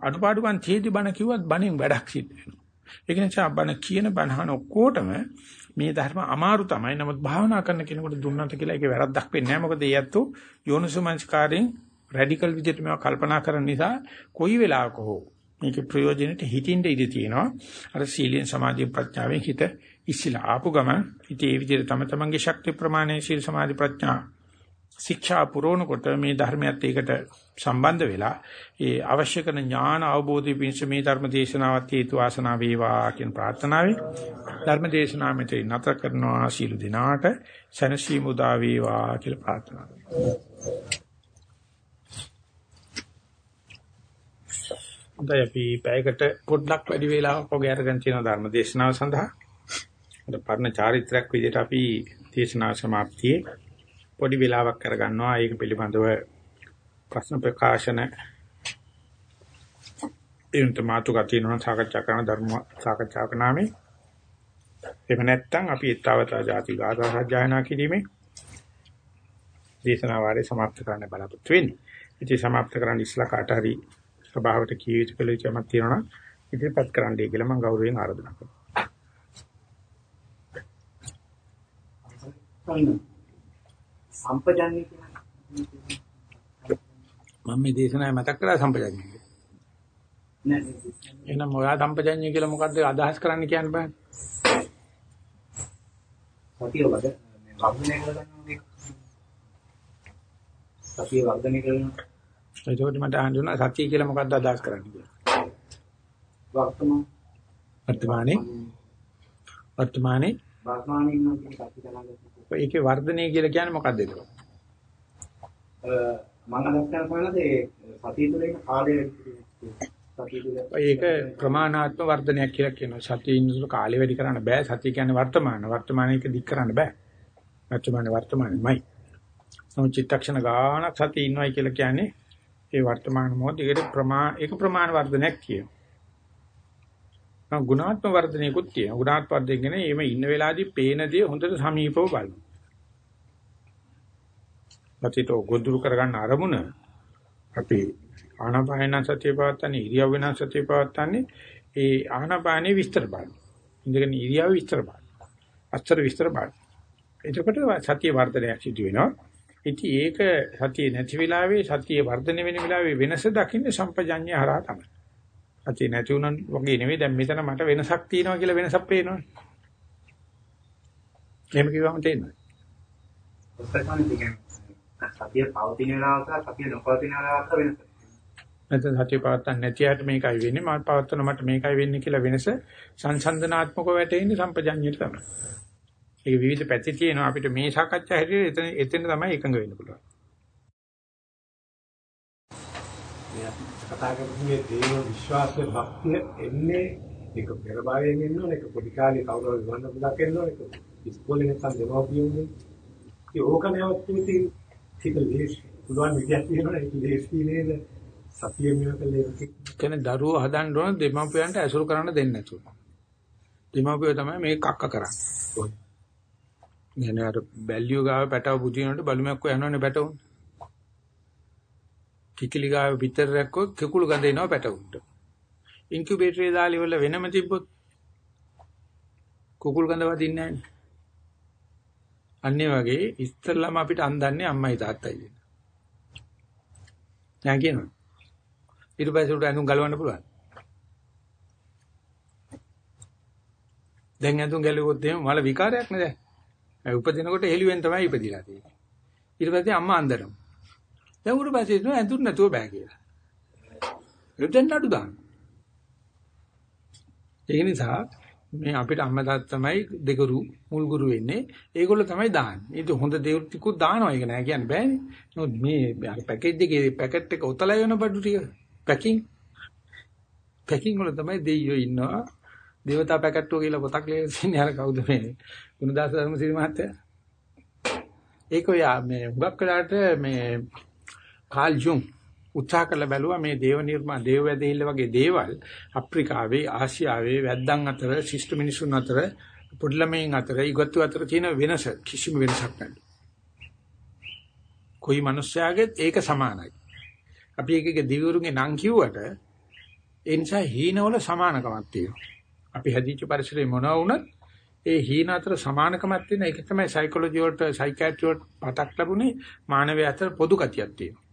අඩුපාඩුකම් තේදි බණ කිව්වත් බණෙන් වැඩක් සිද්ධ වෙනවා. ඒක නිසා බණ කියන බණහන ඔක්කොටම මේ ධර්ම අමාරු තමයි. නමුත් භාවනා කරන කෙනෙකුට දුන්නට කියලා ඒකේ වැරද්දක් වෙන්නේ නැහැ. මොකද ඒ ඇත්තෝ යෝනිසුමංස්කාරයෙන් රැඩිකල් විදිහට මේවා කල්පනා කරන නිසා කොයි වෙලාවක හෝ මේකේ ප්‍රයෝජනෙට හිතින්ද ඉඳී තියෙනවා. අර සීලෙන් සමාධිය ප්‍රඥාවෙන් හිත ඉස්සිලා ආපු ගමන් ඉතින් ඒ විදිහට තම තමන්ගේ ශක්ති ප්‍රමාණය සීල සමාධි ප්‍රඥා ශික්ෂා පුරවනකොට මේ ධර්මයත් ඒකට සම්බන්ධ වෙලා ඒ අවශ්‍ය කරන ඥාන අවබෝධය පිණිස මේ ධර්ම දේශනාවත් හේතු ආසනාව වේවා කියන ප්‍රාර්ථනාවෙන් ධර්ම දේශනාව මෙතන නතර කරනවා සීල දිනාට සනසීම උදා වේවා කියලා ප්‍රාර්ථනා කරනවා හොඳයි අපි පැයකට පොඩ්ඩක් වැඩි වේලාවක් වගේ අරගෙන තියෙන ධර්ම දේශනාව සඳහා. අද පරණ චාරිත්‍රාක් විදිහට අපි දේශනාව સમાප්තියේ පොඩි වෙලාවක් කරගන්නවා ඒක පිළිබඳව ප්‍රශ්න ප්‍රකාශන එන්ට මාතුකා තියෙනවා සාකච්ඡා කරන ධර්ම සාකච්ඡාවක නාමේ එහෙම නැත්නම් අපි ඊතාවතා ಜಾති ගාථා සජ්ජායනා කිරීමේ දේශනා වාරේ સમાપ્ત කරන්න බලාපොරොත්තු වෙන්නේ. ඉතින් સમાપ્ત කරන්න ඉස්ලා කාට හරි සභාවට කිය යුතු කළ යුතුමක් තියෙනවා නම් ඉදිරිපත් කරන්නයි කියලා මම ගෞරවයෙන් ආරාධනා කරනවා. සම්පජන්‍ය මම මේ දේශනාවේ මතක් කරලා සම්පජන්‍ය. නෑ එහෙනම් ඔයා සම්පජන්‍ය කියලා මොකද්ද අදහස් කරන්න කියන්න බෑ. සතිය වද වර්ධනය කරගන්නවා සතිය වර්ධනය කරනවා එතකොට මට අහන්න සතිය කියලා මොකක්ද අදහස් කරන්නේ කියලා. වර්තමාන වර්තමානයේ වර්තමානයේ වර්තමානයේ ඉන්න කෙනෙක් සතිය දැනගන්න. ඒකේ වර්ධනය කියලා කියන්නේ මොකක්ද ඒක? මම අදහස් කරනවාද ඒ සතිය තුළ ඉන්න කාලය ඒක ප්‍රමාණාත්මක වර්ධනයක් කියලා කියනවා. සතියේ ඉන්න කාලය වැඩි කරන්න බෑ. සතිය කියන්නේ වර්තමාන. වර්තමානයේක දික් කරන්න බෑ. වර්තමාන වර්තමානයේමයි. සමුචිත්තක්ෂණ ගානක් සතිය ඉන්නවයි කියලා කියන්නේ ඒ වර්තමාන මොහොතේ ප්‍රමා ඒක ප්‍රමාණ වර්ධනයක් කියනවා. නම් ගුණාත්මක වර්ධනයකුත් තියෙනවා. ගුණාත්මක වර්ධනය කියන්නේ එimhe ඉන්න වෙලාවේදී පේන දේ හොඳට සමීපව බලනවා. සතියට ගොදුරු කරගන්න අරමුණ අපි ආනාපාන සතිය පවත්තන්නේ ඉරියව් වෙන සතිය පවත්තන්නේ ඒ ආනාපානේ විස්තර බලන. ඉඳගෙන ඉරියව් විස්තර බලන. අස්තර විස්තර බලන. එතකොට සතිය වර්ධනයක් සිදු වෙනවා. ඉතින් ඒක සතිය නැති වෙලාවේ සතිය වර්ධනය වෙන වෙලාවේ වෙනස දකින්න සම්පජඤ්ඤය හරහා තමයි. සතිය නැති වුණා වගේ නෙවෙයි දැන් මෙතන මට වෙනසක් තියෙනවා කියලා වෙනසක් පේනවනේ. එහෙම කිව්වම තේරෙනවා. සතිය පවතින වෙලාවක සතිය නොපවතින වෙලාවක වෙනස. නැත්නම් සතිය පවත්තන්න නැති අයට මේකයි වෙන්නේ මම පවත්තන මට මේකයි වෙන්නේ කියලා වෙනස සංසන්දනාත්මකව වැටෙන්නේ සම්පජඤ්ඤයට තමයි. ඒක විවිධ පැති තියෙනවා අපිට මේ සාකච්ඡා හැටියට එතන එතන තමයි එකඟ වෙන්න පුළුවන්. කතා කරන්නේ දේව විශ්වාසයේ භක්තිය එන්නේ ඒක පෙර භාවයෙන් එන්න ඕනේ ඒක පොඩි කාලේ කවුරු හරි වන්න පුදක් එන්න ඕනේ ඒක ඉස්කෝලේ නැත්තම් දෙමව්පියෝනේ ඒ ඕක නැවත් ඉතින් ටික ලේස් පුළුවන් විදියක් තියෙනවා ඒක ලේස් නේද සතිය මේක ලේස් කියන්නේ දරුවෝ හදන්න ඕන දෙමාපියන්ට ඇසුරු කරන්න දෙන්නේ නැතුව. දෙමාපියෝ තමයි මේ කක්ක කරන්නේ. මෙන්න අර බැල්ලියෝ ගාව පැටව පුදිනකොට බලුමක් කො යනවනේ පැටවුන්. කිකිලි ගාව පිටර රැක්කොත් කිකුළු ගඳ එනවා පැටවුන්ට. ඉන්කියුබේටරේ දාලි වල වෙනම තිබ්බොත් කුකුල් ගඳ වදින්නේ නැහැ. අන්නේ වගේ ඉස්තරලම අපිට අන්දන්නේ අම්මයි තාත්තයි කියන. දැන් කියනවා. ඊට පස්සේ උට ඇඳුම් ගලවන්න පුළුවන්. දැන් ඇඳුම් ගැලුවොත් එහෙම මල විකාරයක් නේද? ඒ උපදිනකොට හෙළුවෙන් තමයි ඉපදිලා තියෙන්නේ. ඊට පස්සේ අම්මා අන්දනවා. දැන් උට පස්සේ නෝ ඇඳුම් නැතුව බෑ කියලා. එතෙන් නඩු දාන්න. ඒ නිසා මේ අපිට අම්මා තාත්තා තමයි දෙගුරු මුල්ගුරු වෙන්නේ. ඒගොල්ලෝ තමයි දාන්නේ. ඒක හොඳ දේවල් ටිකුත් දානවා ඒක නෑ කියන්න බෑනේ. නමුත් මේ අර පැකේජ් එකේ පැකට් එක උතලා වෙන බඩු ටික පැකින් පැකින් වල තමයි දෙයියෝ ඉන්නවා. දේවතා පැකට්ටුව කියලා පොතක් ලියලා තියෙන්නේ අර කවුද මේ ගුණදාස ධර්මසිරි මහත්තයා. ඒක ඔය මේ හුඟක් වෙලාට මේ කාල් ජුන් උත්සාහ කරලා බැලුවා මේ දේව නිර්මාණ දේව වැදහිල්ල වගේ දේවල් අප්‍රිකාවේ ආසියාවේ වැද්දන් අතර ශිෂ්ට මිනිසුන් අතර පොඩි ළමයින් අතර ඊගොත්තු අතර තියෙන වෙනස කිසිම වෙනසක් නැහැ. કોઈ මිනිස්යාගෙත් ඒක සමානයි. අපි එකක දිවිවරුන්ගේ නම් කිව්වට ඒ නිසා හීනවල සමානකමක් තියෙනවා. අපි හැදිච්ච පරිසරේ මොනවා වුණත් ඒ හීන අතර සමානකමක් තියෙන එක තමයි සයිකොලොජි වලට සයිකියාට්‍රි වලට පතක් ලැබුණේ මානවය අතර පොදු ගතියක් තියෙනවා.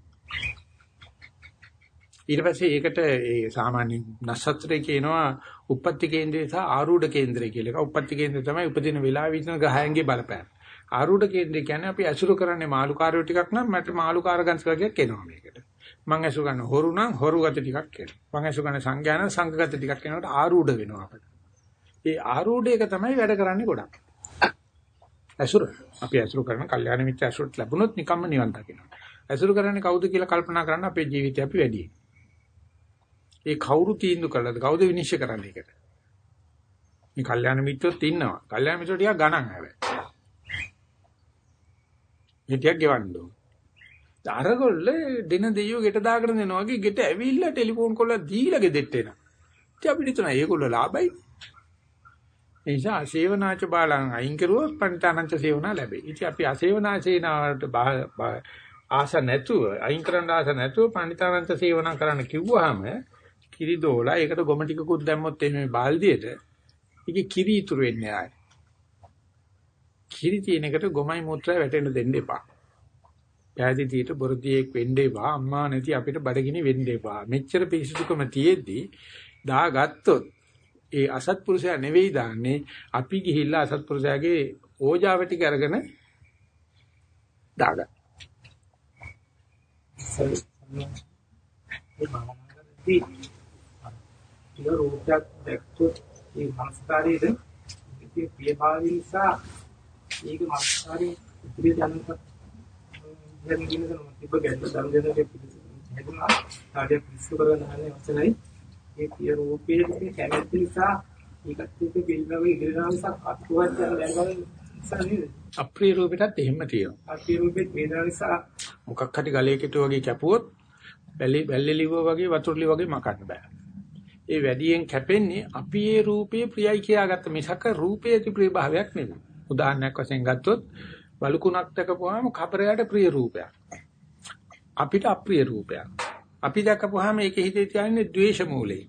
ඊට පස්සේ ඒකට ඒ සාමාන්‍ය නස්සත්‍රයේ කියනවා උප්පත්ති කේන්ද්‍රය සහ ආරූඪ කේන්ද්‍රය කියලා. ඒක උප්පත්ති කේන්ද්‍රය තමයි උපදින වෙලාවෙ ඉන්න ග්‍රහයන්ගේ බලපෑම. ආරූඪ කේන්ද්‍රය කියන්නේ අපි අසුරු කරන්නේ මාළුකාරයෝ ටිකක් නම් මට මාළුකාර ගන්ස්කගයක් එනවා මේකට. මං අසු ගන්න හොරු නම් හොරු ගති ටිකක් එනවා. මං අසු ගන්න සංඥාන සංඝ ගති ටිකක් එනකොට ආරූඪ වෙනවා අපිට. ඒ ආරූඪයක තමයි වැඩ කරන්නේ ගොඩක්. අසුර අපි අසුරු කරන කල්යාණ මිත්‍ර අසුරට ලැබුණොත් නිකම්ම නිවන් දකිනවා. අසුරු කරන්නේ කවුද කියලා කල්පනා කරන්න අපේ ජීවිතය අපි වැඩි. ඒ කවුරු තීන්දුව කළාද? කවුද විනිශ්චය කරන්නේ ඒකට? මේ කල්යාණ මිත්‍රොත් ඉන්නවා. කල්යාණ මිත්‍රෝ ටිකක් ගණන් හැබැයි. මේ ටිකක් ගෙවන්න ඕන. අරගොල්ල දින දෙයියෝ ගෙට දාගෙන දෙනවා වගේ ගෙට ඇවිල්ලා ටෙලිෆෝන් කරලා දීලා ගෙදෙට්ට එනවා. ඉතින් අපිට හිතනවා ඒගොල්ලෝ ලාභයි. ඒ නිසා සේවනාච බාලං අයින් කරුවොත් පණිතානංච සේවනා ලැබේ. ඉතින් අපි අසේවනා සේනාවට ආස නැතුව අයින් කරන්න ආස නැතුව පණිතානංච සේවනා කරන්න කිව්වහම කිරි දෝලා ඒකට ගොම ටිකකුත් දැම්මොත් එimhe බාල්දියට ඒකේ කිරි ඉතුරු වෙන්නේ නැහැ. කිරි තියෙන එකට ගොමයි මුත්‍රා වැටෙන්න දෙන්න එපා. පෑදීතියට බොරදියෙක් වෙන්න එපා. අම්මා නැති අපිට බඩගිනි වෙන්න එපා. මෙච්චර පිසුදුකම තියෙද්දි දාගත්තොත් ඒ අසත්පුරුෂයා නෙවෙයි දාන්නේ අපි ගිහිල්ලා අසත්පුරුෂයාගේ ඕජාව ටික අරගෙන දාගන්න. ඒ රූපයක් දැක්කොත් ඒ මනස්කාරයේද ඉතින් ප්‍රියභාවය නිසා ඒක මනස්කාරයේ ඉදිරියට යනකොට දැන් කියනකම තිබ්බ ගැට සම්දෙනගේ හැදුනා කාර්ය පිස්සු කරගෙන යන වචනයි ඒ ප්‍රිය රූපයේ කැමැත්ත නිසා ඒකත් එක්ක පිළිගම ඉදිරියට යන නිසා අත්වත් යන දැනගන්න නිසා නේද අප්‍රිය රූපෙටත් එහෙම තියෙනවා අප්‍රිය රූපෙත් වේදනා නිසා මොකක් හරි ගලේ කෙටු වගේ කැපුවොත් බැලි බැල්ලෙලිව වගේ වතුරුලි වගේ මකන්න බෑ ඒ වැඩියෙන් කැපෙන්නේ අපි ඒ රූපේ ප්‍රියයි කියාගත්ත මිසක රූපයේ ප්‍රිය භාවයක් නෙවෙයි. උදාහරණයක් වශයෙන් ගත්තොත් බලුකුණක් දැකපුවාම කබරයට ප්‍රිය රූපයක්. අපිට අප්‍රිය රූපයක්. අපි දැකපුවාම ඒකේ හිතේ තියන්නේ ද්වේෂ මූලේ.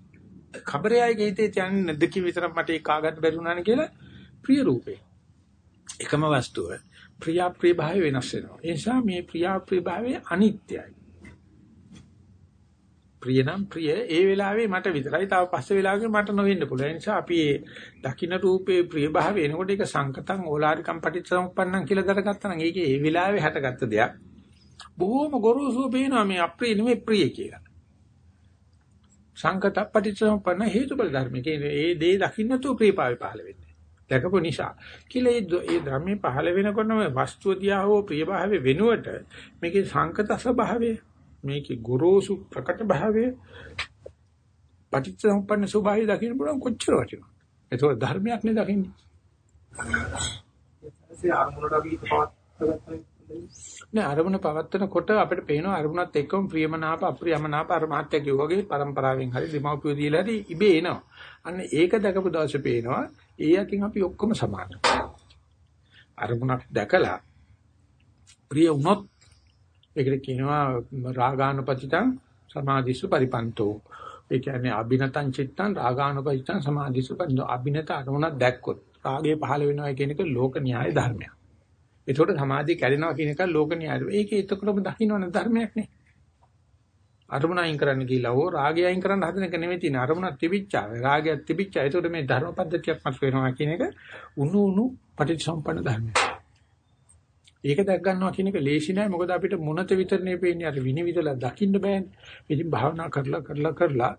කබරයයි හිතේ තියන්නේ නැද්ද විතර මට ඒක ආගන්න බැරි වුණානේ කියලා ප්‍රිය රූපේ. එකම වස්තුව ප්‍රිය ප්‍රිය භාවය වෙනස් වෙනවා. ඒ නිසා මේ ප්‍රිය ප්‍රිය භාවය අනිත්‍යයි. ප්‍රිය නම් ප්‍රිය ඒ වෙලාවේ මට විතරයි තව පස්සේ වෙලාවක මට නොවෙන්න පුළුවන්. ඒ නිසා අපි මේ දකින්න රූපේ ප්‍රිය භාවය එනකොට ඒක සංකතං ඕලාරිකම් පටිච්චසමුප්පන්නං කියලා දරගත්තා නම් ඒකේ ඒ වෙලාවේ හැටගත්ත දෙයක්. බොහොම ගොරෝසුව පේනවා මේ අප්‍රිය නෙමෙයි ප්‍රිය කියලා. සංකත පටිච්චසමුප්පන්න හේතුඵල ධර්ම කියන්නේ ඒ දේ දකින්නතු ප්‍රියපාවේ පහළ වෙන්නේ. දැකපු නිසා කියලා ඒ ධර්මයේ පහළ වෙනකොටම වස්තුව දිහා හෝ ප්‍රියභාවය වෙනුවට මේකේ සංකත ස්වභාවය මේකේ ගොරෝසු ප්‍රකට භාවය පටිච්චසමුප්පන්න ස්වභාවය දකින්න පුළුවන් කොච්චර වටිනවද? ඒක ධර්මයක් නේ දකින්නේ. නෑ අරමුණ පවත්නකොට අපිට පේනවා අරමුණත් එක්කම ප්‍රියමනාප අප්‍රියමනාප අර මාත්‍ය කිව්වා වගේ પરම්පරාවෙන් හරි දෙමව්පියෝ දීලා හරි ඉබේ එනවා. අන්න ඒක දැකපු දවසේ පේනවා ඒ යකින් අපි ඔක්කොම සමානයි. අරමුණක් දැකලා ප්‍රිය වුණොත් ඒකට කියනවා රාගානුපතිතං සමාධිසු පරිපන්තෝ. ඒ කියන්නේ අබිනතං චිත්තං රාගානුපතිතං සමාධිසු පරිපන්තෝ. අබිනත අරමුණක් දැක්කොත් රාගය පහළ වෙනවා කියන එක ලෝක න්‍යාය ධර්මයක්. ඒකට සමාධිය කැඩෙනවා කියන එක ලෝක න්‍යාය. ඒකේ එතකොටම දකින්නවනේ ධර්මයක් නේ. අරමුණ අයින් කරන්න කියලා ඕ රාගය අයින් කරන්න හදන එක නෙමෙයි තියෙන අරමුණක් තිබිච්චා රාගයක් තිබිච්චා. ඒකට මේ ධර්ම පද්ධතියක් මත වෙනවා කියන එක උණු උණු පටිච්චසම්පන්න ධර්මයක්. ඒක දැක් ගන්නවා කියන එක ලේසි නෑ. මොකද අපිට මොනත විතරනේ පේන්නේ. අර විනිවිදලා දකින්න බෑනේ. ඉතින් භාවනා කරලා කරලා කරලා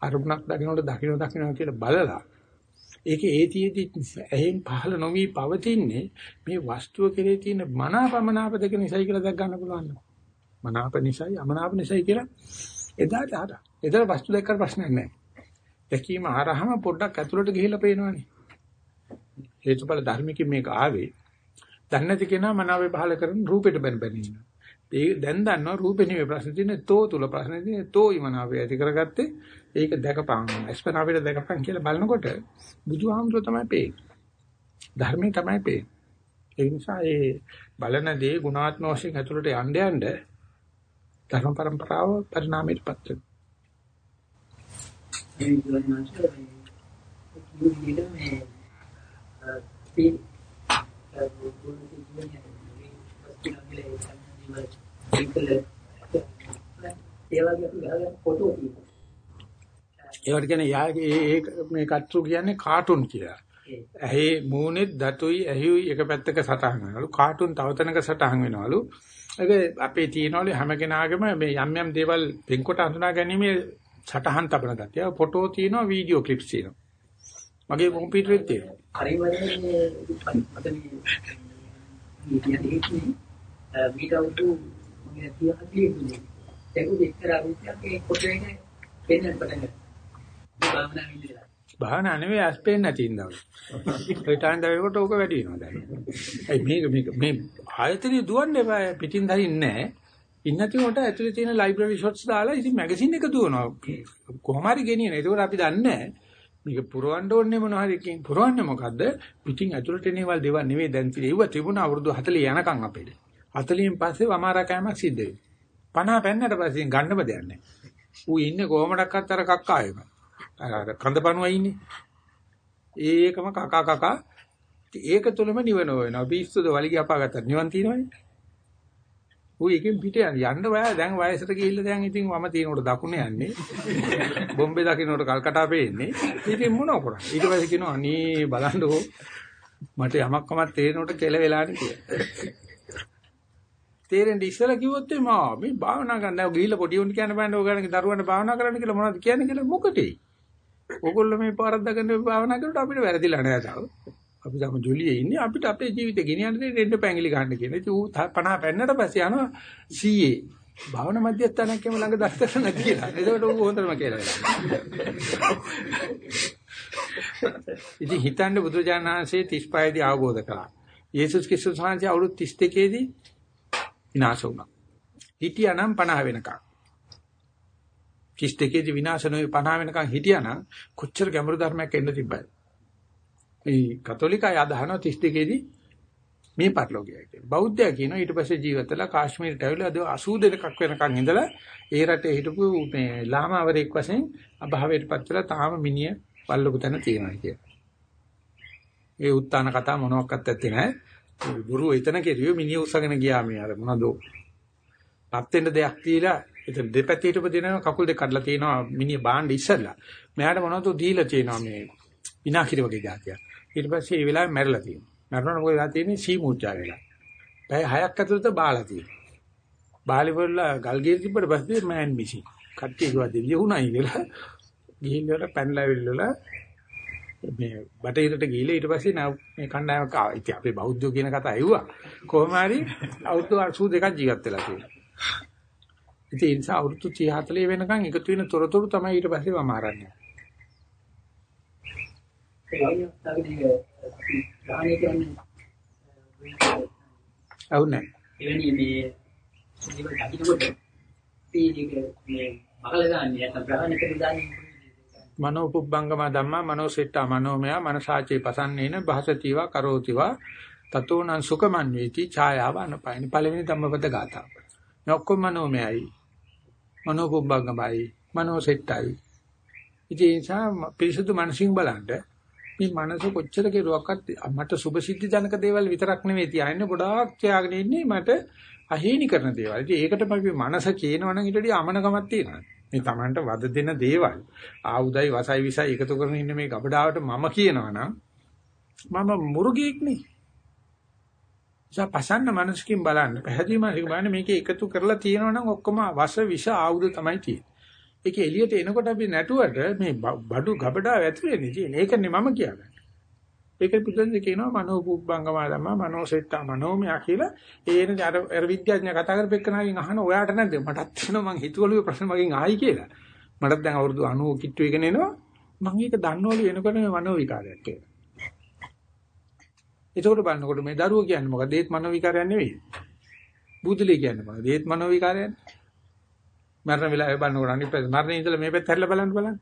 අරමුණක් දකින්නට දකින්න දකින්න කියලා බලලා ඒකේ ඒතියෙදි ඇහෙන් පහළ නොවි පවතින්නේ මේ වස්තුව කෙරේ තියෙන මනාපමනාප දෙක නිසයි කියලා දැක් ගන්න පුළුවන්. මනාප නිසයි අමනාප නිසයි කියලා එදාට අර එදා වස්තු දැක්කට ප්‍රශ්නයක් නැහැ දැකීම ආරහම පොඩ්ඩක් ඇතුළට ගිහිල්ලා පේනවනේ හේතුඵල ධර්මිකින් මේක ආවේ දන්නේ නැති කෙනා මනාවේ පහල කරන රූපෙට බැන බැන ඉන්නවා. ඒ දැන් දන්නවා රූපේ නෙවෙයි ප්‍රශ්නේ තියෙන්නේ තෝ තුල ප්‍රශ්නේ තියෙන්නේ තෝයි මනාවේ ඇති කරගත්තේ ඒක දැකපන්. අස්පන අපිට දැකපන් කියලා බලනකොට බුදුහාමුදුර තමයි පේන්නේ. ධර්මයේ තමයි පේන්නේ. ඒ නිසා ඒ බලන දේ ගුණාත්ම වශයෙන් ඇතුළට යන්න යන්න ධර්ම પરම්පරාව පරිණාමයටපත් වෙනවා. ඒ විදිහට මේ ඒවට කියන්නේ යාගේ ඒ මේ කට්ටු කියන්නේ කාටුන් කියලා. ඇහි මූණෙත් දතුයි ඇහිුයි එක පැත්තක සටහන් වෙනවලු. කාටුන් තව තැනක සටහන් වෙනවලු. ඒක අපේ තියනවලු හැම කෙනාගේම මේ යම් යම් දේවල් වෙන්කොට අඳුනා ගැනීමේ සටහන් තබන ගතිය. ෆොටෝ තියෙනවා, වීඩියෝ ක්ලිප්ස් තියෙනවා. මගේ කම්පියුටරෙත් තියෙනවා. හරි වගේ මට මේ කියන්නේ මීට අවුරුදු මගේ 30 40 ඒක දෙකර අවිද්‍යාවක ඒ කොට එක පෙන්වන්න පටන් ගත්තා. භාවනා විදිහට. භාවනා නෙවෙයි අස්පෙන් නැති ඉඳවල. ඒ ටයිම් දවල්කට ඕක වැඩි වෙනවා දැන්. ඒ මේක මේක මේ ආයතනිය දුවන්න එපා පිටින් දරින්නේ නැහැ. ඉන්නති කොට ඇතුලේ තියෙන ලයිබ්‍රරි ෂොට්ස් දාලා ඉතින් මැගසින් එක දුවනවා. කොහොම හරි ගෙනියන. ඒක අපි දන්නේ නැහැ. මේක පුරවන්න ඕනේ මොන හරි එකකින් පුරවන්නේ මොකද්ද පිටින් ඇතුළට එනේවල් දේවල් නෙවෙයි දැන් තියෙන්නේ ඒව තිබුණා අවුරුදු 40 යනකම් අපිට 40න් පස්සේ වමාරා කෑමක් සිද්ධ වෙනවා 50 පෙන්නට පස්සේ ගන්නම දෙයක් නැහැ ඌ ඉන්නේ කොහමඩක්වත් අර කක්කායම අර කඳපණුවා ඉන්නේ. ඒකම කකා කකා ඒක තුලම නිවන වෙනවා. පිස්සුද වලිගය අපාගත්ත නිවන් තියෙනවනේ. ඌ එකෙන් පිට යන්න යන්න බෑ. දැන් වයසට ගිහිල්ලා දැන් ඉතින් වම තිනකොට දකුණ යන්නේ. බොම්බේ දකින්නකොට කල්කටා පේන්නේ. ඉතින් මොනව කරන්නේ? ඊට පස්සේ කියනවා අනේ බලන්නකෝ. මට යමක් කමක් තේරෙනකොට කෙල වෙලානේ කියලා. තේරෙන්නේ ඉස්සලා කිව්වොත් මා මේ භාවනා කරන්න. දැන් ගිහිල්ලා පොඩි උන් කියන්න බෑනේ. ඔයගලගේ දරුවන්ට භාවනා කරන්න කියලා මොනවද කියන්නේ? කියලා මොකටේ? ඕගොල්ලෝ මේ පාරද්දාගෙන භාවනා කරනකොට අපිට වැරදිලා නෑ තාම අපි තම ජොලියේ ඉන්නේ අපිට අපේ ජීවිතේ ගෙනියන්න දෙන්න දෙන්න පැංගිලි ගන්න කියන. ඉතින් ඌ 50 පෙන්නට පස්සේ යනවා CA. භාවනා මධ්‍යස්ථානයක් කියම ළඟ දස්තර නැති කියලා. ඒකට ඌ හොඳටම කියලා. ඉතින් හිතන්නේ බුදුරජාණන් වහන්සේ 35 දී අවබෝධ කළා. යේසුස් ක්‍රිස්තුස් වහන්සේ අවුරුදු 32 දී විනාශ වුණා. හිටියානම් 50 වෙනකම්. 32 දී විනාශ නොවේ 50 වෙනකම් හිටියානම් කොච්චර ගැඹුරු ධර්මයක් එන්න තිබ්බද? මේ කතෝලිකය අදහනවා 32 දී මේ පරිලෝකයයි කියලා. බෞද්ධයා කියනවා ඊට පස්සේ ජීවිතලා කාශ්මීරට ඇවිල්ලා අද 80 දෙනකක් වෙනකන් ඉඳලා ඒ රටේ හිටපු මේ ලාමාවරයෙක් වශයෙන් අභාවයටපත් වෙලා තාම මිනිය පල්ලපු තැන තියෙනවා කියලා. ඒ උත්තාන කතා මොනවත් ඇත්තේ නැහැ. ගුරු එතන කෙරුවේ මිනිහ උස්සගෙන ගියා මේ අර මොනවද? පත් වෙන්න දෙයක් තියලා එතන දෙපැත්තේ හිටපු දෙනවා කකුල් දෙක කඩලා තියෙනවා මිනිහ බාණ්ඩ ඉස්සරලා. මෙයාට මොනවද දීලා තියෙනවා මේ විනාකිරි වගේ જાතියක්. ඊට පස්සේ ඒ වෙලාවේ මැරලා තියෙනවා. මැරුණා මොකද වෙලා තියෙන්නේ සී මූර්ජා වෙලා. පැය 6ක් ඇතුළත බාලා තියෙනවා. බාලි වල ගල් ගෙල් තිබ්බට පස්සේ මෑන් මිසි. කට්ටිය කිව්වා දෙවියෝ උණයි කියලා. ගිහින් වල පැනලා විල්ලලා මේ බටහිරට ගිහිල්ලා ඊට පස්සේ මේ කණ්ඩායමක් ආවා. ඉතින් අපේ බෞද්ධයෝ කියන කතා ඇහුවා. කොහොම හරි අවුරුදු 82ක් ජීවත් වෙලා තියෙනවා. ඉතින් ඒ නිසා අවුරුදු 30 40 වෙනකන් එකතු වෙන තොරතුරු තමයි ඊට පස්සේ ගානේ කියන්නේ අවු නැහැ. එවැනි මේ දේවල් දකින්නකොට අපි මේක මේ මගල ගන්න නැත්නම් ග්‍රහණය කරන දාන්නේ මනෝ පුබ්බංගම ධම්මා මනෝ සෙට්ටා මනෝමය මනසාචේ පසන්නේන භාසතිවා කරෝතිවා තතෝනං සුඛමන්වේති ඡායාව අනපයින් පළවෙනි ධම්මපද ගාථා. මේ ඔක්කොම මනෝමයයි. මනෝ පුබ්බංගමයි මනෝ සෙට්ටයි. ඉතින් ඒ නිසා පිරිසුදු මනසින් බලන්න මේ මනස කොච්චර කෙරුවක්වත් මට සුභසිද්ධි ජනක දේවල් විතරක් නෙවෙයි තියන්නේ ගොඩාක් තියාගෙන ඉන්නේ මට අහේනි කරන දේවල්. ඉතින් ඒකට අපි මනස කියනවනම් ඊට වඩා අමනකමක් තියෙනවා. මේ Tamanට වද දෙන දේවල් ආයුධයි වසයි විසයි එකතු කරගෙන ඉන්න මේ ගබඩාවට මම කියනවනම් මම මුර්ගෙක් නේ. නිසා පසන්න මනසකින් බලන්න. පැහැදිලි මනසකින් බලන්න මේක එකතු කරලා තියෙනවනම් ඔක්කොම වස විස ආයුධ තමයි තියෙන්නේ. ඒක එළියට එනකොට අපි නැටුවට මේ බඩු ගබඩාව ඇතුලේනේ තියෙන්නේ. ඒකනේ මම කියන්නේ. ඒක පිටුදෙන් කියනවා මනෝ පුබ්බංගම ධම්ම මනෝ සෙට්ටා මනෝමය කියලා ඒන අර අර විද්‍යාඥයා කතා කරපෙන්නගෙන් අහන ඔයාට නැද්ද මටත් තියෙනවා මං හිතුවලු ප්‍රශ්න මගෙන් ආයි කියලා මටත් දැන් අවුරුදු 90 කිට්ටු එකගෙන එනවා මං ඒක දන්නවලු වෙනකොට මේ මනෝ විකාරයක් කියලා ඒකෝට බලනකොට මේ දරුවෝ කියන්නේ මොකද ඒත් මනෝ විකාරයක් නෙවෙයි. බුදුලේ කියන්නේ මොකද ඒත් මනෝ විකාරයක් මරණ වෙලාවේ බලනකොට අනිත් පැත්ත මරණේ ඉඳලා මේ පැත්ත හැරිලා බලන්න බලන්න.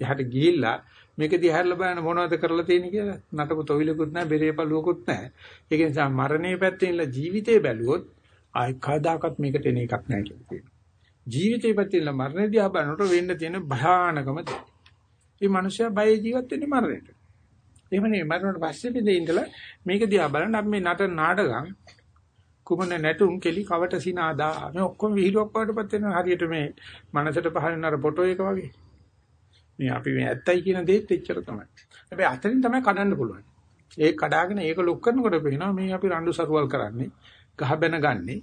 එහාට ගිහිල්ලා මේක දිහාරලා බලන්න මොනවද කරලා තියෙන්නේ කියලා නටපු තොවිලකුත් නැහැ බෙරේ පළුවකුත් නැහැ. ඒක නිසා මරණයේ පැත්තේ ඉන්න ජීවිතේ බැලුවොත් ආයි කවදාකවත් මේකට එන එකක් නැහැ කියලා කියනවා. ජීවිතේ පැත්තේ ඉන්න මරණය දිහා බලනකොට වෙන්න තියෙන භයානකම දේ මේ මිනිස්සයා බය ජීවත් වෙන්නේ මරණයට. එහෙම නෙවෙයි මරණයට පස්සේ බෙදේ ඉඳලා මේක දිහා බලන්න අපි මේ නට නාටකම් කුමන නැටුම් කෙලි කවට සිනාදා මේ ඔක්කොම විහිළුවක් වඩටපත් වෙනවා හරියට මේ මනසට පහළන අර ෆොටෝ එක වගේ මේ අපි මේ ඇත්තයි කියන දේත් එච්චර තමයි. හැබැයි අතරින් තමයි කඩන්න පුළුවන්. ඒක කඩාගෙන ඒක ලොක් කරනකොට පේනවා මේ අපි රණ්ඩු සරුවල් කරන්නේ, ගහ බැන ගන්නෙ,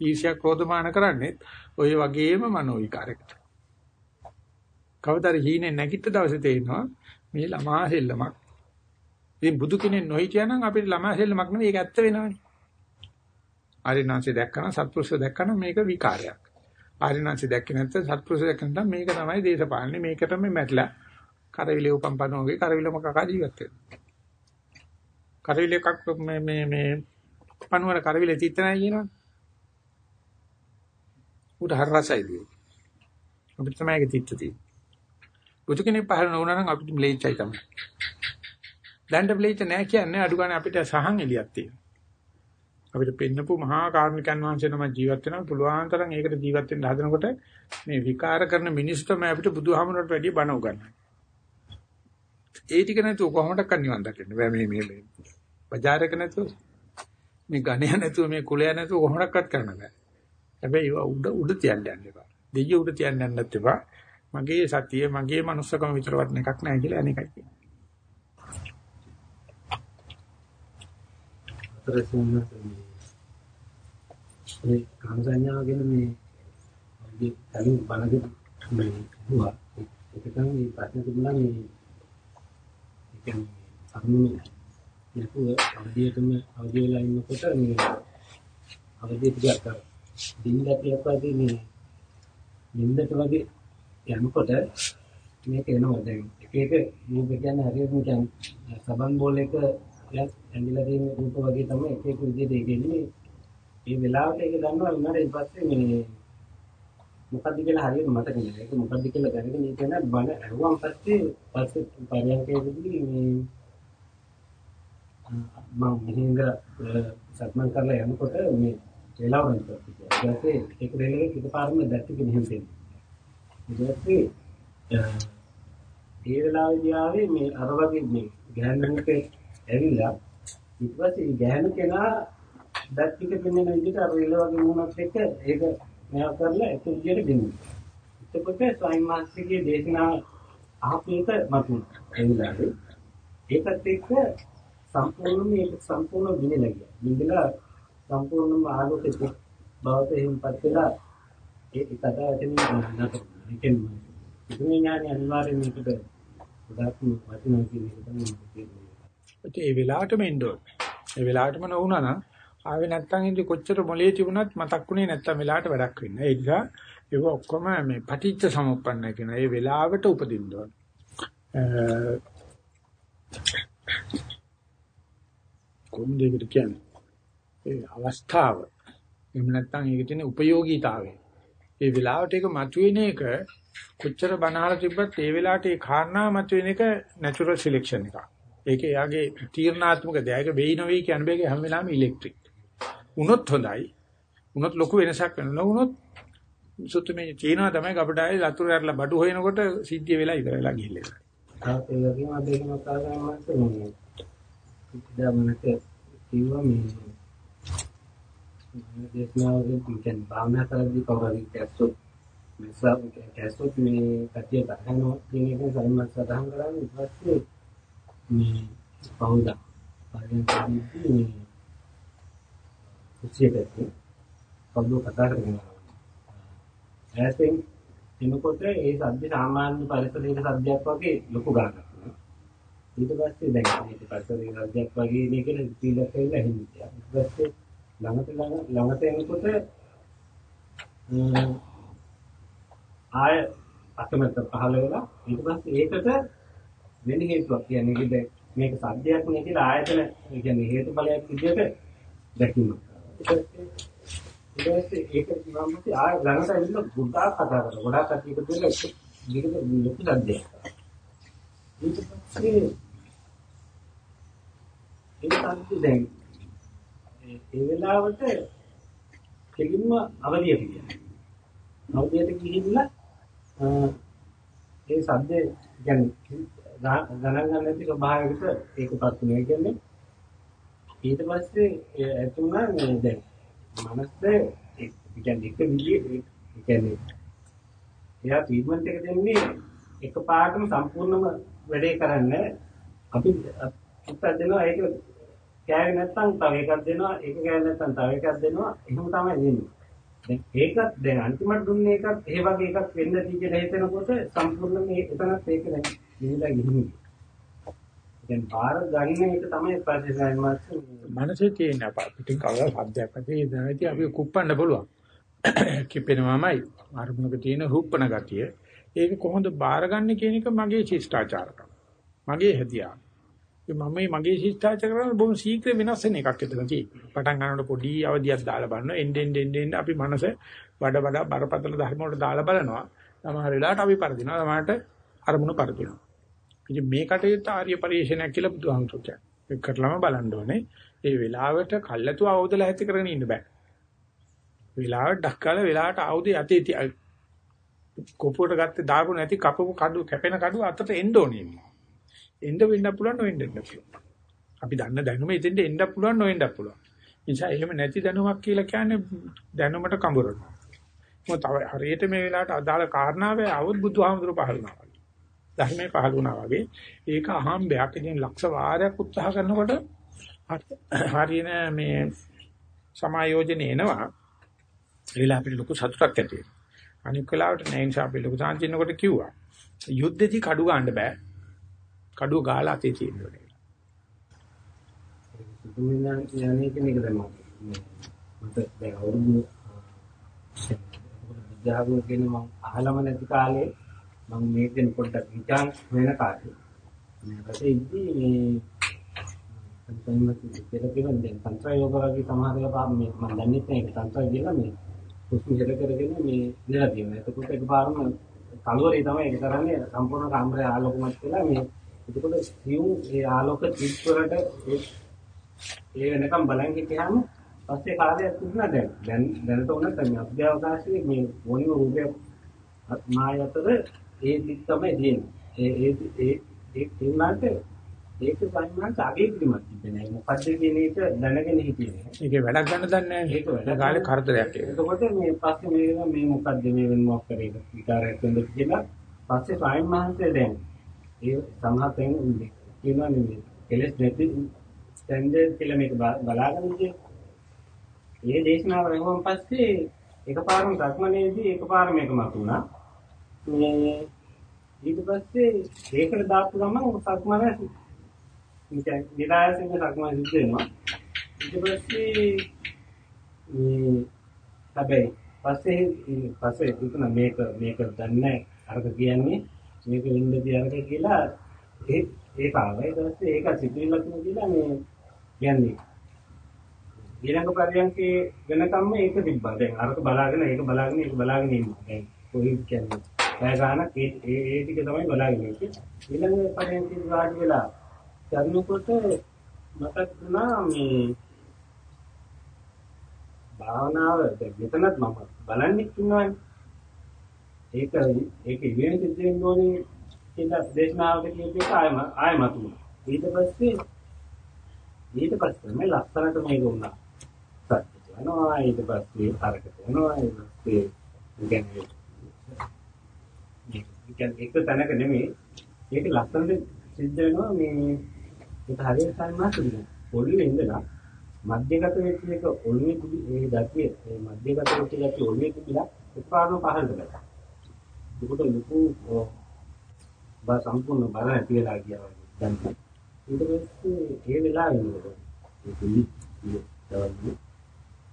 ඊර්ෂ්‍යා ක්‍රෝධමාන කරන්නේ ඔය වගේම මනෝ විකාරයකට. කවදාද හීනේ නැගිට දවසේ තේිනවා මේ ළමා සෙල්ලමක්. ඉතින් බුදු කෙනෙක් නොහිටියනම් අපිට ළමා සෙල්ලමක් නෙවෙයි ඒක ඇත්ත වෙනවනේ. ආරිනාංශය දැක්කම සත්පුරුෂය දැක්කම මේක විකාරයක්. ආරිනාංශ දැක්කේ නැත්නම් සත්පුරුෂ දැක්ක නැත්නම් මේක තමයි දේශපාලනේ මේකටම මැట్లా කරවිලේ උපම්පන්න වගේ කරවිලම කකා ජීවත් වෙනවා. කරවිලේ කක් මේ මේ මේ පණුවර කරවිලේ තිත්තනයි කියනවා. උඩ හරසයිදී. අපිට තමයි ඒක තිත්ත තියෙන්නේ. බුදු කෙනෙක් පහළ නොවුනා නම් අපිට බ්ලේච්චයි තමයි. දැන්ට බ්ලේච්ච නැහැ කියන්නේ අඩු ගන්න අපිට සහන් එලියක් තියෙනවා. අපිට පෙන්නපු මහා කාරුණිකයන් වහන්සේ නම ජීවත් වෙනවා පුළුවන් තරම් ඒකට ජීවත් වෙන්න හදනකොට මේ විකාර කරන මිනිස්සු තමයි අපිට බුදුහාමුදුරට වැඩිය බණ උගන්වන්නේ. ඒ ටික නැතුව කොහොමද නිවන් දකින්න බෑ මේ මේ මේ බજારක නැතුව මේ ගණය නැතුව මේ කුලය නැතුව කොහොමඩක්වත් කරන්න බෑ. හැබැයි උඩ උඩ තියන්න යන්න එපා. දෙයිය උඩ තියන්න යන්නත් එපා. මගේ සතිය මගේ මනුස්සකම විතර වටන එකක් නෑ කියලා අනේකයි කියන්නේ. අතරසින්න මේ කාම සංඥාව ගැන මේ මේ කලින් බලගෙන මේ හුවා ඒකෙන් මේ ප්‍රශ්න තිබුණා මේ ඒ කියන්නේ අරුණු නැතුව අවදියටම අවදි වෙලා ඉන්නකොට මේ අවදිය ටිකක් අර දින්දටියක් වගේ මේ නින්දට වගේ යනකොට මේක එනවා දැන් එක එක රූප කියන්නේ හරියට නිකන් සබන් බෝල් එක ඇඳිලා තියෙන රූප වගේ තමයි එක එක විදිහට ඒක එන්නේ. මේ වෙලාවට ඒක දන්නවා ඊට ඊට පස්සේ මේ මොකද්ද කියලා හරියට මතක නෑ. ඒක මොකද්ද කියලා දැනගෙන ඒක නෑ බල ඇහුවම් පස්සේ පස්සේ පරියන්කේදී මේ මම මෙහෙන්ද සක්මන් කරලා යනකොට මේ වේලාවෙන් කරා. ඊට පස්සේ ඒක දෙලේ එකපාරම දැක්ක මෙහෙම තියෙනවා. ඊට පස්සේ ඒ වෙලාවේදී ආවේ මේ අර වගේ මේ ගෑනුන්ගේ ඇවිල්ලා ඊට පස්සේ ගැහණු කෙනා දත් ටික පෙන්වන විදිහට අර එළ වගේ වුණත් එක්ක ඒක මෙයා කරලා එක විදිහට දෙන්නේ. එතකොට ස්වයං මාස්ටර්ගේ දේශනාව අහපු එක මතුණා. එවිලාද ඒකත් එක්ක සම්පූර්ණයෙන්ම ඒක සම්පූර්ණ විනිලා ගියා. විනිලා සම්පූර්ණයෙන්ම ආලෝකිත බවට එහෙමපත් වෙලා ඒ කතාව එතනින් නැතත්. ඒ කියන්නේ ඉතින් ඥානය අනිවාර්යයෙන් මේකට ගොඩාක් වටිනවා කියන එක තමයි මම කියන්නේ. ඒ වෙලාවටම එන්න ඕන. ඒ වෙලාවටම නොවුනා නම් ආවේ නැත්තම් ඉතින් කොච්චර මොලේ තිබුණත් මතක්ුනේ නැත්තම් වෙලාවට වැඩක් වෙන්නේ. ඒ නිසා ඒක ඔක්කොම මේ පටිච්ච සමුප්පන්න කියන ඒ වෙලාවට උපදින්න ඕන. කොහොමද ඒකට කියන්නේ? ඒ අවස්ථාව. එහෙම නැත්තම් ඒකේ තියෙන ප්‍රයෝගීතාවය. ඒ වෙලාවට ඒක මතුවෙන එක කොච්චර බනහල තිබ්බත් ඒ වෙලාවට ඒ කාරණා මත වෙන එක නැචරල් සිලෙක්ෂන් එකක්. ඒක එයාගේ තීර්ණාත්මක දෙයක වෙයි නොවේ කියන බේගේ හැම වෙලාවෙම ඉලෙක්ට්‍රික්. උනොත් හොඳයි. උනොත් ලොකු වෙනසක් වෙනවා. උනොත් සුතුමේ චීනා තමයි අපටයි ලතුරු ඇරලා බඩු හොයනකොට සිද්ධිය වෙලා ඉවර වෙලා ගිහිල්ලා. තාත් ඒ වගේම අද එකම කාරණාවක් තමයි. ඉතින් කිව්වා මේ දේශනාවලින් කියන්නේ භාවනා කරද්දී කවුරු හරි කැස්සොත් මෙසා කැස්සොත් මේ කතිය ගන්නවා කියන එක සම්මත සදාහන් කරන්නේ ඊට පස්සේ මේ පහුදා පරිණතදී මේ කුසියට කවුරු කතා කරනවා ඈතින් එනකොට ඒ සද්ද සාමාන්‍ය පරිසරයක සද්දයක් වගේ ලොකු ගානක් ඊට පස්සේ දැන් මේ පරිසරයක සද්දයක් වගේ මේක ඉතිලක් වෙලා හින්දියා ඊට පස්සේ ළඟට ළඟ ළඟට එනකොට ආය අකමැත්ත පහළ වෙලා ඊට පස්සේ ඒකට වෙන හේතුවක් කියන්නේ ඉතින් මේක සද්දයක් නේ කියලා ආයතන ඒ කියන්නේ හේතු බලයක් විදිහට දැකීම. ඊට පස්සේ ඒක කිව්වම ආය ළඟට ඇවිල්ලා ගොඩාක් කතා කරලා ගොඩාක් කටි එකතු වෙලා මේකට ලොකු සද්දයක්. ඊට පස්සේ ඒක තමයි දැන් ඒ වෙලාවට කෙලින්ම අවදිය කියන්නේ. අවදියට ගිහිල්ලා ඒ සද්දේ කියන්නේ ගණන් ගන්න නැති ස්වභාවයකට ඒකපත් වෙනවා කියන්නේ. ඊට පස්සේ එතුණා මේ දැන් මනස ඒ කියන්නේ එක විදිහේ ඒ කියන්නේ එයා ට්‍රීට්මන්ට් එක දෙන්නේ එකපාරටම සම්පූර්ණම වැඩේ කරන්නේ අපි උත්තර දෙනවා ඒක කෑවේ නැත්නම් තව එකක් දෙනවා ඒක කෑවේ නැත්නම් තව එකක් දෙනවා එහෙම තමයි වෙන්නේ. දැන් ඒකත් දැන් අන්තිමට දුන්නේ එකත් ඒ වගේ එකක් වෙන්න දී කියලා හිතනකොට සම්පූර්ණ මේ එතනත් ඒක නැහැ. නිවිලා ගිහින් දැන් බාර ගන්න එක තමයි ප්‍රතිසයන් මාත් මනසේ තියෙන පිටින් කවදා සද්දයක් ඇති දැනටි අපි කුප්පන්න පුළුවන් කිපෙනවාමයි අරමුණක තියෙන රූපණ ගතිය ඒක කොහොමද බාරගන්නේ කියන එක මගේ ශිෂ්ටාචාරකම මගේ හැදියාව මම මගේ ශිෂ්ටාචාර කරන බොහොම ශීඝ්‍ර වෙනස් වෙන එකක් එතන තියෙන්නේ. පටන් ගන්නකොට පොඩි අවධියක් දාලා බලනවා. එන්න එන්න එන්න අපි මනස වඩ වඩා බරපතල ධර්ම වලට දාලා බලනවා. සමහර වෙලාවට අපි පරදිනවා. සමහරට අරමුණු පරදිනවා. ඉතින් මේ කටයුත්ත ආර්ය පරිශ්‍රණයක් කියලා බුදුහාමුදුරුවෝ කියන්නේ. ඒක කරලම බලන්න ඕනේ. ඒ වෙලාවට කල්ැතු අවුදලා ඇති කරගෙන ඉන්න බෑ. වෙලාවට ඩක්කල වෙලාවට ආයුධය යතේ කොපුවට ගත්තේ දාපු නැති කපපු කඩු කැපෙන කඩු අතට එන්න ඕනේ. එන්න වෙන්න පුළුවන් නොවෙන්න පුළුවන්. අපි දන්න දැනුම එතෙන්ට එන්න පුළුවන් නොවෙන්න පුළුවන්. නිසා එහෙම නැති දැනුමක් කියලා කියන්නේ දැනුමට කඹරනවා. මොකද තව හරියට මේ වෙලාවට අදාළ කාරණාවේ આવොත් බුදුහාමුදුරුවෝ පහළ වුණා වගේ. ධර්මයේ පහළ වුණා වගේ ඒක අහම්බයක්. ඉතින් ලක්ෂ වාරයක් උත්සාහ කරනකොට හරියන මේ සමායෝජන එනවා. ඒලා අපිට ලොකු සතුටක් ඇති වෙනවා. අනික් වෙලාවට නෑ නිසා අපි ලොකු සාන්තිනකොට කිව්වා. යුද්ධෙදි කඩු ගන්න බෑ. කඩුව ගාලා අතේ තියෙනවා. සුදුමිනා යන්නේ කෙනෙක් තමයි. මට දැන් අවුරුදු බුද්ධහගම කියන මම අහලම නැති කාලේ මම මේක ගැන පොඩ්ඩක් විචාර වෙන කාලේ. මේ රටේ ඉද්දි මේ සංසම්මති දෙක කියන දැන් තන්ත්‍ර යෝග වගේ සමහර ඒවා මේ මම දන්නේ නැහැ ඒක තන්ත්‍ර කියලා මේ හුස්ම හෙල කරගෙන මේ ඉඳලා තියෙනවා. එතකොට එකපාරම කලවරේ තමයි ඒක කරන්නේ සම්පූර්ණ කාමරය ආලෝකමත් වෙලා මේ එතකොට සියුම් ඒ ආලෝක ත්‍රිත් වලට ඒ වෙනකම් බලන් හිටියාම පස්සේ කාලයක් තිබුණා දැන් දැන් දැනට උනත් මේ අභ්‍යවකාශයේ මේ මොනිම රූපය මායතර ඒ දික් තමයි තියෙන්නේ ඒ ඒ ඒ තියුණාට ඒක සම්මාන සාගේ කිරීමක් තිබෙන්නේ මොකද්ද කියන එක දැනගෙන හිටියේ. ඒකේ වැඩක් ගන්න දන්නේ නැහැ. ඒක වැඩ කාලේ කරදරයක් ඒක. එතකොට මේ පස්සේ මේ මේ මොකද්ද මේ වෙන මොකක් කරේද විකාරයක් වෙනද කියලා පස්සේ ස්වාමීන් වහන්සේ දැන් ඒ සමහර තැන් කියනවා නෙමෙයි. කෙලස් නැති ස්ටෑන්ඩඩ් කියලා මේක බලාගෙන ඉන්නේ. ඒ දේශනාව රැහුවන් පස්සේ එකපාරම සක්මනේදී එකපාර මේක මතුණා මේ ඊට පස්සේ ඒකට දාපු ගමන් සක්මන නිකන් නිරායසින් සක්මන සිද්ධ වෙනවා. ඊට පස්සේ මේ හැබැයි පස්සේ පස්සේ හිතන මේක මේක දන්නේ අරක කියන්නේ මේක වෙන්නදී අරක කියලා ඒ ඒක ආවා. ඊට පස්සේ ඒක සිතුවිල්ලක් කියලා මේ කියන්නේ. ඊළඟ පරියන්කේ වෙනකම්ම ඒක තිබ්බා. දැන් අරක බලාගෙන ඒක බලාගෙන ඒක බලාගෙන ඉන්නවා. දැන් කොහේ කියන්නේ? පැය ගානක් ඒ ඒ ඒ ටික තමයි බලාගෙන ඉන්නේ. ඊළඟ පරියන්ති වාඩි වෙලා කරනකොට මතක් වුණා මේ භාවනාව දැන් මෙතනත් මම බලන්නේ ඉන්නවානේ. ඒක ඒක ඉවෙන් සිද්ධ වෙන්න ඕනේ කියලා දේශනාවක කියපු එක ආයම ආයමතු වුණා. ඊට පස්සේ ඊට පස්සේ මේ ලස්සනට මේක වුණා. සත්‍ය වෙනවා ඊට පස්සේ හරකට වෙනවා ඊට පස්සේ කියන්නේ කියන්නේ එක තැනක නෙමෙයි ඒක ලස්සනට සිද්ධ වෙනවා මේ ඒක හරියට සම්මාසුදින පොළවේ ඉඳලා මධ්‍යගත වෙච්ච එක ඔළුවේ තිබි ඒ ගැතිය ඒ මධ්‍යගත වෙච්ච ගැතිය ඔළුවේ තිබිලා උපාරම පහළට ගත්තා. ඒකට ලොකු බා සම්පූර්ණ බල නැති වෙලා ගියා වගේ. දැන් ඊට පස්සේ ඒ වෙලාවෙ නේද ඒ පිළි දවල්නේ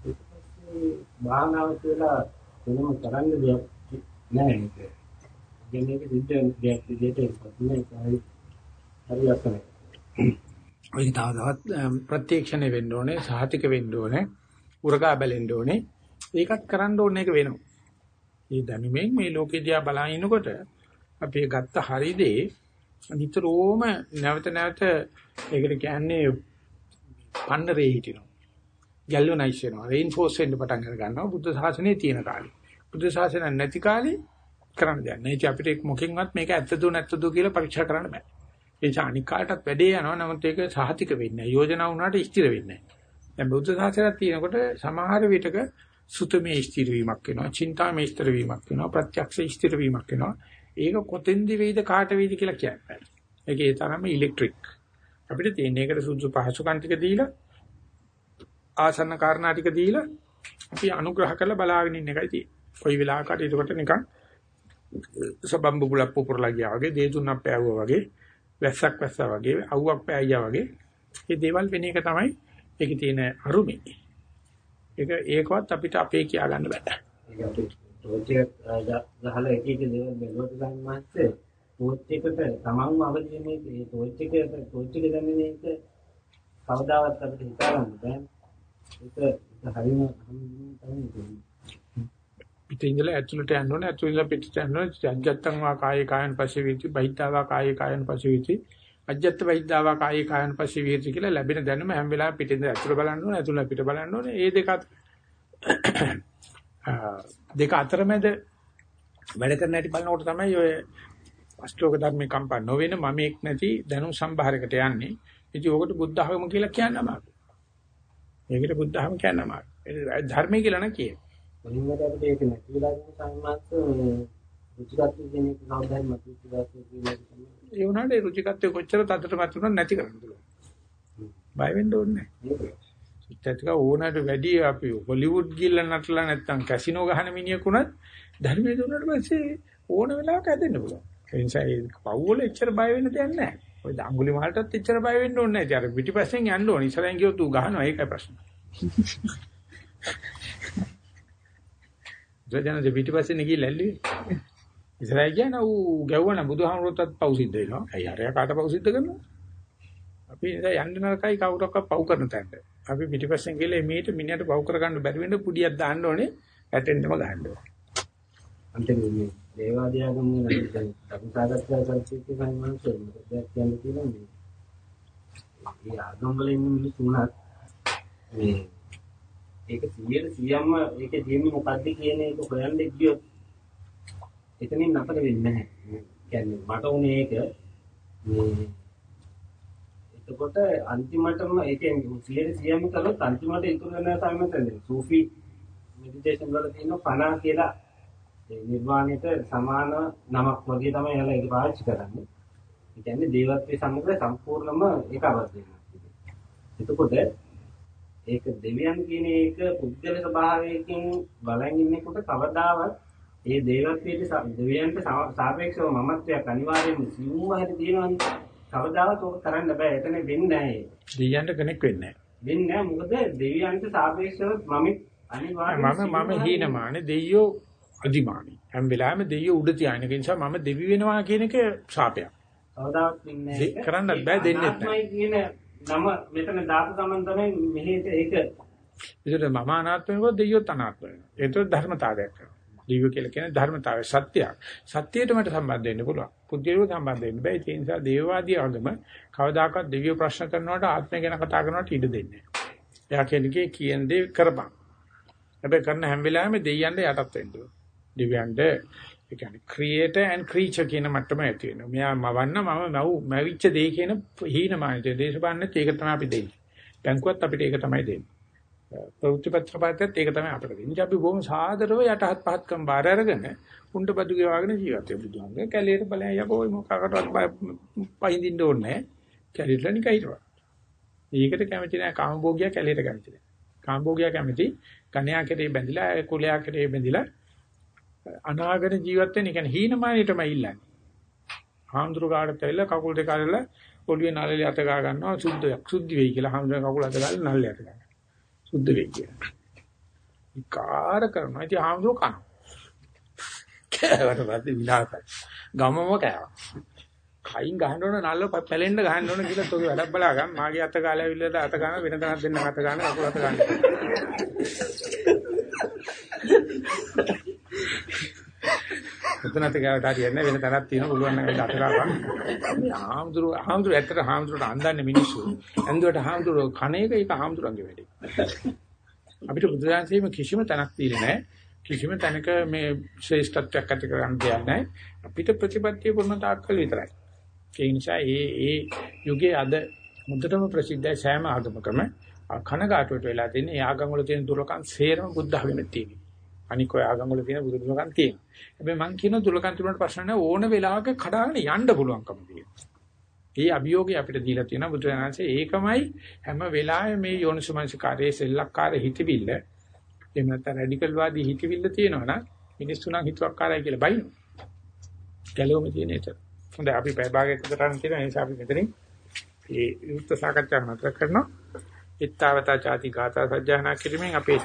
ඊට පස්සේ භාවනාව කියලා වෙනම කරන්න දෙයක් නෑ ඒක. දැන් මේක සිද්ධ වෙන දෙයක් විදිහට ඒක තමයි හරි හරි ලස්සනයි. ඔය තව තවත් ප්‍රත්‍යක්ෂණය වෙන්න ඕනේ, සහතික වෙන්න ඕනේ, උරගා බැලෙන්න ඕනේ. ඒකත් කරන්න ඕනේ එක වෙනවා. මේ දැනුමෙන් මේ ලෝකෙ දිහා බලන ඉනකොට අපි ගත්ත හරි දේ නිතරම නැවත නැවත ඒකට කියන්නේ පන්නරේ හිටිනවා. ගැල්වනයිස් වෙනවා. රේන්ෆෝස් වෙන්න පටන් අර ගන්නවා බුද්ධ ශාසනයේ තියෙන කාලේ. බුද්ධ ශාසනය නැති කාලේ කරන්න දෙයක් නෑ. ඒ අපිට මොකෙන්වත් මේක ඇත්තද නැත්තද කියලා පරීක්ෂා කරන්න බෑ. ඒ නිසා අනික් කාටත් වැඩේ යනවා. නමුත් ඒක සහතික වෙන්නේ නැහැ. යෝජනා වුණාට ස්ථිර වෙන්නේ නැහැ. දැන් බුද්ධ ශාසනයක් තියෙනකොට සමහර විටක සුතමේ ස්ථිර වීමක් වෙනවා. චින්තාමේ ස්ථිර වීමක් වෙනවා. ප්‍රත්‍යක්ෂ ස්ථිර වීමක් වෙනවා. ඒක කොතෙන්ද වෙයිද කාට වෙයිද කියලා කියන්නේ. ඒකේ තරම ඉලෙක්ට්‍රික්. අපිට තියෙන එකට සුදුසු පහසුකම් ටික දීලා ආසන්න කාරණා ටික දීලා අපි අනුග්‍රහ කරලා බලාගෙන ඉන්න එකයි තියෙන්නේ. කොයි වෙලාවකට ඒකට නිකන් සබම්බු බුලක් පුපුරලා ගියා වගේ දේ තුනක් පෑවුවා වගේ වැස්සක් වැස්සා වගේ අවුවක් පෑයියා වගේ මේ දේවල් වෙන එක තමයි ඒකේ තියෙන අරුමි. ඒක ඒකවත් අපිට අපේ කියා ගන්න බෑ. ඒක අපි ටෝච් එක ගහලා එක එක දේවල් බැලුවට ගන්නත් ටෝච් එකට තමන්ම අවදි මේ ටෝච් එක ටෝච් එක දැනෙන එක කවදාවත් අපිට හිතා ගන්න බෑ. ඒක හරියම තමයි පිටින් ඉඳලා ඇතුළට යන්න ඕනේ. ඇතුළට ඉඳලා පිටට යන්න ඕනේ. අජත්තං වා කායේ කායන් පස්සේ වීති බහිද්ධා වා කායේ කායන් පස්සේ වීති. අජත්ත බහිද්ධා වා කායේ කායන් පස්සේ වීති කියලා ලැබෙන දැනුම හැම වෙලාවෙම පිටින් ඉඳලා ඇතුළට බලන්න ඕනේ ඇතුළට පිට බලන්න ඕනේ. ඒ දෙක දෙක අතරමැද වැඩ කරන හැටි බලනකොට තමයි ඔය අෂ්ටෝක ධර්මේ කම්පා නොවෙන මමෙක් නැති දැනුම් සම්භාරයකට යන්නේ. ඉතින් ඔකට බුද්ධ ධර්ම කියලා කියන්න අමාරුයි. මේකට බුද්ධ ධර්ම කියන්න අමාරුයි. ධර්මයේ කියලා න කියේ මුලින්ම අපිට ඒක නැති වෙලා යන සම්මාස රුචිකත්වය කියන එක කවදාවත් මත රුචිකත්වය කියන එක තමයි. ඒ වුණාට ඒ රුචිකත්වය කොච්චර තදට මතුනත් නැති කරන්න පුළුවන්. බය වෙන්න ඕනේ නැහැ. චිත්තතික ඕනට වැඩි අපි හොලිවුඩ් ගිල්ල නටලා නැත්තම් කැසිනෝ ගහන මිනිහෙකුණත් ධර්මයේ දුන්නාට පස්සේ ඕන වෙලාවක හැදෙන්න පුළුවන්. ඒ නිසා ඒ පව්වල එච්චර බය වෙන්න දෙයක් නැහැ. ඔය දඟුලි මහල්ටත් එච්චර බය වෙන්න ඕනේ නැහැ. අර පිටිපස්සෙන් යන්න ඕනේ. ඉස්සරහින් ගියොත් ඌ ගහනවා ඒකයි ප්‍රශ්නේ. ජයජනජ පිටිපස්සේ ගිහිල්ලා ඇල්ලුවේ. ඉස්සරහ කියන ඌ ගැව්වන බුදුහාමුදුරුවෝත් පව් සිද්ධ වෙනවා. ඇයි අරයා කාට පව් සිද්ධ කරනවා? අපි ඉතින් යන්න නරකයි කවුරක්වත් පව් කරන තැනට. අපි පිටිපස්සෙන් ගිහලා මේට මිනිහට පව් කරගන්න බැරි වෙන්න පුඩියක් දාන්න ඕනේ. ඇටෙන්නම ගහන්න ඕනේ. අන්තිමේ මේ දේවාදයාගම ගැන දැන් අපි සාකච්ඡා කරච්ච සම්මානසෙ මොකද කියන්නේ කියලා මේ. මේ ආගම් වල ඉන්න මිනිස්සු උනත් මේ ඒක 100ට 100ක්ම ඒකේ තියෙන්නේ මොකද්ද කියන එක හොයන්න ගියොත් එතනින් අපිට වෙන්නේ නැහැ. කියන්නේ මට උනේ ඒක මේ එතකොට අන්තිමටම ඒ කියන්නේ 100ට 100ක්ම කළොත් අන්තිමට ඉතුරු වෙන සම්මතනේ සූෆි මෙඩිටේෂන් වල තියෙන පනා කියලා ඒ නිර්වාණයට සමාන නමක් වගේ තමයි එයාලා ඒක පාවිච්චි කරන්නේ. ඒ කියන්නේ දේවත්වයේ සමග සම්පූර්ණම ඒක අවබෝධ වෙනවා. එතකොට ඒක දෙවියන් කියන එක පුද්ගල ස්වභාවයකින් බලන් ඉන්නකොට කවදාවත් ඒ දේවත්වයට දෙවියන්ට සාපේක්ෂව මමත්වයක් අනිවාර්යයෙන්ම සිවුව හැටි තියෙනවනේ. කවදාවත් ඕක කරන්න බෑ. එතන වෙන්නේ නැහැ. දෙවියන්ට කෙනෙක් වෙන්නේ වෙන්නේ නැහැ. මොකද දෙවියන්ට සාපේක්ෂව මම අනිවාර්යයෙන්ම මම මම හීනමානේ දෙයියෝ අදිමානි. හැම වෙලාවෙම දෙයියෝ උඩ තියාගෙන ඒ නිසා මම දෙවි වෙනවා කියන එක ශාපයක්. කවදාවත් වෙන්නේ නැහැ. කරන්නත් බෑ දෙන්නෙත් නැහැ. කියන නම මෙතන දාපු ගමන් තමයි මෙහෙට ඒක ඒකට මම අනාත්ම වෙනකොට දෙයියොත් අනාත්ම වෙනවා. ඒතර ධර්මතාවයක් කරනවා. දිව්‍ය කියලා කියන ධර්මතාවය සත්‍යයක්. සත්‍යයට මට සම්බන්ධ වෙන්න පුළුවන්. පුද්ගලිකව සම්බන්ධ වෙන්න බෑ. ඒ නිසා දේවවාදී ආගම කවදාකවත් දිව්‍ය ප්‍රශ්න කරනවට ආත්මය ගැන කතා කරනවට ඉඩ දෙන්නේ නැහැ. එයා කියන්නේ කියන දේ කරපන්. හැබැයි කරන හැම වෙලාවෙම දෙයයන්ට යටත් වෙන්න ඕන. දෙවියන්ට ඒ කියන්නේ creator and creature කියන මට්ටම ඇති වෙනවා. මෙයා මවන්න මම මව් මැවිච්ච දේ කියන හීනමානිත දේශපාලනත් ඒක තමයි අපි දෙන්නේ. බැංකුවත් අපිට ඒක තමයි දෙන්නේ. ප්‍රවෘත්තිපත්‍ර පාතයත් ඒක තමයි අපිට දෙන්නේ. අපි බොහොම සාදරව යටහත් පහත්කම් බාර අරගෙන උණ්ඩ බදු ගෙවාගෙන ජීවත් වෙමු බුදුහාමගේ කැලියට බලයන් යකෝ මොකකටවත් පයින්දින්න ඕනේ නැහැ. කැලියට නිකයිරවා. ඒකට කැමති නැහැ කාමභෝගියා කැලියට කැමති නැහැ. කාමභෝගියා කැමති කණ්‍යා කෙරේ බැඳිලා කුලයා කෙරේ බැඳිලා අනාගත ජීවත් වෙන කියන්නේ හීනමානියටම ඉල්ලන්නේ. හාමුදුරු කාටත් ඇවිල්ලා කකුල් දෙක අරලා ඔළුවේ නළලේ අත ගා ගන්නවා සුද්ධයක් සුද්ධි වෙයි කියලා හාමුදුරු කකුල් අත ගාලා නළලේ අත ගන්නවා. සුද්ධ වෙයි කියලා. විකාර කරනවා. ඉතින් හාමුදුරු කන. කෑවට පස්සේ විලාසයි. ගමම කෑවා. කයින් ගහන්න ඕන නල්ල පැලෙන්න ගහන්න ඕන කියලා තෝගේ වැඩක් බලා ගන්න. මාගේ අත ගාලා ඇවිල්ලා අත ගන්න වෙන තැනක් දෙන්න අත ගන්න කකුල අත ගන්න. එතනත් ගාවට හරියන්නේ වෙන තරක් තියෙන පුළුවන් නම් ඒක අත ගන්න. ආම්දුරු ආම්දුරු ඇත්තට ආම්දුරට අන්දන්නේ මිනිස්සු. ඇන්දුවට ආම්දුරු කණේක ඒක ආම්දුරන්ගේ වැඩේ. අපිට බුදුරජාණන්සේම කිසිම තැනක් තියෙන්නේ නැහැ. කිසිම තැනක මේ ශ්‍රේෂ්ඨත්වයක් ඇති කරගන්න දෙයක් නැහැ. අපිට ප්‍රතිපත්තිය පුරන තාක්කල් විතරයි. ඒ නිසා ඒ ඒ යුගයේ අද මුදටම ප්‍රසිද්ධයි සෑම ආගමකම කනගාටුවට වෙලා තියෙන ඒ ආගම් වල තියෙන දුර්ලකම් සේරම බුද්ධ ආගමෙත් තියෙනවා. අනික ඔය ආගම් වල තියෙන බුදු දුර්ලකම් තියෙනවා. හැබැයි මම කියන දුර්ලකම් තිබුණාට ප්‍රශ්න නැහැ ඕන වෙලාවක කඩාගෙන යන්න පුළුවන්කම තියෙනවා. ඒ අභියෝගය අපිට දීලා තියෙනවා බුදුරජාණන්සේ ඒකමයි හැම වෙලාවෙම මේ යෝනිසමනසිකාරයේ සෙල්ලක්කාර හිතවිල්ල එහෙම නැත්නම් රැඩිකල් වාදී හිතවිල්ල තියෙනවා නම් මිනිස්සු නම් හිතුවක්කාරයි කියලා බයිනවා. ගැලවෙම තියෙන එක. හොඳයි අපි පැය භාගයක විතරක් තියෙන නිසා අපි මෙතනින් මේ යුක්ත සාකච්ඡා නතර කරනවා. ittavata chati gata sajjana කිරීමෙන් අපේ